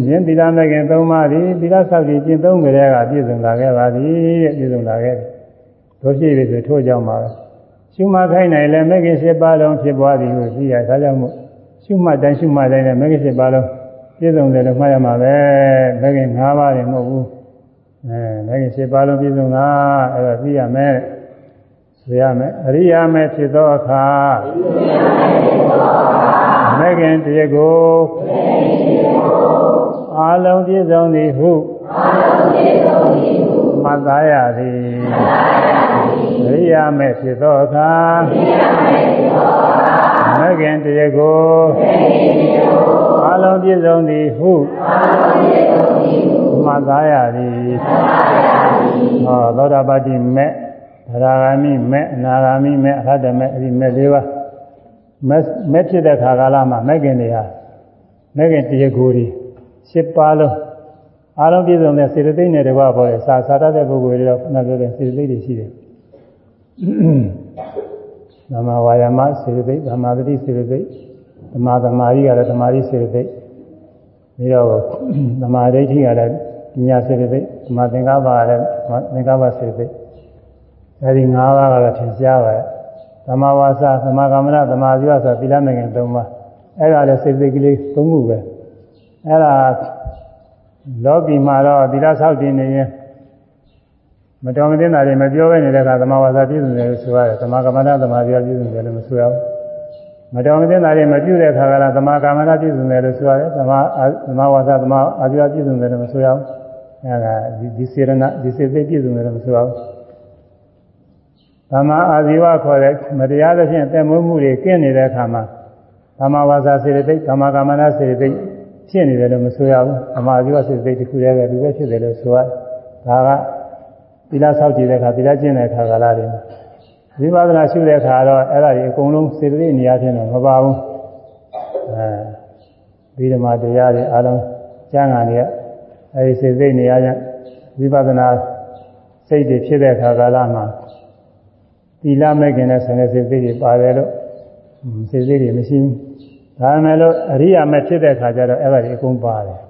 ယင်းသီလမဲ့ခင်သုံးပါးသည်သီလဆောက်တည်ကျင့်သုံးကြတဲ့ကပြည့်စုံလာခဲ့ပါသည်တဲ့ပြည့်စုံလာခဲ့တို့ရှိပြီဆိုထို့ကြောင့်ပါပဲရှုမှတ်ခိုင်းနိုင်လဲမဲ့ခင်7ပါးလုံးဖြစ်ပွားသည်ကိုသိရဒါကြောင့်မို့ရှုမှတ်တိုင်းရှုမှတ်တိုင်းနဲ့မဲ့ခင်7ပါးလုံးပြည့်စုံတယ်လို့မှတ်ရမှာပဲမဲ့ခင်5ပါးရင်မဟုတ်ဘူးအဲမဲ့ခင်7ပါးလုံးပြည့်စုံတာအဲ့ဒါသိရမယ် ဆိုရမယ်အရိယာမဲ့ဖြစ်သောအခါမဲ့ခင်တရားကိုအာလုံးပြည့်စုံသည်ဟုမှတ်သားရသည်အရိယာမဲ့ဖြစ်သောအခါမဲ့ခင်တရားကိုအာလုံးပြည့်စုံသည်ဟုမှတ်သားရသည်ဟောသောတာပတိမဲ့ သရဂာမိမဲ့အနာဂာမိမဲ့အရဟတမဲ့အဲဒီမဲ့လေးပါးမဲ့မဲ့ဖြစ်တဲ့ခါကာလမှာမဲ့ခင်တွေဟာမဲ့ခင်တရားကိုယ်တွေရှစ်ပါးလုံးအားလုံးပြည့်စုံတဲ့စေတသိက်နဲ့တကွာပေါ်တယ်စာစာတတ်တဲ့ပုဂ္ဂိုလ်တွေတော့ခုနပြောတဲ့စေတသိက်တွေရှိတယ်ဓမ္မဝါယာမစေတသိက်ဓမ္မသတိစေတသိက်ဓမ္မသမာဓိကလည်းဓမ္မဓိစေတသိက်ပြီးတော့ဓမ္မဒိဋ္ဌိကလည်းပညာစေတသိက်ဓမ္မသင်္ကပ္ပကလည်းသင်္ကပ္ပစေတသိက် အဲဒီ၅ပါးကတော့ထင်ရှားပါတယ်သမဝါစာသမကမ္မနာသမာဓိဝါဆိုသီလနိုင်ငံ၃ပါးအဲ့ဒါလည်းစိတ်စိတ်ကလေး၃ခုပဲအဲ့ဒါလောကီမှာတော့သီလဆောက်တည်နေရင်မတော်မတင်တာတွေမပြောဘဲနေတဲ့အခါသမဝါစာပြည့်စုံတယ်လို့ဆိုရတယ်သမကမ္မနာသမာဓိဝါပြည့်စုံတယ်လို့မဆိုရဘူးမတော်မတင်တာတွေမပြုတဲ့အခါကလည်းသမကာမနာပြည့်စုံတယ်လို့ဆိုရတယ်သမသမဝါစာသမအာဇီဝပြည့်စုံတယ်လို့မဆိုရဘူးအဲ့ဒါဒီစေရနာဒီစေသိပြည့်စုံတယ်လို့မဆိုရဘူး သမာအာဇီဝခေါ်တဲ့မတရားသဖြင့်တက်မွေးမှုတွေကင်းနေတဲ့အခါမှာသမာဝါစာစေတသိက်သမာကာမနာစေတသိက်ဖြစ်နေတယ်လို့မဆိုရဘူးသမာအာဇီဝစေတသိက်တစ်ခုတည်းပဲဒီပဲဖြစ်တယ်လို့ဆိုရဒါကသီလဆောက်တည်တဲ့အခါသီလကျင့်တဲ့အခါကာလတွေမှာဝိပဿနာရှုတဲ့အခါတော့အဲ့ဒါတွေအကုန်လုံးစေတသိက်နေရာချင်းတော့မပါဘူးအဲဒီဓမ္မတရားတွေအားလုံးကျမ်းဂန်တွေကအဲဒီစေတသိက်နေရာချင်းဝိပဿနာစိတ်တွေဖြစ်တဲ့အခါကာလမှာ သီလမဲ့ခင်တဲ့ဆံတဲ့စေသိတွေပါတယ်လို့စေသိတွေမရှိဘူးဒါပေမဲ့လို့အရိယာမဲ့ဖြစ်တဲ့အခါကျတော့အဲ့ဒါတွေအကုန်ပါတယ်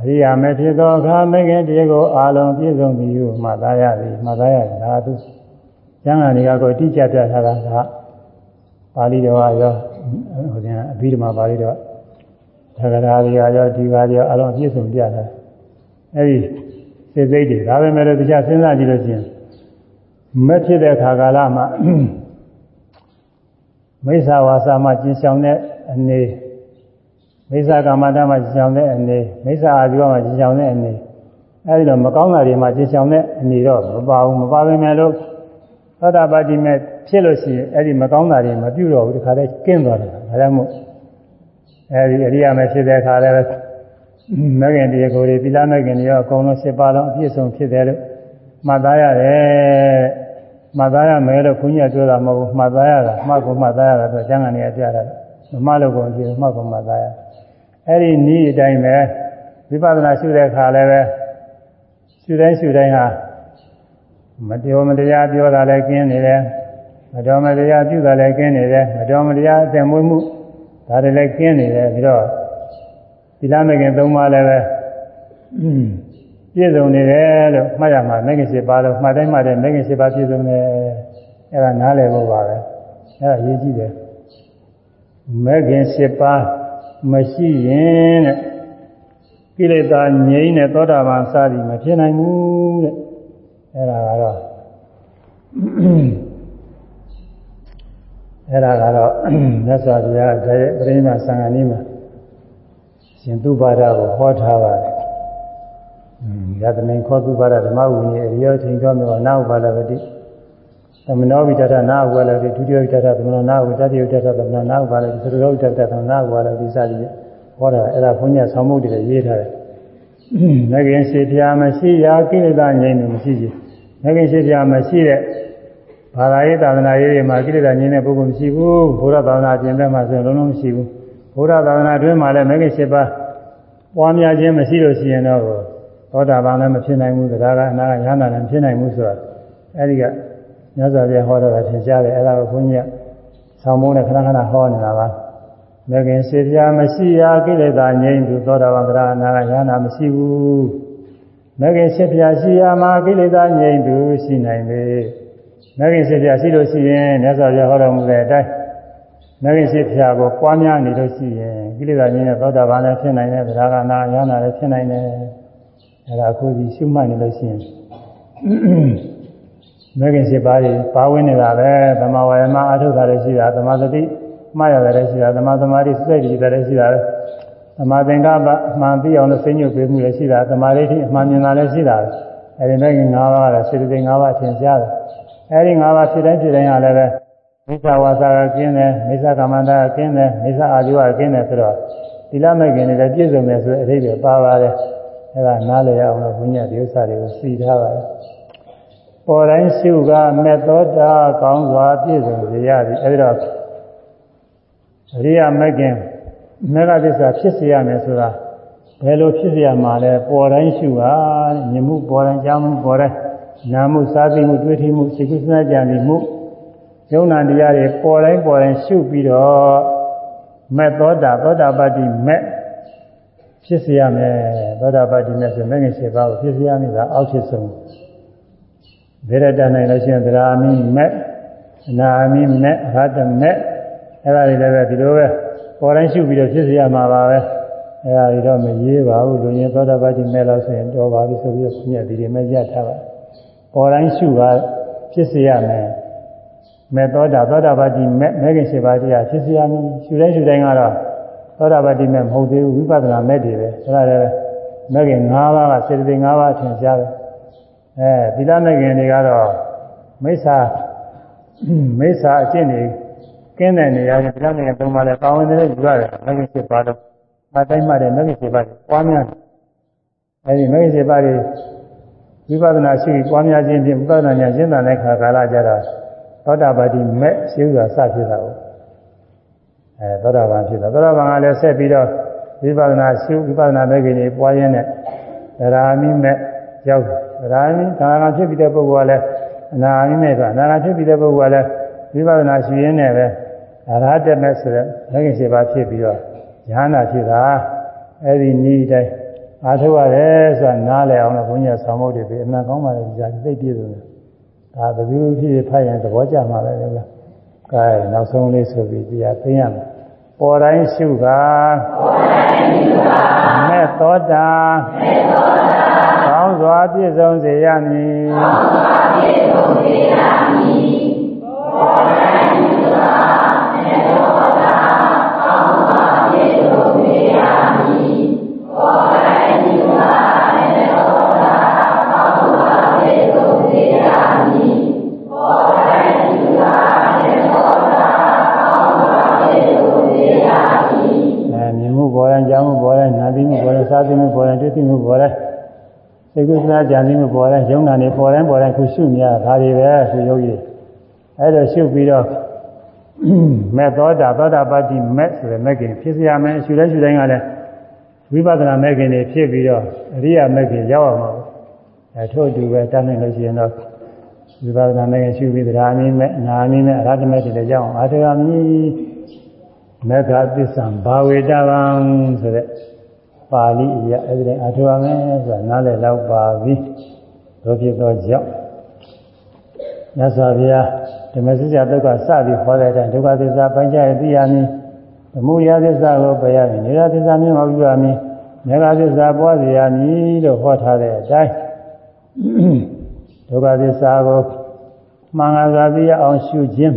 အရိယာမဲ့ဖြစ်သောအခါမဲ့ခင်တရားကိုအာလုံးပြည့်စုံပြီဟုမှတ်သားရသည်မှတ်သားရတယ်ဒါသူကျမ်းဂန်တွေကကိုတိကျပြထားတာကပါဠိတော်ရောဟိုကအဘိဓမ္မာပါဠိတော်သက္ကရာတွေရောဒီပါတွေရောအလုံးပြည့်စုံပြထားအဲ့ဒီစေသိတွေဒါပဲမဲ့လို့တရားစဉ်းစားကြည့်လို့ရှိရင် မဖြစ်တဲ့ခါကာလမှာမိစ္ဆာဝါစာမှာကျင်ဆောင်တဲ့အနေမိစ္ဆာကာမတမှာကျင်ဆောင်တဲ့အနေမိစ္ဆာအာဇီဝမှာကျင်ဆောင်တဲ့အနေအဲဒီတော့မကောင်းတာတွေမှာကျင်ဆောင်တဲ့အနေတော့မပါဘူးမပါဘဲမဲ့လို့သောတာပတိမဲ့ဖြစ်လို့ရှိရင်အဲဒီမကောင်းတာတွေမပြုတော့ဘူးဒီခါတည်းကျင်းသွားတယ်ဒါကြောင့်မို့အဲဒီအရိယာမဲ့ဖြစ်တဲ့ခါလည်းမဂ္ဂင်တရားကိုယ်တွေသီလမဂ္ဂင်တွေရောအကုန်လုံး၈ပါးလုံးအပြည့်စုံဖြစ်တယ်လို့မှတ်သားရတယ် မှတ်သားရမယ်လို့ခွန်ကြီးကပြောတာမဟုတ်ဘူးမှတ်သားရတာမှတ်ကိုမှတ်သားရတာဆိုကျမ်းဂန်တွေကပြတာမမှတ်လို့ကိုကြည့်မှတ်ကိုမှတ်သားရအဲ့ဒီနည်းအတိုင်းပဲဝိပဿနာရှုတဲ့အခါလည်းပဲရှုတိုင်းရှုတိုင်းဟာမတော်မတရားပြောတာလည်းကျင်းနေတယ်မတော်မတရားပြုတာလည်းကျင်းနေတယ်မတော်မတရားအသက်မွေးမှုဒါတွေလည်းကျင်းနေတယ်ပြီးတော့သီလမဂ်ခင်၃ပါးလည်းပဲ ပြည့်စုံနေတယ်လို့မှတ်ရမှာမဂ္ဂင်၈ပါးလို့မှတ်တိုင်းမှတ်တဲ့မဂ္ဂင်၈ပါးပြည့်စုံတယ်အဲ့ဒါနားလည်ဖို့ပါပဲအဲ့ဒါရေးကြည့်တယ်မဂ္ဂင်၈ပါးမရှိရင်တဲ့ကိလေသာငြိမ်းတဲ့သောတာပန်စသည်မဖြစ်နိုင်ဘူးတဲ့အဲ့ဒါကတော့အဲ့ဒါကတော့မြတ်စွာဘုရားတည်းပြိဋိမသံဃာနည်းမှာရှင်သူပါဒကိုဟောထားပါတယ် ယသမိန်ခောတုပါဒဓမ္မဝိနည်းအရိယောချိန်တော်မြောနာဥပါဒဝတိသမနောဝိတ္တနာဥပါဒဝတိဒုတိယဝိတ္တသမနောနာဥတတိယဝိတ္တသမနောနာဥပါဒဝတိသရဝိတ္တသမနောနာဥပါဒဝတိစသည်ဟောတာအဲ့ဒါဘုန်းကြီးဆောင်းမှုတွေရေးထားတယ်။ငခင်ရှိပြာမရှိရာကိလေသာငြိမ်းလို့မရှိကြီး။ငခင်ရှိပြာမရှိတဲ့ဘာသာရေးသာသနာရေးတွေမှာကိလေသာငြိမ်းတဲ့ပုဂ္ဂိုလ်မရှိဘူး။ဘုရားသာသနာကျင့်တဲ့မှာဆိုလုံးလုံးမရှိဘူး။ဘုရားသာသနာတွင်မှာလည်းငခင်ရှိပါပွားများခြင်းမရှိလို့ရှိရင်တော့ သောတာပန်လည်းမဖြစ်နိုင်ဘူးတရားကအနာကရဟန္တာလည်းမဖြစ်နိုင်ဘူးဆိုတာအဲဒီကမြတ်စွာဘုရားဟောတာထင်ရှားတယ်အဲ့ဒါကိုဘုန်းကြီးကဆောင်းမိုးနဲ့ခဏခဏဟောနေတာပါမဂ္ဂင်စေပြာမရှိရာကိလေသာငြိမ်းသူသောတာပန်ကရာအနာဂယနာမရှိဘူးမဂ္ဂင်စေပြာရှိရာမှာကိလေသာငြိမ်းသူရှိနိုင်ပေမဂ္ဂင်စေပြာရှိလို့ရှိရင်မြတ်စွာဘုရားဟောတော်မူတဲ့အတိုင်းမဂ္ဂင်စေပြာကိုပွားများနေလို့ရှိရင်ကိလေသာငြိမ်းတဲ့သောတာပန်လည်းဖြစ်နိုင်တယ်ဗရာဂနာယနာလည်းဖြစ်နိုင်တယ် အဲဒါအခုဒီရှုမှတ်နေလို့ရှိရင်မဂ္ဂင်7ပါးကြီးပါဝင်နေတာပဲသမာဝါယမအထုတာလည်းရှိတာသမာသတိမှားရတယ်လည်းရှိတာသမာသမာဓိစိတ်ကြည်တယ်လည်းရှိတာသမာသင်္ကပ္ပအမှန်သိအောင်လို့စိတ်ညွတ်ပေးမှုလည်းရှိတာသမာဓိဋ္ဌိအမှန်မြင်တာလည်းရှိတာအဲဒီမဂ္ဂင်5ပါးကစေတသိက်5ပါးထင်ရှားတယ်အဲဒီ5ပါးဖြစ်တိုင်းဖြစ်တိုင်းကလည်းပဲမိစ္ဆာဝါစာကကျင်းတယ်မိစ္ဆာကမ္မန္တာကကျင်းတယ်မိစ္ဆာအာဇဝကကျင်းတယ်ဆိုတော့ဒီလမဂ္ဂင်တွေလည်းပြည့်စုံတယ်ဆိုတဲ့အဓိပ္ပာယ်ပါပါတယ် အဲဒါနားလည်အောင်လို့ဘုညာဒီဥစ္စာတွေကိုစီထားပါတယ်ပေါ်တိုင်းရှုကမေသောတာကောင်းစွာပြည့်စုံစေရသည်အဲဒီတော့အရိယာမဂ်ခင်မေဃသစ္စာဖြစ်စေရမယ်ဆိုတာဘယ်လိုဖြစ်စေရမှာလဲပေါ်တိုင်းရှုတာမြင်မှုပေါ်တိုင်းကြားမှုပေါ်တိုင်းနာမှုစားသိမှုတွေ့ထိမှုစိတ်ကူးစဉ်းစားကြံမှုယုံနာတရားတွေပေါ်တိုင်းပေါ်တိုင်းရှုပြီးတော့မေသောတာသောတာပတ္တိမေ ဖြစ်စေရမယ်သောတာပတ္တိမေဆိုမဂ္ဂင်7ပါးကိုဖြစ်စေရမယ်ဒါအောက်ဖြစ်ဆုံးဗေရတနိုင်လို့ရှိရင်သရာမိမေအနာမိမေအရဟတမေအဲ့ဒါတွေလည်းပဲဒီလိုပဲပေါ်တိုင်းရှုပြီးတော့ဖြစ်စေရမှာပါပဲအဲ့ဒါတွေတော့မရေးပါဘူးလူရင်သောတာပတိမဲ့လို့ဆိုရင်တော်ပါပြီဆိုပြီးတော့ညက်ဒီတွေမဲ့ရထားပါပေါ်တိုင်းရှုတာဖြစ်စေရမယ်မဲ့သောတာသောတာပတိမဲ့မဲခင်ရှိပါတရားဖြစ်စေရမယ်ရှုတိုင်းရှုတိုင်းကတော့ သောတာပတိမဲ့မဟုတ်သေးဘူးဝိပဿနာမဲ့တွေပဲအဲ့ဒါလည်းမဲ့ခင်၅ပါးကစေတသိက်၅ပါးအထင်ရှားတယ်အဲသီလမဲ့ခင်တွေကတော့မိစ္ဆာမိစ္ဆာအကျင့်တွေကင်းတဲ့နေရာတွေတရားနဲ့သုံးပါလဲပါဝင်တဲ့ယူရတယ်မဂ္ဂင်7ပါးတော့မတိုင်းမှတဲ့မဂ္ဂင်7ပါးကိုပွားများတယ်အဲဒီမဂ္ဂင်7ပါးတွေဝိပဿနာရှိပြီးပွားများခြင်းဖြင့်ဝိပဿနာဉာဏ်ရှင်းတဲ့ခါကာလကြတော့သောတာပတိမဲ့ရှိဥစွာစဖြစ်တာကို အဲသောတာပန်ဖြစ်တာသောတာပန်ကလည်းဆက်ပြီးတော့ဝိပဿနာရှိဝိပဿနာမဂ္ဂင်တွေပွားရင်းနဲ့ဒရာမိမဲ့ရောက်တယ်ဒရာမိခန္ဓာကဖြစ်ပြီးတဲ့ပုဂ္ဂိုလ်ကလည်းအနာမိမဲ့ကအနာကဖြစ်ပြီးတဲ့ပုဂ္ဂိုလ်ကလည်းဝိပဿနာရှိရင်းနဲ့ပဲအရဟတမဲ့ဆိုတဲ့မဂ္ဂင်7ပါးဖြစ်ပြီးတော့ဉာဏ်နာဖြစ်တာအဲ့ဒီဤတိုင်းအားထုတ်ရတယ်ဆိုတာနားလည်အောင်လို့ဘုန်းကြီးဆောင်းဖို့တွေပြီးအမှန်ကောင်းပါလေဒီသာသိပြည့်စုံတယ်ဒါဘယ်သူဖြစ်ဖြစ်ဖတ်ရင်သဘောကျမှာပဲလေကဲနောက်ဆုံးလေးဆိုပြီးတရားသိရမယ် ပေါ်တိုင်းရှုကပေါ်တိုင်းရှုကမဲ့သောတာမဲ့သောတာကောင်းစွာပြည့်စုံစေရမည်ကောင်းစွာပြည့်စုံစေရမည်ပေါ်တိုင်းရှုက သိကုသနာကြံသိမှုပေါ်တယ်ယုံနာနေပေါ်တိုင်းပေါ်တိုင်းခုရှုနေရတာဒါတွေပဲသူယောဂီအဲ့ဒါရှုပြီးတော့မေသောတာသောတာပတ္တိမေဆိုတဲ့မဂ်ကင်ဖြစ်စေရမယ်ရှုလဲရှုတိုင်းကလည်းဝိပဿနာမဂ်ကင်တွေဖြစ်ပြီးတော့အရိယာမဂ်ကင်ရောက်အောင်အဲထို့အတူပဲတတ်နိုင်လို့ရှိရင်တော့ဝိပဿနာမဂ်ကင်ရှုပြီးသဒ္ဓါမင်းမဲ့နာမင်းမဲ့အရဟတမေတွေလည်းရောက်အောင်အာထဂမီမေဃသစ္ဆံဘာဝေတဗံဆိုတဲ့ ပါဠိအရာအဲ့ဒီတိုင်းအထောက်အမယ်ဆိုတာနားလည်တော့ပါပြီတို့ဖြစ်သောကြောင့်မြတ်စွာဘုရားဓမ္မစကြာတုတ်ကစပြီးဟောတဲ့အတိုင်းဒုက္ခသစ္စာပိုင်းခြားရသိရမည်သမုဒယသစ္စာကိုပယ်ရမည်နိရောဓသစ္စာမြင်မှပြုရမည်မေဃသစ္စာပွားစေရမည်လို့ဟောထားတဲ့အတိုင်းဒုက္ခသစ္စာကိုမှန်ကန်စွာသိရအောင်ရှုခြင်း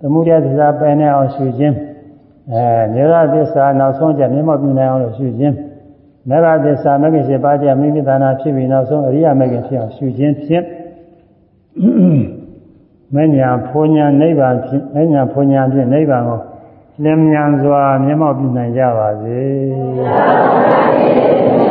သမုဒယသစ္စာပယ်နေအောင်ရှုခြင်းအဲနိရောဓသစ္စာနောက်ဆုံးကျမြင်မှပြုနိုင်အောင်လို့ရှုခြင်း မေဃသစ္စာမဂ္ဂင်7ပါးကျမိမိသနာဖြစ်ပြီးနောက်ဆုံးအရိယာမဂ္ဂင်ဖြစ်အောင်ရှုခြင်းဖြင့်မညာဖွညာနိဗ္ဗာန်ဖြင့်မညာဖွညာဖြင့်နိဗ္ဗာန်ကိုလင်းမြန်စွာမျက်မှောက်ပြုနိုင်ကြပါစေ။